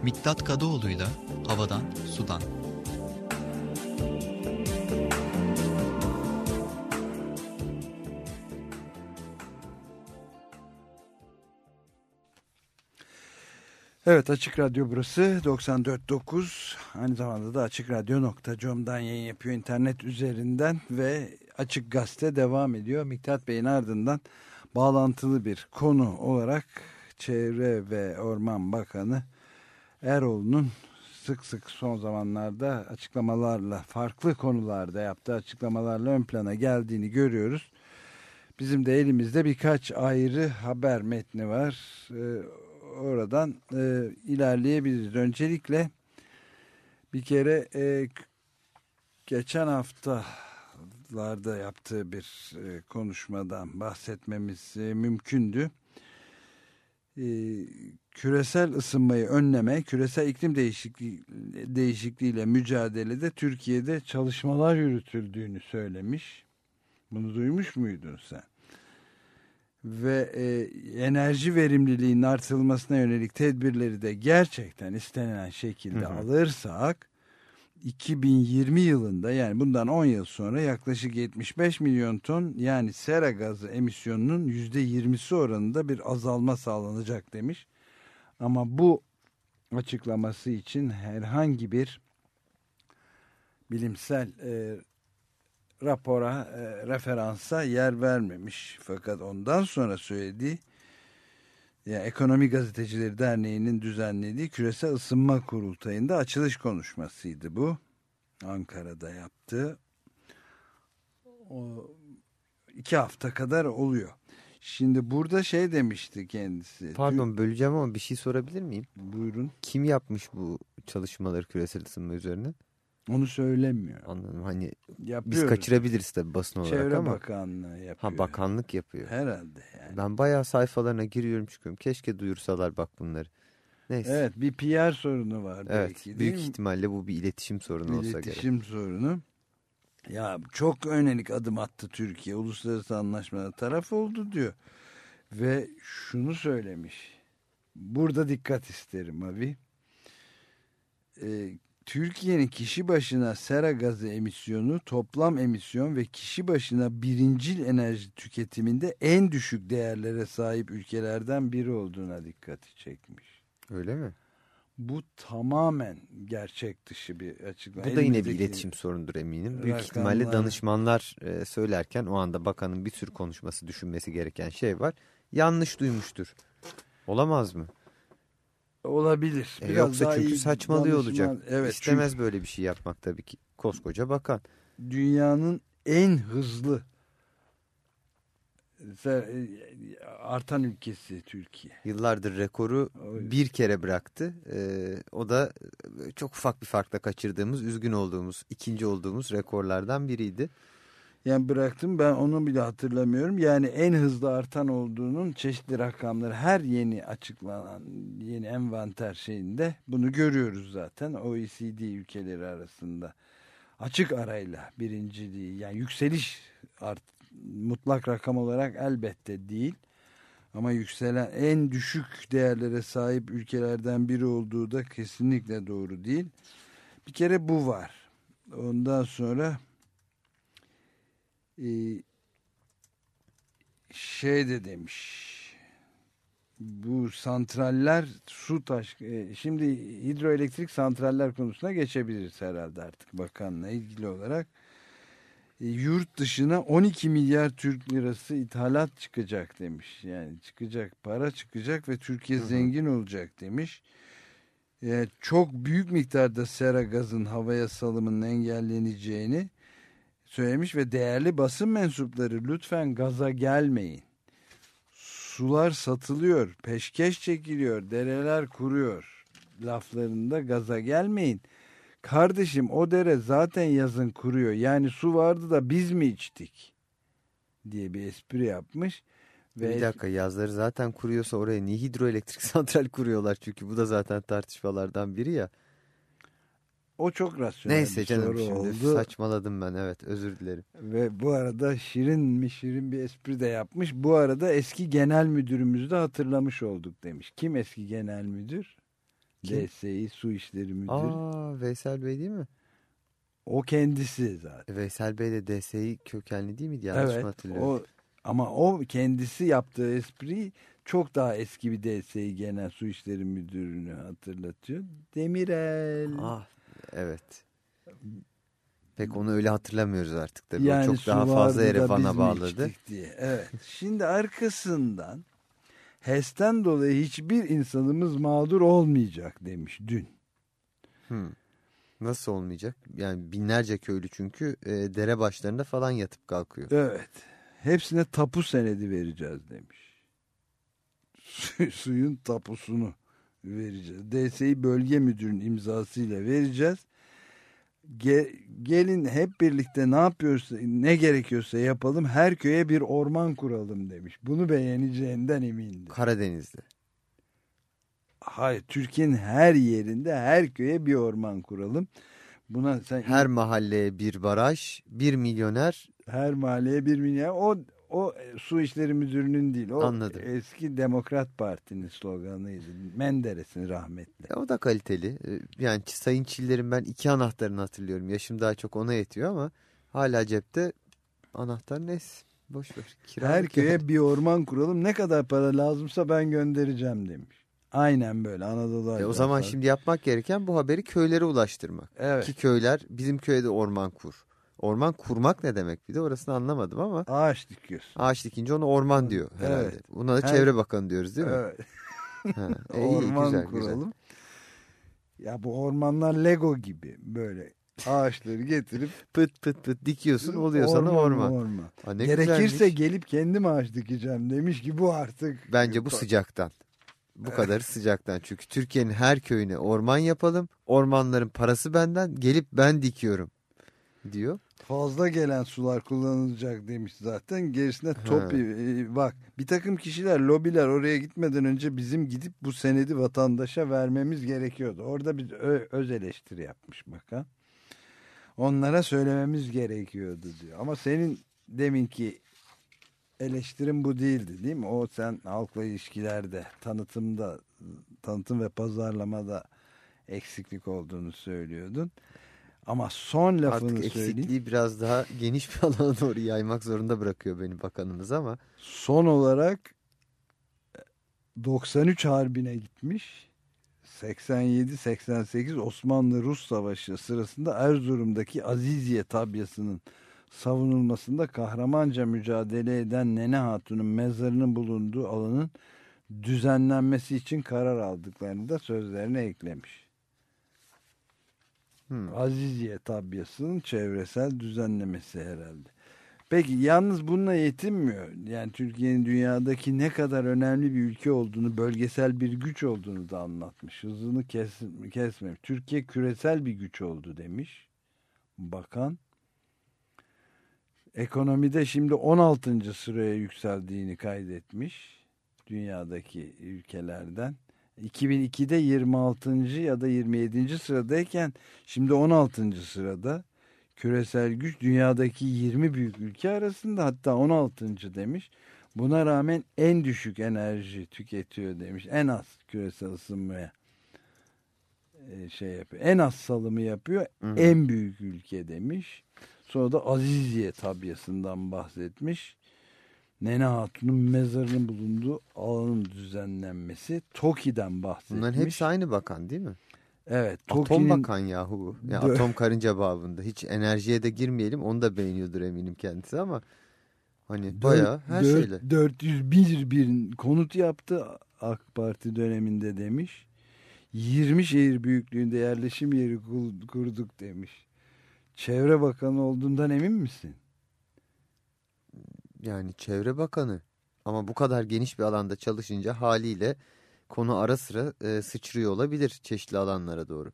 Miktat Kadıoğlu'yla Havadan Sudan. Evet Açık Radyo burası 94.9 aynı zamanda da açıkradyo.com'dan yayın yapıyor internet üzerinden ve Açık Gazete devam ediyor. Miktat Bey'in ardından bağlantılı bir konu olarak Çevre ve Orman Bakanı Eroğlu'nun sık sık son zamanlarda açıklamalarla farklı konularda yaptığı açıklamalarla ön plana geldiğini görüyoruz. Bizim de elimizde birkaç ayrı haber metni var. Ee, oradan e, ilerleyebiliriz. Öncelikle bir kere e, geçen haftalarda yaptığı bir e, konuşmadan bahsetmemiz e, mümkündü. E, küresel ısınmayı önleme, küresel iklim değişikliği, değişikliğiyle mücadelede Türkiye'de çalışmalar yürütüldüğünü söylemiş. Bunu duymuş muydun sen? Ve e, enerji verimliliğinin artırılmasına yönelik tedbirleri de gerçekten istenilen şekilde Hı hı. alırsak 2020 yılında yani bundan 10 yıl sonra yaklaşık 75 milyon ton yani sera gazı emisyonunun %20'si oranında bir azalma sağlanacak demiş. Ama bu açıklaması için herhangi bir bilimsel e, rapora, e, referansa yer vermemiş. Fakat ondan sonra söylediği yani Ekonomi Gazetecileri Derneği'nin düzenlediği küresel ısınma kurultayında açılış konuşmasıydı bu. Ankara'da yaptığı. O iki hafta kadar oluyor. Şimdi burada şey demişti kendisi. Pardon böleceğim ama bir şey sorabilir miyim? Buyurun. Kim yapmış bu çalışmaları küresel ısınma üzerine? Onu söylemiyor. Anladım. Hani biz Yapıyoruz. kaçırabiliriz tabii basın olarak Çevre ama. Bakanlığı yapıyor. Ha bakanlık yapıyor. Herhalde yani. Ben bayağı sayfalarına giriyorum çıkıyorum. Keşke duyursalar bak bunları. Neyse. Evet bir PR sorunu var Evet, belki büyük mi? ihtimalle bu bir iletişim sorunu olsa gerek. İletişim sorunu. Ya çok önelik adım attı Türkiye. Uluslararası anlaşmada taraf oldu diyor. Ve şunu söylemiş. Burada dikkat isterim abi. Ee, Türkiye'nin kişi başına sera gazı emisyonu, toplam emisyon ve kişi başına birincil enerji tüketiminde en düşük değerlere sahip ülkelerden biri olduğuna dikkati çekmiş. Öyle mi? Bu tamamen gerçek dışı bir açıklama. Bu da yine bir iletişim sorunudur eminim. Büyük ihtimalle rakamlar- danışmanlar e, söylerken o anda bakanın bir sürü konuşması düşünmesi gereken şey var. Yanlış duymuştur. Olamaz mı? Olabilir. E, Biraz yoksa daha çünkü saçmalıyor olacak. Evet, İstemez böyle bir şey yapmak tabii ki. Koskoca bakan. çünkü dünyanın en hızlı se- artan ülkesi Türkiye. Yıllardır rekoru bir kere bıraktı. E, o da e, çok ufak bir farkla kaçırdığımız, üzgün olduğumuz, ikinci olduğumuz rekorlardan biriydi. Yani bıraktım ben onu bile hatırlamıyorum. Yani en hızlı artan olduğunun çeşitli rakamları her yeni açıklanan yeni envanter şeyinde bunu görüyoruz zaten. OECD ülkeleri arasında açık arayla birinciliği yani yükseliş art, mutlak rakam olarak elbette değil. Ama yükselen en düşük değerlere sahip ülkelerden biri olduğu da kesinlikle doğru değil. Bir kere bu var. Ondan sonra şey de demiş. Bu santraller su taş e, şimdi hidroelektrik santraller konusuna geçebiliriz herhalde artık bakanla ilgili olarak. E, yurt dışına 12 milyar Türk lirası ithalat çıkacak demiş. Yani çıkacak para çıkacak ve Türkiye zengin olacak demiş. E, çok büyük miktarda sera gazın havaya salımının engelleneceğini söylemiş ve değerli basın mensupları lütfen gaza gelmeyin. Sular satılıyor, peşkeş çekiliyor, dereler kuruyor laflarında gaza gelmeyin. Kardeşim o dere zaten yazın kuruyor. Yani su vardı da biz mi içtik? diye bir espri yapmış. Ve Bir dakika yazları zaten kuruyorsa oraya niye hidroelektrik santral kuruyorlar? Çünkü bu da zaten tartışmalardan biri ya. O çok rasyonel Neyse canım şimdi oldu. saçmaladım ben evet özür dilerim. Ve bu arada şirin mi şirin bir espri de yapmış. Bu arada eski genel müdürümüzü de hatırlamış olduk demiş. Kim eski genel müdür? Kim? DSİ Su İşleri Müdürü. Aa Veysel Bey değil mi? O kendisi zaten. E, Veysel Bey de DSİ kökenli değil miydi? Yanlış mı evet. hatırlıyorum? O, ama o kendisi yaptığı espri çok daha eski bir DSİ Genel Su İşleri Müdürünü hatırlatıyor. Demirel. Ah evet. Pek onu öyle hatırlamıyoruz artık tabii. yani o çok daha fazla biz mi bağladı. diye. Evet. Şimdi arkasından HES'ten dolayı hiçbir insanımız mağdur olmayacak demiş dün. Hmm. Nasıl olmayacak? Yani binlerce köylü çünkü e, dere başlarında falan yatıp kalkıyor. Evet. Hepsine tapu senedi vereceğiz demiş. Su- suyun tapusunu vereceğiz. DSİ bölge müdürünün imzasıyla vereceğiz. Ge- gelin hep birlikte ne yapıyorsa ne gerekiyorsa yapalım her köye bir orman kuralım demiş. Bunu beğeneceğinden emindim. Karadeniz'de. Hayır Türkiye'nin her yerinde her köye bir orman kuralım. Buna sen Her mahalleye bir baraj, bir milyoner. her mahalleye bir milyar. O o e, su işleri müdürünün değil. O Anladım. eski Demokrat Parti'nin sloganıydı. Menderes'in rahmetli. E, o da kaliteli. E, yani Sayın Çiller'in ben iki anahtarını hatırlıyorum. Yaşım daha çok ona yetiyor ama hala cepte anahtar neyse. Boş ver. Kiralık Her köye yani. bir orman kuralım. Ne kadar para lazımsa ben göndereceğim demiş. Aynen böyle Anadolu E, o zaman şimdi yapmak gereken bu haberi köylere ulaştırmak. Evet. Ki köyler bizim köyde orman kur. Orman kurmak ne demek bir de orasını anlamadım ama Ağaç dikiyorsun. ağaç dikince ona orman diyor herhalde. Evet. Buna da Çevre Bakanı diyoruz değil mi? Evet. Ha, e, iyi, orman güzel, kuralım. güzel. Ya bu ormanlar Lego gibi böyle ağaçları getirip Pıt pıt pıt dikiyorsun oluyor sana orman. orman. Ha, ne Gerekirse güzelmiş. gelip kendim ağaç dikeceğim demiş ki bu artık. Bence bu sıcaktan. Bu kadarı sıcaktan. Çünkü Türkiye'nin her köyüne orman yapalım. Ormanların parası benden. Gelip ben dikiyorum. Diyor. Fazla gelen sular kullanılacak demiş zaten. Gerisine top e, bak bir takım kişiler lobiler oraya gitmeden önce bizim gidip bu senedi vatandaşa vermemiz gerekiyordu. Orada bir öz eleştiri yapmış bakan. Onlara söylememiz gerekiyordu diyor. Ama senin deminki eleştirin bu değildi değil mi? O sen halkla ilişkilerde, tanıtımda, tanıtım ve pazarlamada eksiklik olduğunu söylüyordun. Ama son lafını Artık söyleyeyim. eksikliği biraz daha geniş bir alana doğru yaymak zorunda bırakıyor beni bakanımız ama. Son olarak 93 Harbi'ne gitmiş. 87-88 Osmanlı-Rus Savaşı sırasında Erzurum'daki Aziziye tabyasının savunulmasında kahramanca mücadele eden Nene Hatun'un mezarının bulunduğu alanın düzenlenmesi için karar aldıklarını da sözlerine eklemiş. Hmm. Aziziye tabyasının çevresel düzenlemesi herhalde. Peki yalnız bununla yetinmiyor. Yani Türkiye'nin dünyadaki ne kadar önemli bir ülke olduğunu, bölgesel bir güç olduğunu da anlatmış. Hızını kes, kesmemiş. Türkiye küresel bir güç oldu demiş bakan. Ekonomide şimdi 16. sıraya yükseldiğini kaydetmiş dünyadaki ülkelerden. 2002'de 26. ya da 27. sıradayken şimdi 16. sırada küresel güç dünyadaki 20 büyük ülke arasında hatta 16. demiş. Buna rağmen en düşük enerji tüketiyor demiş. En az küresel ısınmaya e, şey yapıyor. En az salımı yapıyor. Hı. En büyük ülke demiş. Sonra da Aziziye tabyasından bahsetmiş. Nene Hatun'un mezarının bulunduğu alanın düzenlenmesi. Toki'den bahsetmiş. Bunların hepsi aynı bakan değil mi? Evet. Atom bakan yahu. Ya atom karınca babında. Hiç enerjiye de girmeyelim. Onu da beğeniyordur eminim kendisi ama hani bayağı her Dört- şeyle. 401 bin konut yaptı AK Parti döneminde demiş. 20 şehir büyüklüğünde yerleşim yeri kur- kurduk demiş. Çevre Bakanı olduğundan emin misin? Yani çevre bakanı. Ama bu kadar geniş bir alanda çalışınca haliyle konu ara sıra e, sıçrıyor olabilir çeşitli alanlara doğru.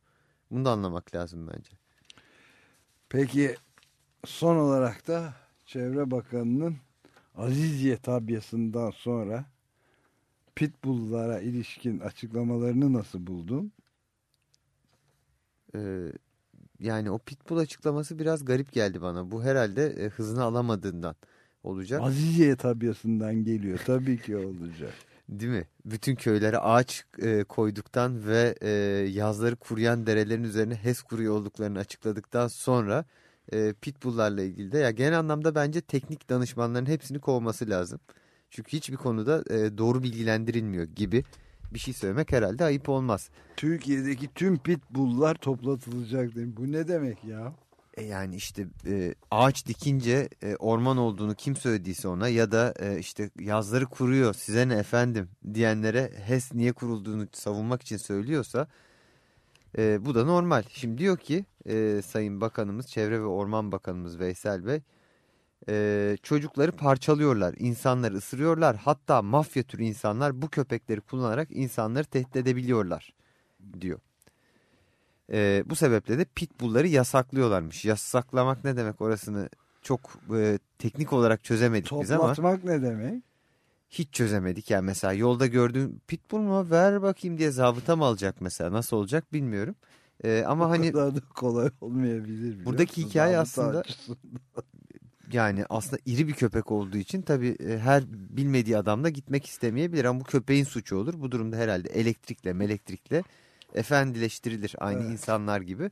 Bunu da anlamak lazım bence. Peki son olarak da Çevre Bakanı'nın Aziziye tabyasından sonra pitbulllara ilişkin açıklamalarını nasıl buldun? Ee, yani o pitbull açıklaması biraz garip geldi bana. Bu herhalde e, hızını alamadığından olacak. Aziziye tabyasından geliyor. Tabii ki olacak. Değil mi? Bütün köylere ağaç e, koyduktan ve e, yazları kuruyan derelerin üzerine HES kuruyor olduklarını açıkladıktan sonra e, pitbulllarla ilgili de ya genel anlamda bence teknik danışmanların hepsini kovması lazım. Çünkü hiçbir konuda e, doğru bilgilendirilmiyor gibi bir şey söylemek herhalde ayıp olmaz. Türkiye'deki tüm pitbulllar toplatılacak demiş. Bu ne demek ya? E yani işte e, ağaç dikince e, orman olduğunu kim söylediyse ona ya da e, işte yazları kuruyor size ne efendim diyenlere HES niye kurulduğunu savunmak için söylüyorsa e, bu da normal. Şimdi diyor ki e, Sayın Bakanımız Çevre ve Orman Bakanımız Veysel Bey e, çocukları parçalıyorlar, insanları ısırıyorlar hatta mafya türü insanlar bu köpekleri kullanarak insanları tehdit edebiliyorlar diyor. E, bu sebeple de pitbullları yasaklıyorlarmış. Yasaklamak ne demek orasını çok e, teknik olarak çözemedik biz ama Toplatmak ne demek? hiç çözemedik. Yani mesela yolda gördüğün pitbull mu ver bakayım diye zabıta mı alacak mesela nasıl olacak bilmiyorum. E, ama Bu hani kadar da kolay olmayabilir. Buradaki musun? hikaye Zabıta aslında- yani aslında iri bir köpek olduğu için tabii e, her bilmediği adam da gitmek istemeyebilir ama bu köpeğin suçu olur. Bu durumda herhalde elektrikle melektrikle efendileştirilir aynı Evet. insanlar gibi.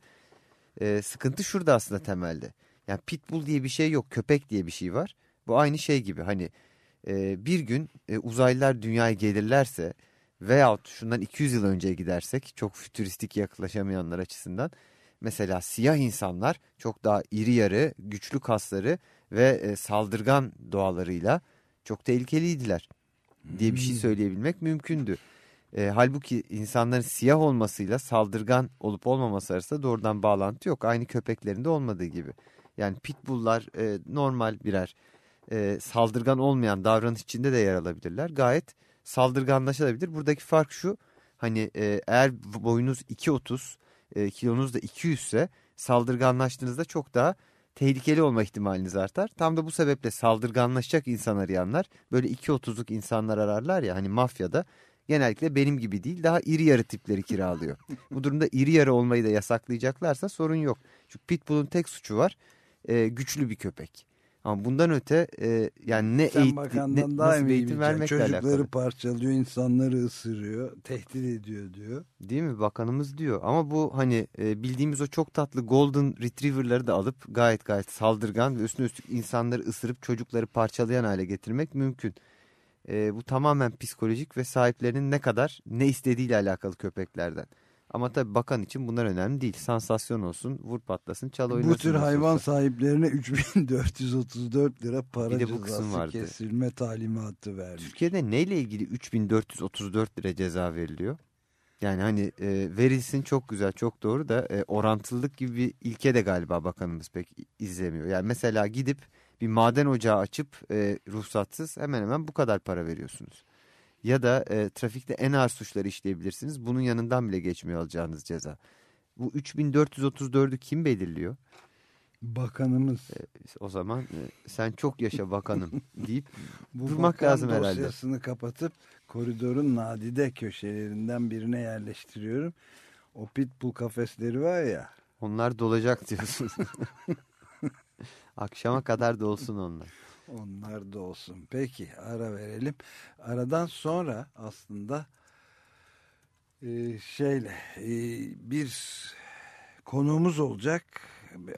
E, sıkıntı şurada aslında temelde. Yani pitbull diye bir şey yok köpek diye bir şey var. Bu aynı şey gibi hani e, bir gün e, uzaylılar dünyaya gelirlerse veyahut şundan 200 yıl önceye gidersek çok fütüristik yaklaşamayanlar açısından mesela siyah insanlar çok daha iri yarı, güçlü kasları ve e, saldırgan doğalarıyla çok tehlikeliydiler diye bir şey söyleyebilmek mümkündü. E, halbuki insanların siyah olmasıyla saldırgan olup olmaması arasında doğrudan bağlantı yok. Aynı köpeklerin de olmadığı gibi. Yani pitbulllar e, normal birer e, saldırgan olmayan davranış içinde de yer alabilirler. Gayet saldırganlaşabilir. Buradaki fark şu hani e, eğer boyunuz 2.30 e, kilonuz da 200 ise saldırganlaştığınızda çok daha tehlikeli olma ihtimaliniz artar. Tam da bu sebeple saldırganlaşacak insan arayanlar böyle 2.30'luk insanlar ararlar ya hani mafyada genellikle benim gibi değil daha iri yarı tipleri kiralıyor. bu durumda iri yarı olmayı da yasaklayacaklarsa sorun yok. Çünkü Pitbull'un tek suçu var e, güçlü bir köpek. Ama bundan öte e, yani ne Sen eğitim, ne, daha nasıl bir eğitim vermekle Çocukları alakalı. parçalıyor, insanları ısırıyor, tehdit ediyor diyor. Değil mi? Bakanımız diyor. Ama bu hani e, bildiğimiz o çok tatlı golden retriever'ları da alıp gayet gayet saldırgan ve üstüne üstlük insanları ısırıp çocukları parçalayan hale getirmek mümkün. E, bu tamamen psikolojik ve sahiplerinin ne kadar ne istediğiyle alakalı köpeklerden. Ama tabii bakan için bunlar önemli değil. Sansasyon olsun, vur patlasın, çal oynasın. Bu tür hayvan olsa. sahiplerine 3434 lira para Bir de bu cezası vardı. kesilme talimatı vermiş. Türkiye'de neyle ilgili 3434 lira ceza veriliyor? Yani hani e, verilsin çok güzel çok doğru da e, orantılılık gibi bir ilke de galiba bakanımız pek izlemiyor. Yani mesela gidip bir maden ocağı açıp e, ruhsatsız hemen hemen bu kadar para veriyorsunuz. Ya da e, trafikte en ağır suçları işleyebilirsiniz. Bunun yanından bile geçmiyor alacağınız ceza. Bu 3434'ü kim belirliyor? Bakanımız O zaman e, sen çok yaşa bakanım deyip bu durmak bakan lazım herhalde. dosyasını kapatıp koridorun nadide köşelerinden birine yerleştiriyorum. O pitbull kafesleri var ya Onlar dolacak diyorsun. Akşama kadar dolsun onlar. onlar da olsun. Peki ara verelim. Aradan sonra aslında e, şeyle e, bir konuğumuz olacak.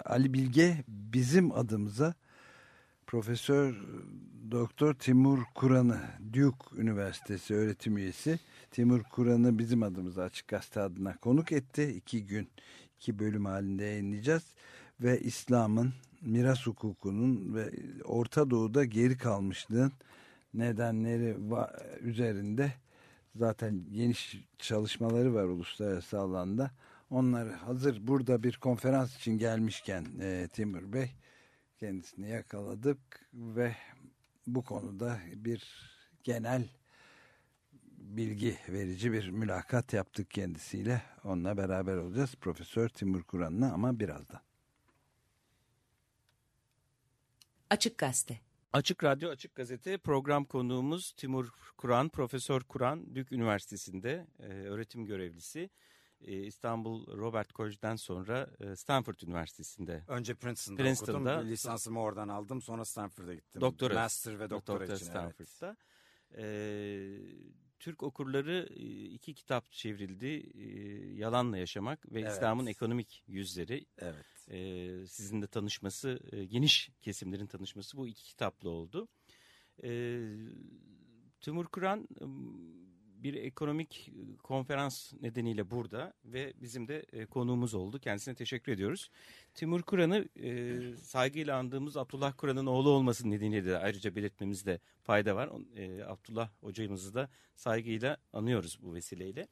Ali Bilge bizim adımıza Profesör Doktor Timur Kur'an'ı Duke Üniversitesi öğretim üyesi Timur Kur'an'ı bizim adımıza Açık Gazete adına konuk etti. İki gün iki bölüm halinde yayınlayacağız ve İslam'ın miras hukukunun ve Orta Doğu'da geri kalmışlığın nedenleri üzerinde zaten geniş çalışmaları var uluslararası alanda. Onları hazır burada bir konferans için gelmişken e, Timur Bey kendisini yakaladık ve bu konuda bir genel bilgi verici bir mülakat yaptık kendisiyle. Onunla beraber olacağız. Profesör Timur Kur'an'la ama birazdan. Açık Gazete. Açık Radyo Açık Gazete program konuğumuz Timur Kur'an, Profesör Kur'an, Dük Üniversitesi'nde e, öğretim görevlisi. E, İstanbul Robert College'den sonra e, Stanford Üniversitesi'nde Önce Princeton'da, Princeton'da. okudum. Lisansımı oradan aldım. Sonra Stanford'a gittim. doktora, Master ve doktora, doktora için. evet. Stanford'da. E, Türk okurları e, iki kitap çevrildi. E, Yalanla Yaşamak ve Evet. İslam'ın Ekonomik Yüzleri. Evet. E, sizin de tanışması, geniş kesimlerin tanışması bu iki kitapla oldu. Timur Kur'an bir ekonomik e, konferans nedeniyle burada ve bizim de e, konuğumuz oldu. Kendisine teşekkür ediyoruz. Timur Kur'an'ı e, saygıyla andığımız Abdullah Kur'an'ın oğlu olması nedeniyle de ayrıca belirtmemizde fayda var. Abdullah hocamızı da saygıyla anıyoruz bu vesileyle.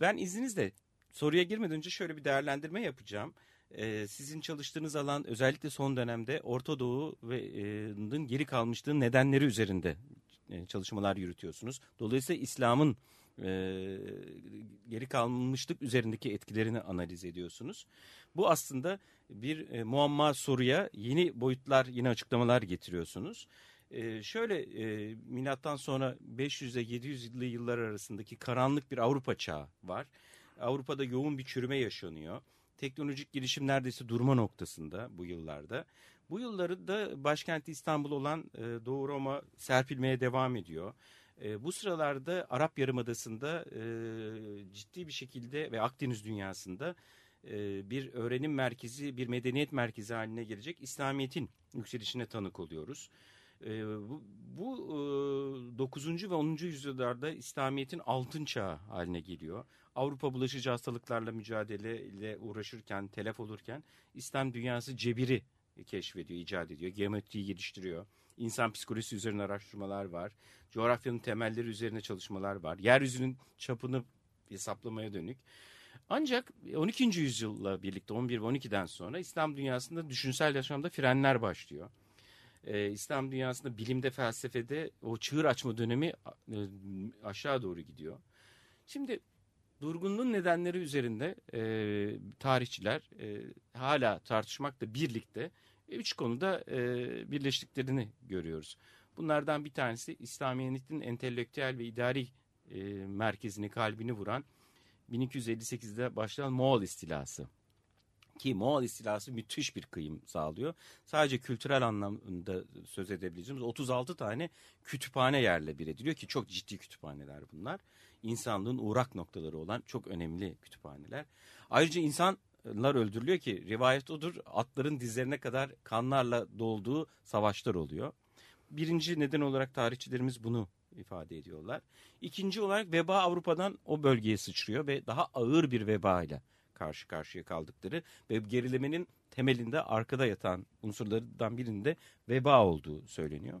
Ben izninizle soruya girmeden önce şöyle bir değerlendirme yapacağım. Sizin çalıştığınız alan özellikle son dönemde Orta Doğu ve n'ın geri kalmışlığın nedenleri üzerinde çalışmalar yürütüyorsunuz. Dolayısıyla İslam'ın e, geri kalmışlık üzerindeki etkilerini analiz ediyorsunuz. Bu aslında bir e, muamma soruya yeni boyutlar, yeni açıklamalar getiriyorsunuz. E, şöyle e, milattan sonra 500 ile 700'lü yıllar arasındaki karanlık bir Avrupa çağı var. Avrupa'da yoğun bir çürüme yaşanıyor. Teknolojik gelişim neredeyse durma noktasında bu yıllarda. Bu yılları da başkenti İstanbul olan e, Doğu Roma serpilmeye devam ediyor. E, bu sıralarda Arap Yarımadası'nda e, ciddi bir şekilde ve Akdeniz dünyasında e, bir öğrenim merkezi, bir medeniyet merkezi haline gelecek İslamiyet'in yükselişine tanık oluyoruz. E, bu bu e, 9. ve 10. yüzyıllarda İslamiyet'in altın çağı haline geliyor. Avrupa bulaşıcı hastalıklarla mücadeleyle uğraşırken, telef olurken İslam dünyası cebiri keşfediyor, icat ediyor. Geometriyi geliştiriyor. İnsan psikolojisi üzerine araştırmalar var. Coğrafyanın temelleri üzerine çalışmalar var. Yeryüzünün çapını hesaplamaya dönük. Ancak 12. yüzyılla birlikte 11 ve 12'den sonra İslam dünyasında düşünsel yaşamda frenler başlıyor. Ee, İslam dünyasında bilimde, felsefede o çığır açma dönemi e, aşağı doğru gidiyor. Şimdi durgunluğun nedenleri üzerinde e, tarihçiler e, hala tartışmakla birlikte üç konuda e, birleştiklerini görüyoruz. Bunlardan bir tanesi İslamiyet'in entelektüel ve idari e, merkezini, kalbini vuran 1258'de başlayan Moğol istilası. Ki Moğol istilası müthiş bir kıyım sağlıyor. Sadece kültürel anlamda söz edebileceğimiz 36 tane kütüphane yerle bir ediliyor ki çok ciddi kütüphaneler bunlar. İnsanlığın uğrak noktaları olan çok önemli kütüphaneler. Ayrıca insanlar öldürülüyor ki rivayet odur atların dizlerine kadar kanlarla dolduğu savaşlar oluyor. Birinci neden olarak tarihçilerimiz bunu ifade ediyorlar. İkinci olarak veba Avrupa'dan o bölgeye sıçrıyor ve daha ağır bir veba ile karşı karşıya kaldıkları ve gerilemenin temelinde arkada yatan unsurlardan birinde veba olduğu söyleniyor.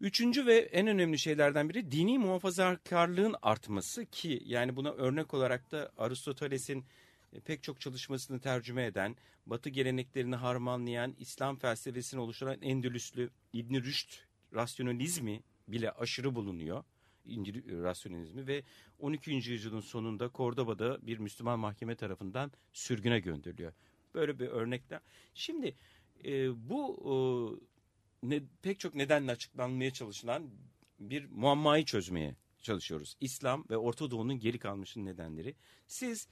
Üçüncü ve en önemli şeylerden biri dini muhafazakarlığın artması ki yani buna örnek olarak da Aristoteles'in e, pek çok çalışmasını tercüme eden, Batı geleneklerini harmanlayan, İslam felsefesini oluşturan Endülüslü İbn Rüşd rasyonalizmi bile aşırı bulunuyor. İncil rasyonalizmi ve 12. yüzyılın sonunda Kordoba'da bir Müslüman mahkeme tarafından sürgüne gönderiliyor. Böyle bir örnekler. Şimdi e, bu e, ne, pek çok nedenle açıklanmaya çalışılan bir muammayı çözmeye çalışıyoruz. İslam ve Orta Doğu'nun geri kalmışın nedenleri. Siz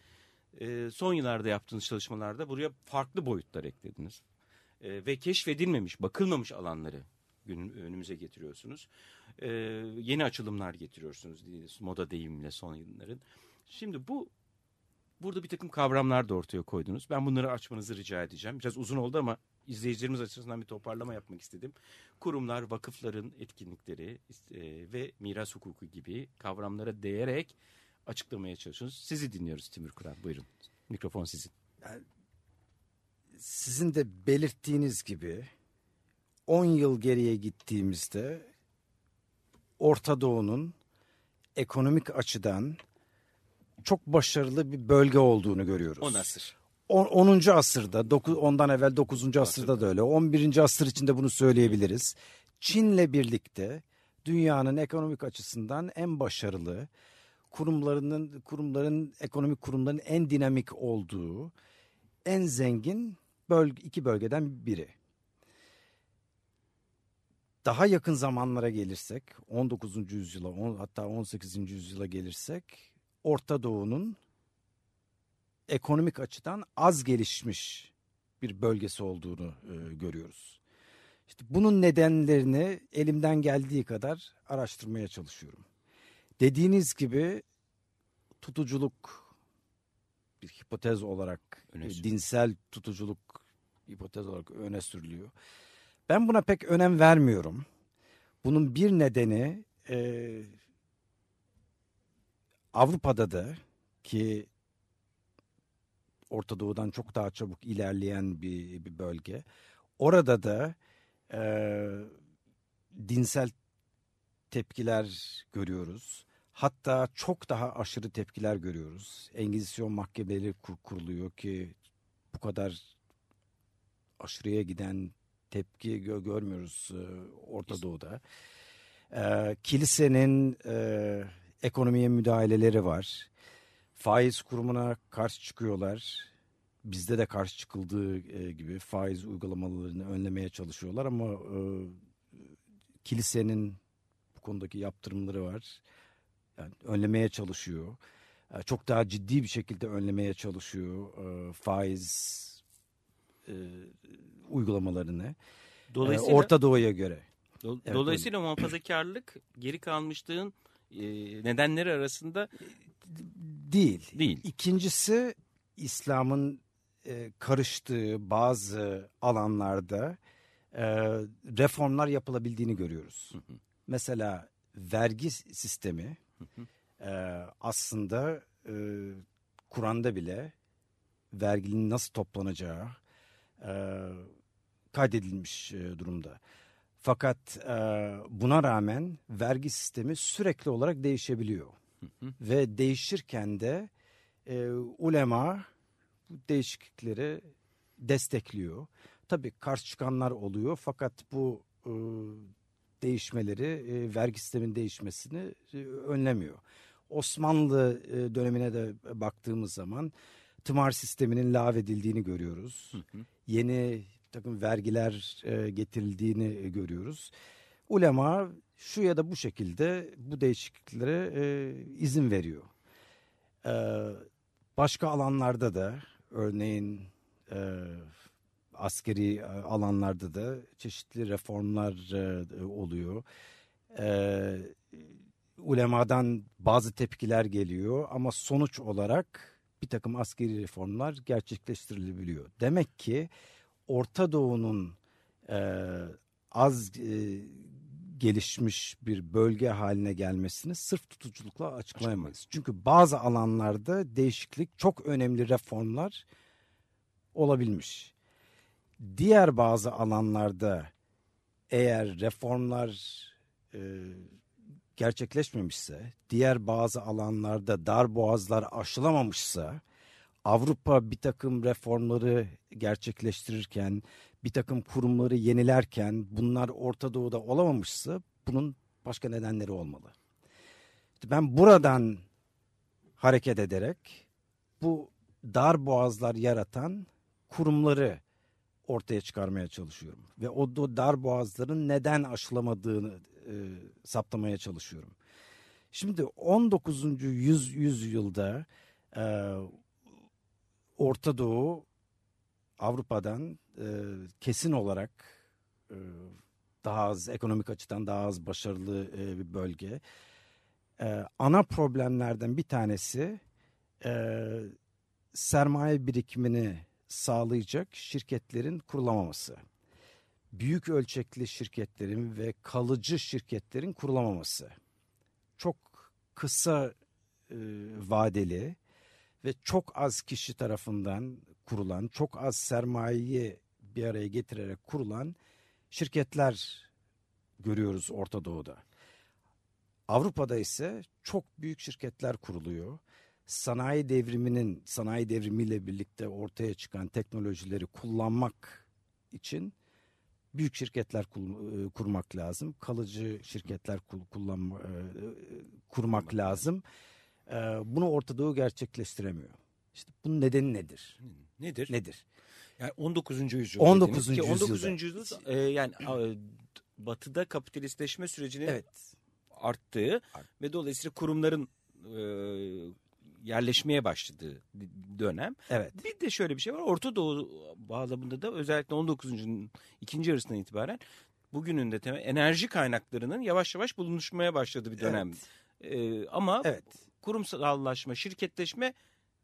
e, son yıllarda yaptığınız çalışmalarda buraya farklı boyutlar eklediniz. E, ve keşfedilmemiş, bakılmamış alanları gün, önümüze getiriyorsunuz. E, yeni açılımlar getiriyorsunuz moda deyimle son yılların. Şimdi bu burada bir takım kavramlar da ortaya koydunuz. Ben bunları açmanızı rica edeceğim. Biraz uzun oldu ama izleyicilerimiz açısından bir toparlama yapmak istedim. Kurumlar, vakıfların etkinlikleri e, ve miras hukuku gibi kavramlara değerek açıklamaya çalışıyoruz. Sizi dinliyoruz Timur Kur'an. Buyurun. Mikrofon sizin. Sizin de belirttiğiniz gibi 10 yıl geriye gittiğimizde Orta Doğu'nun ekonomik açıdan çok başarılı bir bölge olduğunu görüyoruz. O nasır. On- 10. asırda, doku- ondan evvel 9. asırda da öyle. 11. asır içinde bunu söyleyebiliriz. Çin'le birlikte dünyanın ekonomik açısından en başarılı, kurumlarının kurumların ekonomik kurumların en dinamik olduğu, en zengin bölge, iki bölgeden biri. Daha yakın zamanlara gelirsek, 19. yüzyıla, on- hatta 18. yüzyıla gelirsek, Orta Doğu'nun ekonomik açıdan az gelişmiş bir bölgesi olduğunu e, görüyoruz. İşte bunun nedenlerini elimden geldiği kadar araştırmaya çalışıyorum. Dediğiniz gibi tutuculuk bir hipotez olarak, Öne e, sürülüyor. dinsel tutuculuk hipotez olarak öne sürülüyor. Ben buna pek önem vermiyorum. Bunun bir nedeni e, Avrupa'da da ki Orta Doğu'dan çok daha çabuk ilerleyen bir, bir bölge. Orada da e, dinsel tepkiler görüyoruz. Hatta çok daha aşırı tepkiler görüyoruz. Engizisyon mahkemeleri kur- kuruluyor ki bu kadar aşırıya giden tepki gö- görmüyoruz e, Orta Doğu'da. E, kilisenin e, ekonomiye müdahaleleri var. Faiz kurumuna karşı çıkıyorlar. Bizde de karşı çıkıldığı e, gibi faiz uygulamalarını önlemeye çalışıyorlar ama e, kilisenin bu konudaki yaptırımları var. Yani önlemeye çalışıyor. E, çok daha ciddi bir şekilde önlemeye çalışıyor e, faiz e, uygulamalarını. E, Dolayısıyla Orta Doğu'ya göre. Do- Evet, Dolayısıyla muhafazakarlık geri kalmışlığın e, nedenleri arasında Değil. Değil. İkincisi İslam'ın e, karıştığı bazı alanlarda e, reformlar yapılabildiğini görüyoruz. Mesela vergi sistemi e, aslında e, Kur'an'da bile verginin nasıl toplanacağı e, kaydedilmiş e, durumda. Fakat e, buna rağmen vergi sistemi sürekli olarak değişebiliyor. Ve değişirken de e, ulema bu değişiklikleri destekliyor. Tabii karşı çıkanlar oluyor fakat bu e, değişmeleri, e, vergi sistemin değişmesini e, önlemiyor. Osmanlı e, dönemine de baktığımız zaman tımar sisteminin lağvedildiğini görüyoruz. Yeni bir takım vergiler e, getirildiğini görüyoruz. Ulema şu ya da bu şekilde bu değişikliklere e, izin veriyor. E, başka alanlarda da örneğin e, askeri e, alanlarda da çeşitli reformlar e, oluyor. E, ulemadan bazı tepkiler geliyor ama sonuç olarak bir takım askeri reformlar gerçekleştirilebiliyor. Demek ki Orta Doğu'nun e, az e, gelişmiş bir bölge haline gelmesini sırf tutuculukla açıklayamayız. Çünkü bazı alanlarda değişiklik çok önemli reformlar olabilmiş. Diğer bazı alanlarda eğer reformlar e, gerçekleşmemişse, diğer bazı alanlarda dar boğazlar aşılamamışsa, Avrupa bir takım reformları gerçekleştirirken, bir takım kurumları yenilerken bunlar Orta Doğu'da olamamışsa bunun başka nedenleri olmalı. Ben buradan hareket ederek bu dar boğazlar yaratan kurumları ortaya çıkarmaya çalışıyorum. Ve o da dar boğazların neden aşılamadığını e, saptamaya çalışıyorum. Şimdi 19. Yüz, yüzyılda e, Orta Doğu Avrupa'dan e, kesin olarak e, daha az ekonomik açıdan daha az başarılı e, bir bölge. E, ana problemlerden bir tanesi e, sermaye birikimini sağlayacak şirketlerin kurulamaması. Büyük ölçekli şirketlerin ve kalıcı şirketlerin kurulamaması. Çok kısa e, vadeli ve çok az kişi tarafından kurulan, çok az sermayeyi bir araya getirerek kurulan şirketler görüyoruz Orta Doğu'da. Avrupa'da ise çok büyük şirketler kuruluyor. Sanayi devriminin, sanayi devrimiyle birlikte ortaya çıkan teknolojileri kullanmak için büyük şirketler e, kurmak lazım. Kalıcı şirketler kul- kullanma, e, kurmak lazım. E, Bunu Orta Doğu gerçekleştiremiyor. İşte bunun nedeni nedir? nedir? Nedir? Yani 19. yüzyıl. 19. dediniz ki 19. yüzyılda. yüzyıl e, yani batıda kapitalistleşme sürecinin Evet. arttığı ve dolayısıyla kurumların e, yerleşmeye başladığı dönem. Evet. Bir de şöyle bir şey var. Orta Doğu bağlamında da özellikle 19. yüzyılın ikinci yarısından itibaren bugünün de temel enerji kaynaklarının yavaş yavaş bulunuşmaya başladığı bir dönem. E, ama Evet. kurumsallaşma, şirketleşme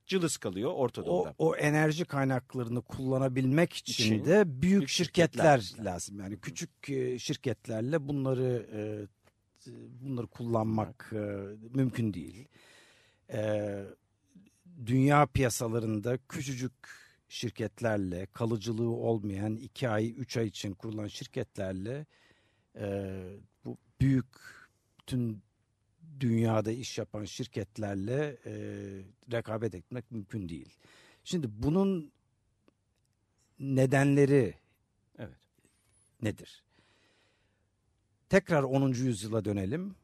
cılız kalıyor Orta O, o enerji kaynaklarını kullanabilmek için, İçin de büyük, büyük şirketler, şirketler. lazım. Yani küçük e, şirketlerle bunları e, bunları kullanmak e, mümkün değil. Dünya piyasalarında küçücük şirketlerle kalıcılığı olmayan iki ay, üç ay için kurulan şirketlerle bu büyük bütün dünyada iş yapan şirketlerle e, rekabet etmek mümkün değil. Şimdi bunun nedenleri Evet. nedir? Tekrar 10. yüzyıla dönelim.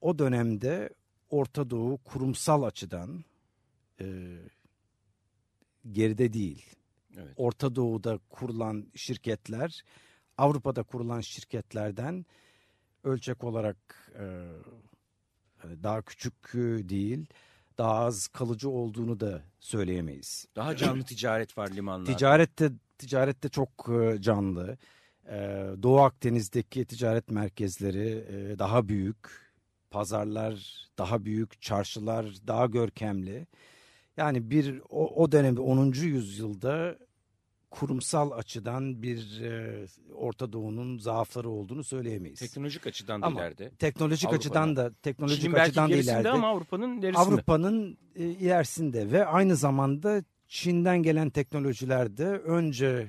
O dönemde Orta Doğu kurumsal açıdan e, geride değil. Evet. Orta Doğu'da kurulan şirketler Avrupa'da kurulan şirketlerden ölçek olarak e, daha küçük e, değil, daha az kalıcı olduğunu da söyleyemeyiz. Daha canlı ticaret var limanlarda. Ticarette ticarette çok e, canlı. E, Doğu Akdeniz'deki ticaret merkezleri daha büyük, pazarlar daha büyük, çarşılar daha görkemli. Yani bir o, o dönemde 10. yüzyılda kurumsal açıdan bir e, Orta Doğu'nun zaafları olduğunu söyleyemeyiz. Teknolojik açıdan da Ama ileride. teknolojik açıdan da teknolojik belki açıdan da ileride. ama Avrupa'nın ilerisinde. Avrupa'nın e, ilerisinde ve aynı zamanda Çin'den gelen teknolojiler de önce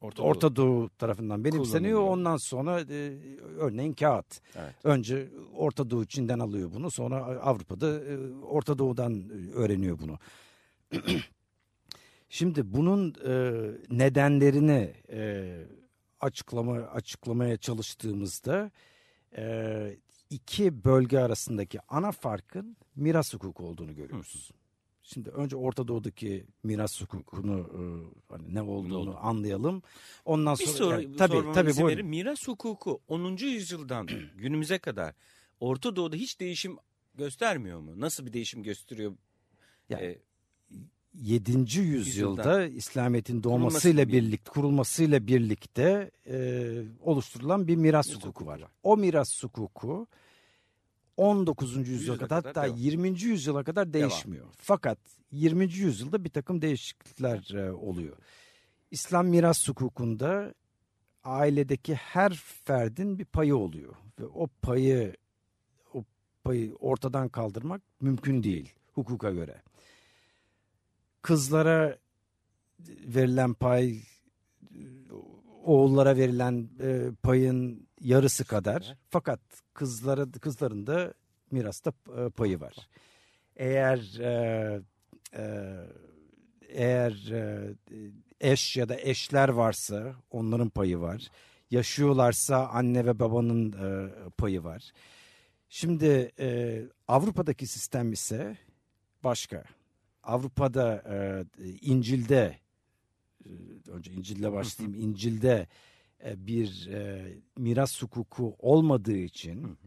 Orta, Orta, Doğu. Doğu tarafından benimseniyor. Ondan sonra e, örneğin kağıt. Evet. Önce Orta Doğu Çin'den alıyor bunu. Sonra Avrupa'da e, Orta Doğu'dan e, öğreniyor bunu. Şimdi bunun e, nedenlerini e, açıklama açıklamaya çalıştığımızda e, iki bölge arasındaki ana farkın miras hukuku olduğunu görüyoruz. Şimdi önce Orta Doğu'daki miras hukukunu e, hani ne olduğunu oldu? anlayalım. Ondan Bir sonra soru yani, tabii tabii verin. Miras hukuku 10. yüzyıldan günümüze kadar Orta Doğu'da hiç değişim göstermiyor mu? Nasıl bir değişim gösteriyor? Yani Ee, 7. yüzyılda İslamiyet'in doğmasıyla birlikte kurulmasıyla birlikte e, oluşturulan bir miras hukuku hukuku var. var. O miras hukuku 19. yüzyıla Yüzyıla kadar, kadar hatta devam. 20. yüzyıla kadar değişmiyor. Fakat 20. yüzyılda bir takım değişiklikler e, oluyor. İslam miras hukukunda ailedeki her ferdin bir payı oluyor ve o payı o payı ortadan kaldırmak mümkün değil hukuka göre. Kızlara verilen pay oğullara verilen e, payın yarısı kadar. Fakat kızlara kızların da mirasta e, payı var. Eğer e, e, eğer e, eş ya da eşler varsa onların payı var. Yaşıyorlarsa anne ve babanın e, payı var. Şimdi e, Avrupa'daki sistem ise başka. Avrupa'da e, İncil'de e, önce İncil'le başlayayım. İncil'de e, bir e, miras hukuku olmadığı için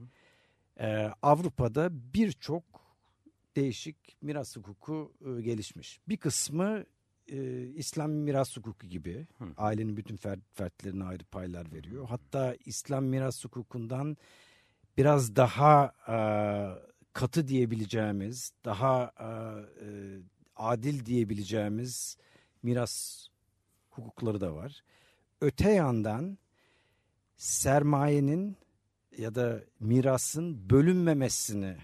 e, Avrupa'da birçok değişik miras hukuku e, gelişmiş. Bir kısmı e, İslam miras hukuku gibi ailenin bütün fer, fertlerine ayrı paylar veriyor. Hatta İslam miras hukukundan biraz daha e, katı diyebileceğimiz, daha e, e, adil diyebileceğimiz miras hukukları da var. Öte yandan sermayenin ya da mirasın bölünmemesine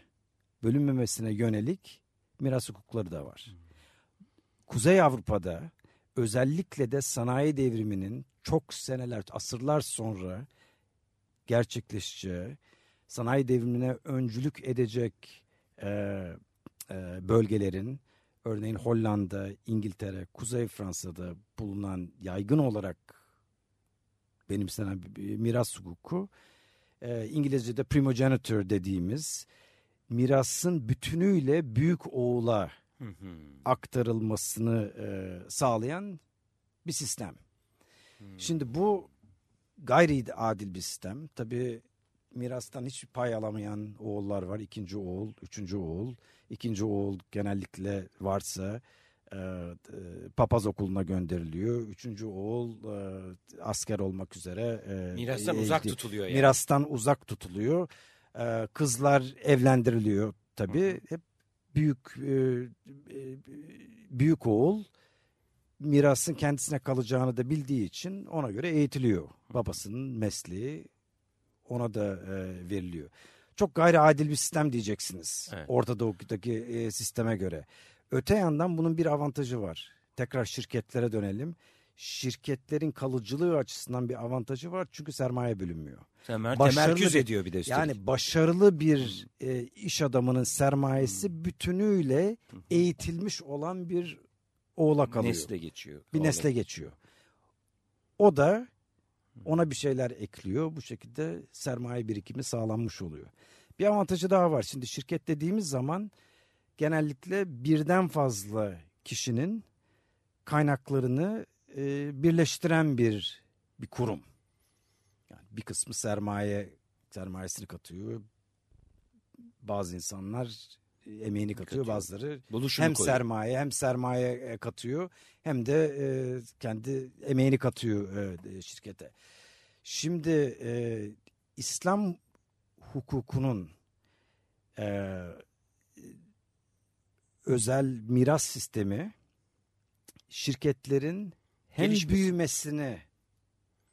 bölünmemesine yönelik miras hukukları da var. Kuzey Avrupa'da özellikle de sanayi devriminin çok seneler, asırlar sonra gerçekleşeceği, sanayi devrimine öncülük edecek e, e, bölgelerin, örneğin Hollanda, İngiltere, Kuzey Fransa'da bulunan yaygın olarak benimsenen miras hukuku, e, İngilizce'de primogeniture dediğimiz mirasın bütünüyle büyük oğula aktarılmasını e, sağlayan bir sistem. Şimdi bu gayri adil bir sistem. Tabii mirastan hiç pay alamayan oğullar var. İkinci oğul, üçüncü oğul. İkinci oğul genellikle varsa e, e, papaz okuluna gönderiliyor. Üçüncü oğul e, asker olmak üzere. e, Mirastan e, uzak gidiyor. tutuluyor yani. Mirastan uzak tutuluyor. Ee, kızlar evlendiriliyor tabii. Hep büyük e, e, büyük oğul mirasın kendisine kalacağını da bildiği için ona göre eğitiliyor. Babasının mesleği ona da e, veriliyor. Çok gayri adil bir sistem diyeceksiniz. Evet. Orta Doğu'daki e, sisteme göre. Öte yandan bunun bir avantajı var. Tekrar şirketlere dönelim. Şirketlerin kalıcılığı açısından bir avantajı var. Çünkü sermaye bölünmüyor. Temer, Başarılı ediyor bir de üstelik. Yani başarılı bir e, iş adamının sermayesi bütünüyle eğitilmiş olan bir oğla kalıyor. nesle geçiyor. bir Oğlan. nesle geçiyor. O da ona bir şeyler ekliyor. Bu şekilde sermaye birikimi sağlanmış oluyor. Bir avantajı daha var. Şimdi şirket dediğimiz zaman genellikle birden fazla kişinin kaynaklarını e, birleştiren bir bir kurum. Yani bir kısmı sermaye sermayesini katıyor. Bazı insanlar emeğini katıyor, Katıyor. bazıları Buluşunu hem koyuyor. sermaye hem sermaye e, katıyor hem de e, kendi emeğini katıyor e, şirkete. Şimdi e, İslam hukukunun e, özel miras sistemi şirketlerin hem Gelişmesi. büyümesini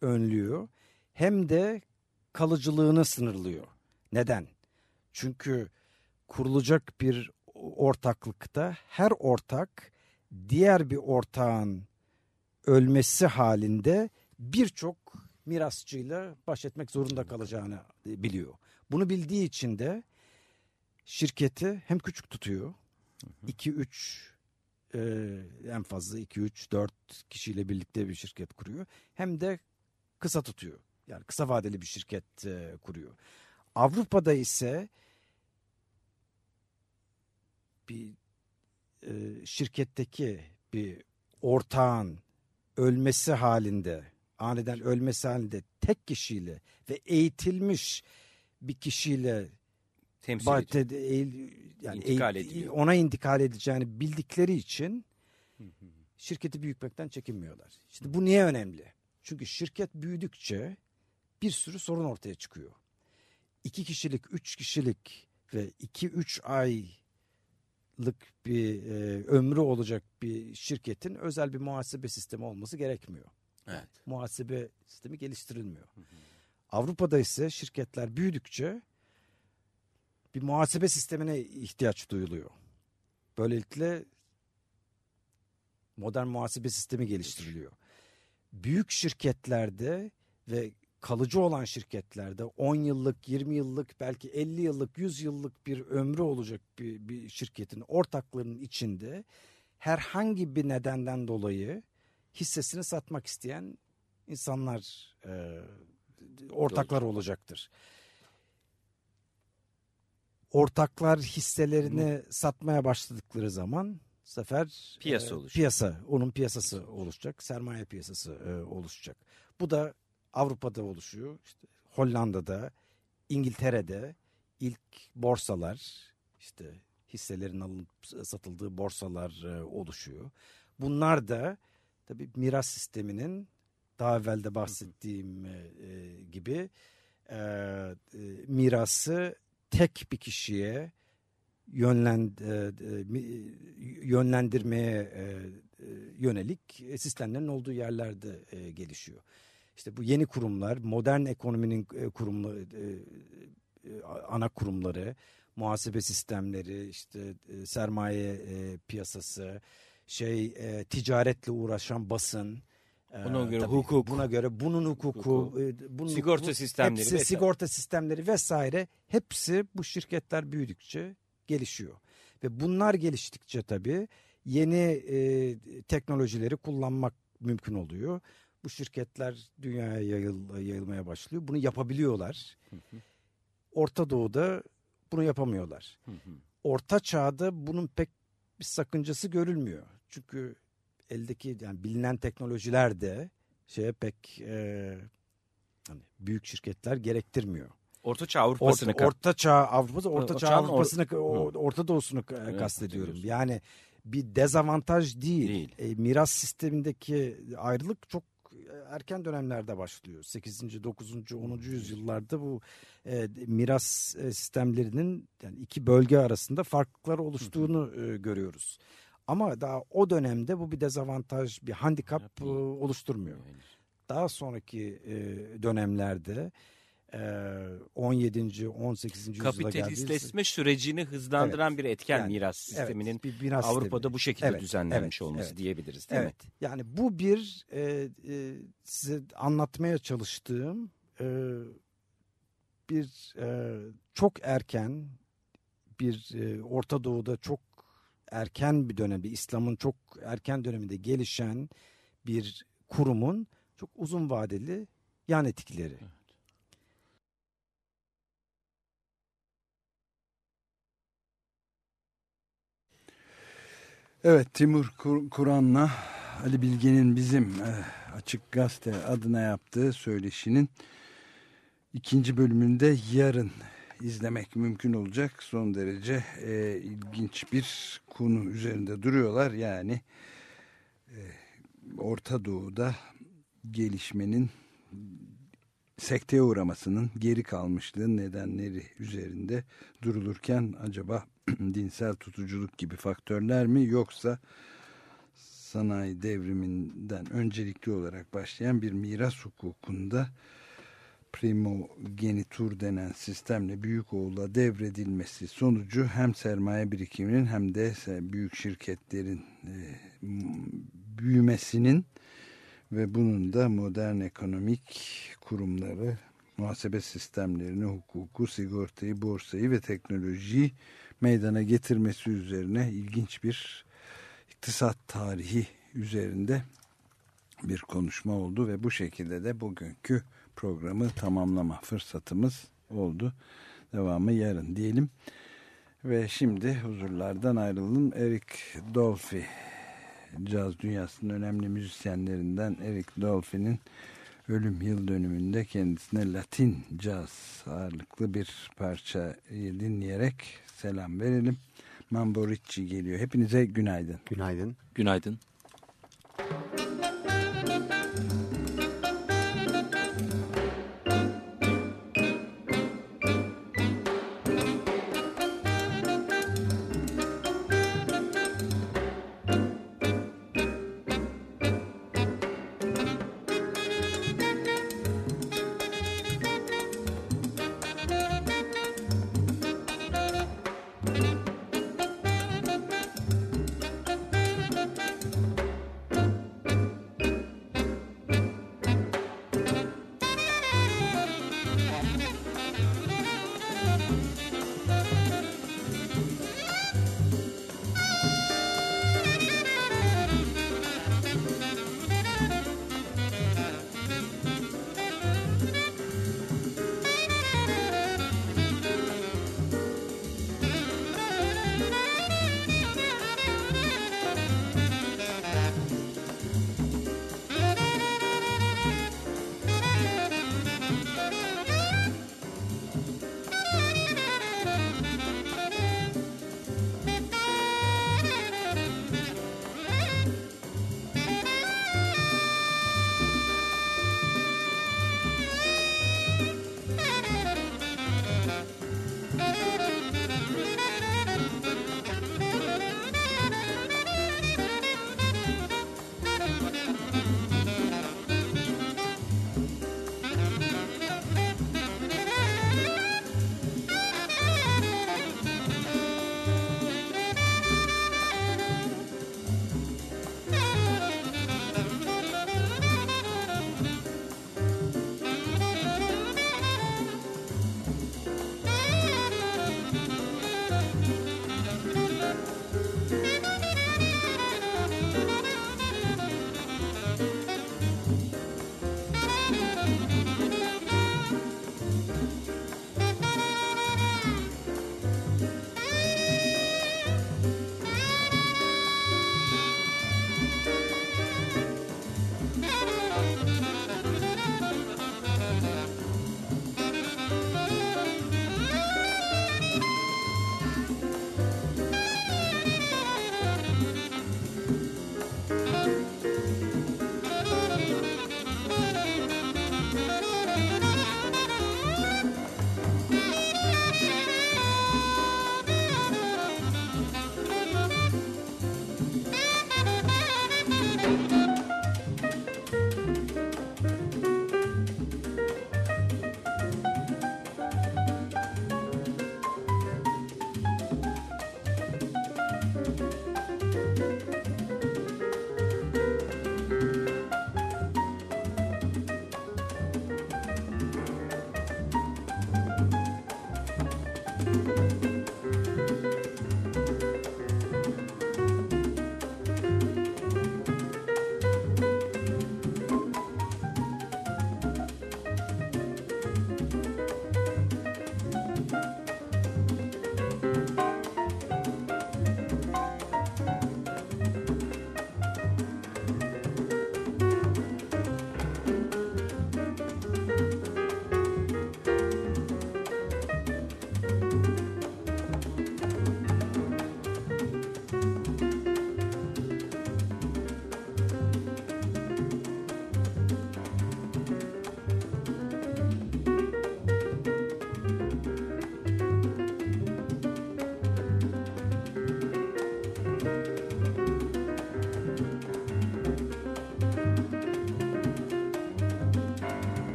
önlüyor hem de kalıcılığını sınırlıyor. Neden? Çünkü kurulacak bir ortaklıkta her ortak diğer bir ortağın ölmesi halinde birçok mirasçıyla baş etmek zorunda kalacağını biliyor. Bunu bildiği için de şirketi hem küçük tutuyor. 2 3 en fazla 2 3 4 kişiyle birlikte bir şirket kuruyor. Hem de kısa tutuyor. Yani kısa vadeli bir şirket e, kuruyor. Avrupa'da ise bir e, şirketteki bir ortağın ölmesi halinde aniden ölmesi halinde tek kişiyle ve eğitilmiş bir kişiyle Temsil ba- ediyor. te- eğil- yani İntikal eğit- ona intikal edeceğini bildikleri için şirketi büyütmekten çekinmiyorlar. Şimdi bu niye önemli? Çünkü şirket büyüdükçe bir sürü sorun ortaya çıkıyor. İki kişilik, üç kişilik ve iki üç aylık bir e, ömrü olacak bir şirketin özel bir muhasebe sistemi olması gerekmiyor. Evet. Muhasebe sistemi geliştirilmiyor. Avrupa'da ise şirketler büyüdükçe bir muhasebe sistemine ihtiyaç duyuluyor. Böylelikle modern muhasebe sistemi geliştiriliyor. Büyük şirketlerde ve kalıcı olan şirketlerde 10 yıllık, 20 yıllık, belki 50 yıllık, 100 yıllık bir ömrü olacak bir, bir şirketin ortaklarının içinde herhangi bir nedenden dolayı hissesini satmak isteyen insanlar e, ortaklar olacaktır. Ortaklar hisselerini satmaya başladıkları zaman sefer Piyasa e, oluşacak. Piyasa, onun piyasası oluşacak, sermaye piyasası e, oluşacak. Bu da Avrupa'da oluşuyor. İşte Hollanda'da, İngiltere'de ilk borsalar, işte hisselerin alınıp satıldığı borsalar e, oluşuyor. Bunlar da tabii miras sisteminin daha evvel de bahsettiğim e, e, gibi mirası tek bir kişiye yönlendirmeye yönelik sistemlerin olduğu yerlerde gelişiyor. İşte bu yeni kurumlar, modern ekonominin e, kurumları, e, e, ana kurumları, muhasebe sistemleri, işte sermaye piyasası, şey ticaretle uğraşan basın, Buna göre tabii hukuk. buna göre bunun hukuku, Hukuku. bunun Sigorta hukuku, sistemleri hepsi, vesaire. sigorta sistemleri vesaire hepsi bu şirketler büyüdükçe gelişiyor. Ve bunlar geliştikçe tabii yeni e, teknolojileri kullanmak mümkün oluyor. Bu şirketler dünyaya yayıl, yayılmaya başlıyor. Bunu yapabiliyorlar. Orta Doğu'da bunu yapamıyorlar. Orta Çağ'da bunun pek bir sakıncası görülmüyor. Çünkü eldeki yani bilinen teknolojiler de şeye pek e, hani büyük şirketler gerektirmiyor. Ortaçağ Avrupa'sını Orta, Orta Çağ Avrupa'sı, Orta Çağ or- Avrupa'sını, Orta Doğu'sunu Evet, kastediyorum. Yani bir dezavantaj değil. Değil. E, miras sistemindeki ayrılık çok erken dönemlerde başlıyor. 8. 9. 10. yüzyıllarda bu e, miras e, sistemlerinin yani iki bölge arasında farklılıklar oluştuğunu e, görüyoruz. Ama daha o dönemde bu bir dezavantaj, bir handikap e, oluşturmuyor. Daha sonraki e, dönemlerde 17. 18. yüzyıla geldiğimiz Kapitalistleşme sürecini hızlandıran bir etken Yani, miras sisteminin evet, bir miras Avrupa'da sistemi. bu şekilde Evet, düzenlenmiş evet, olması evet. diyebiliriz değil Evet. Yani bu bir e, e, size anlatmaya çalıştığım e, bir e, çok erken bir e, Orta Doğu'da çok erken bir dönemde İslam'ın çok erken döneminde gelişen bir kurumun çok uzun vadeli yan etkileri. Evet Timur Kur- Kur'an'la Ali Bilge'nin bizim eh, Açık Gazete adına yaptığı söyleşinin ikinci bölümünde yarın izlemek mümkün olacak. Son derece eh, ilginç bir konu üzerinde duruyorlar. Yani eh, Orta Doğu'da gelişmenin sekteye uğramasının geri kalmışlığın nedenleri üzerinde durulurken acaba dinsel tutuculuk gibi faktörler mi yoksa sanayi devriminden öncelikli olarak başlayan bir miras hukukunda primogenitur denen sistemle büyük oğula devredilmesi sonucu hem sermaye birikiminin hem de büyük şirketlerin e, büyümesinin ve bunun da modern ekonomik kurumları, muhasebe sistemlerini, hukuku, sigortayı, borsayı ve teknolojiyi meydana getirmesi üzerine ilginç bir iktisat tarihi üzerinde bir konuşma oldu ve bu şekilde de bugünkü programı tamamlama fırsatımız oldu. Devamı yarın diyelim. Ve şimdi huzurlardan ayrılalım. Eric Dolphy caz dünyasının önemli müzisyenlerinden Eric Dolphy'nin ölüm yıl dönümünde kendisine Latin caz ağırlıklı bir parçayı dinleyerek selam verelim. Mambo Ricci geliyor. Hepinize günaydın. Günaydın. Günaydın.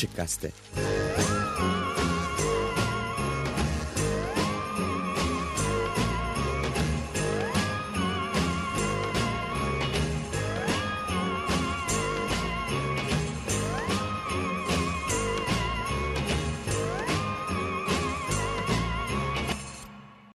Açık Gazete.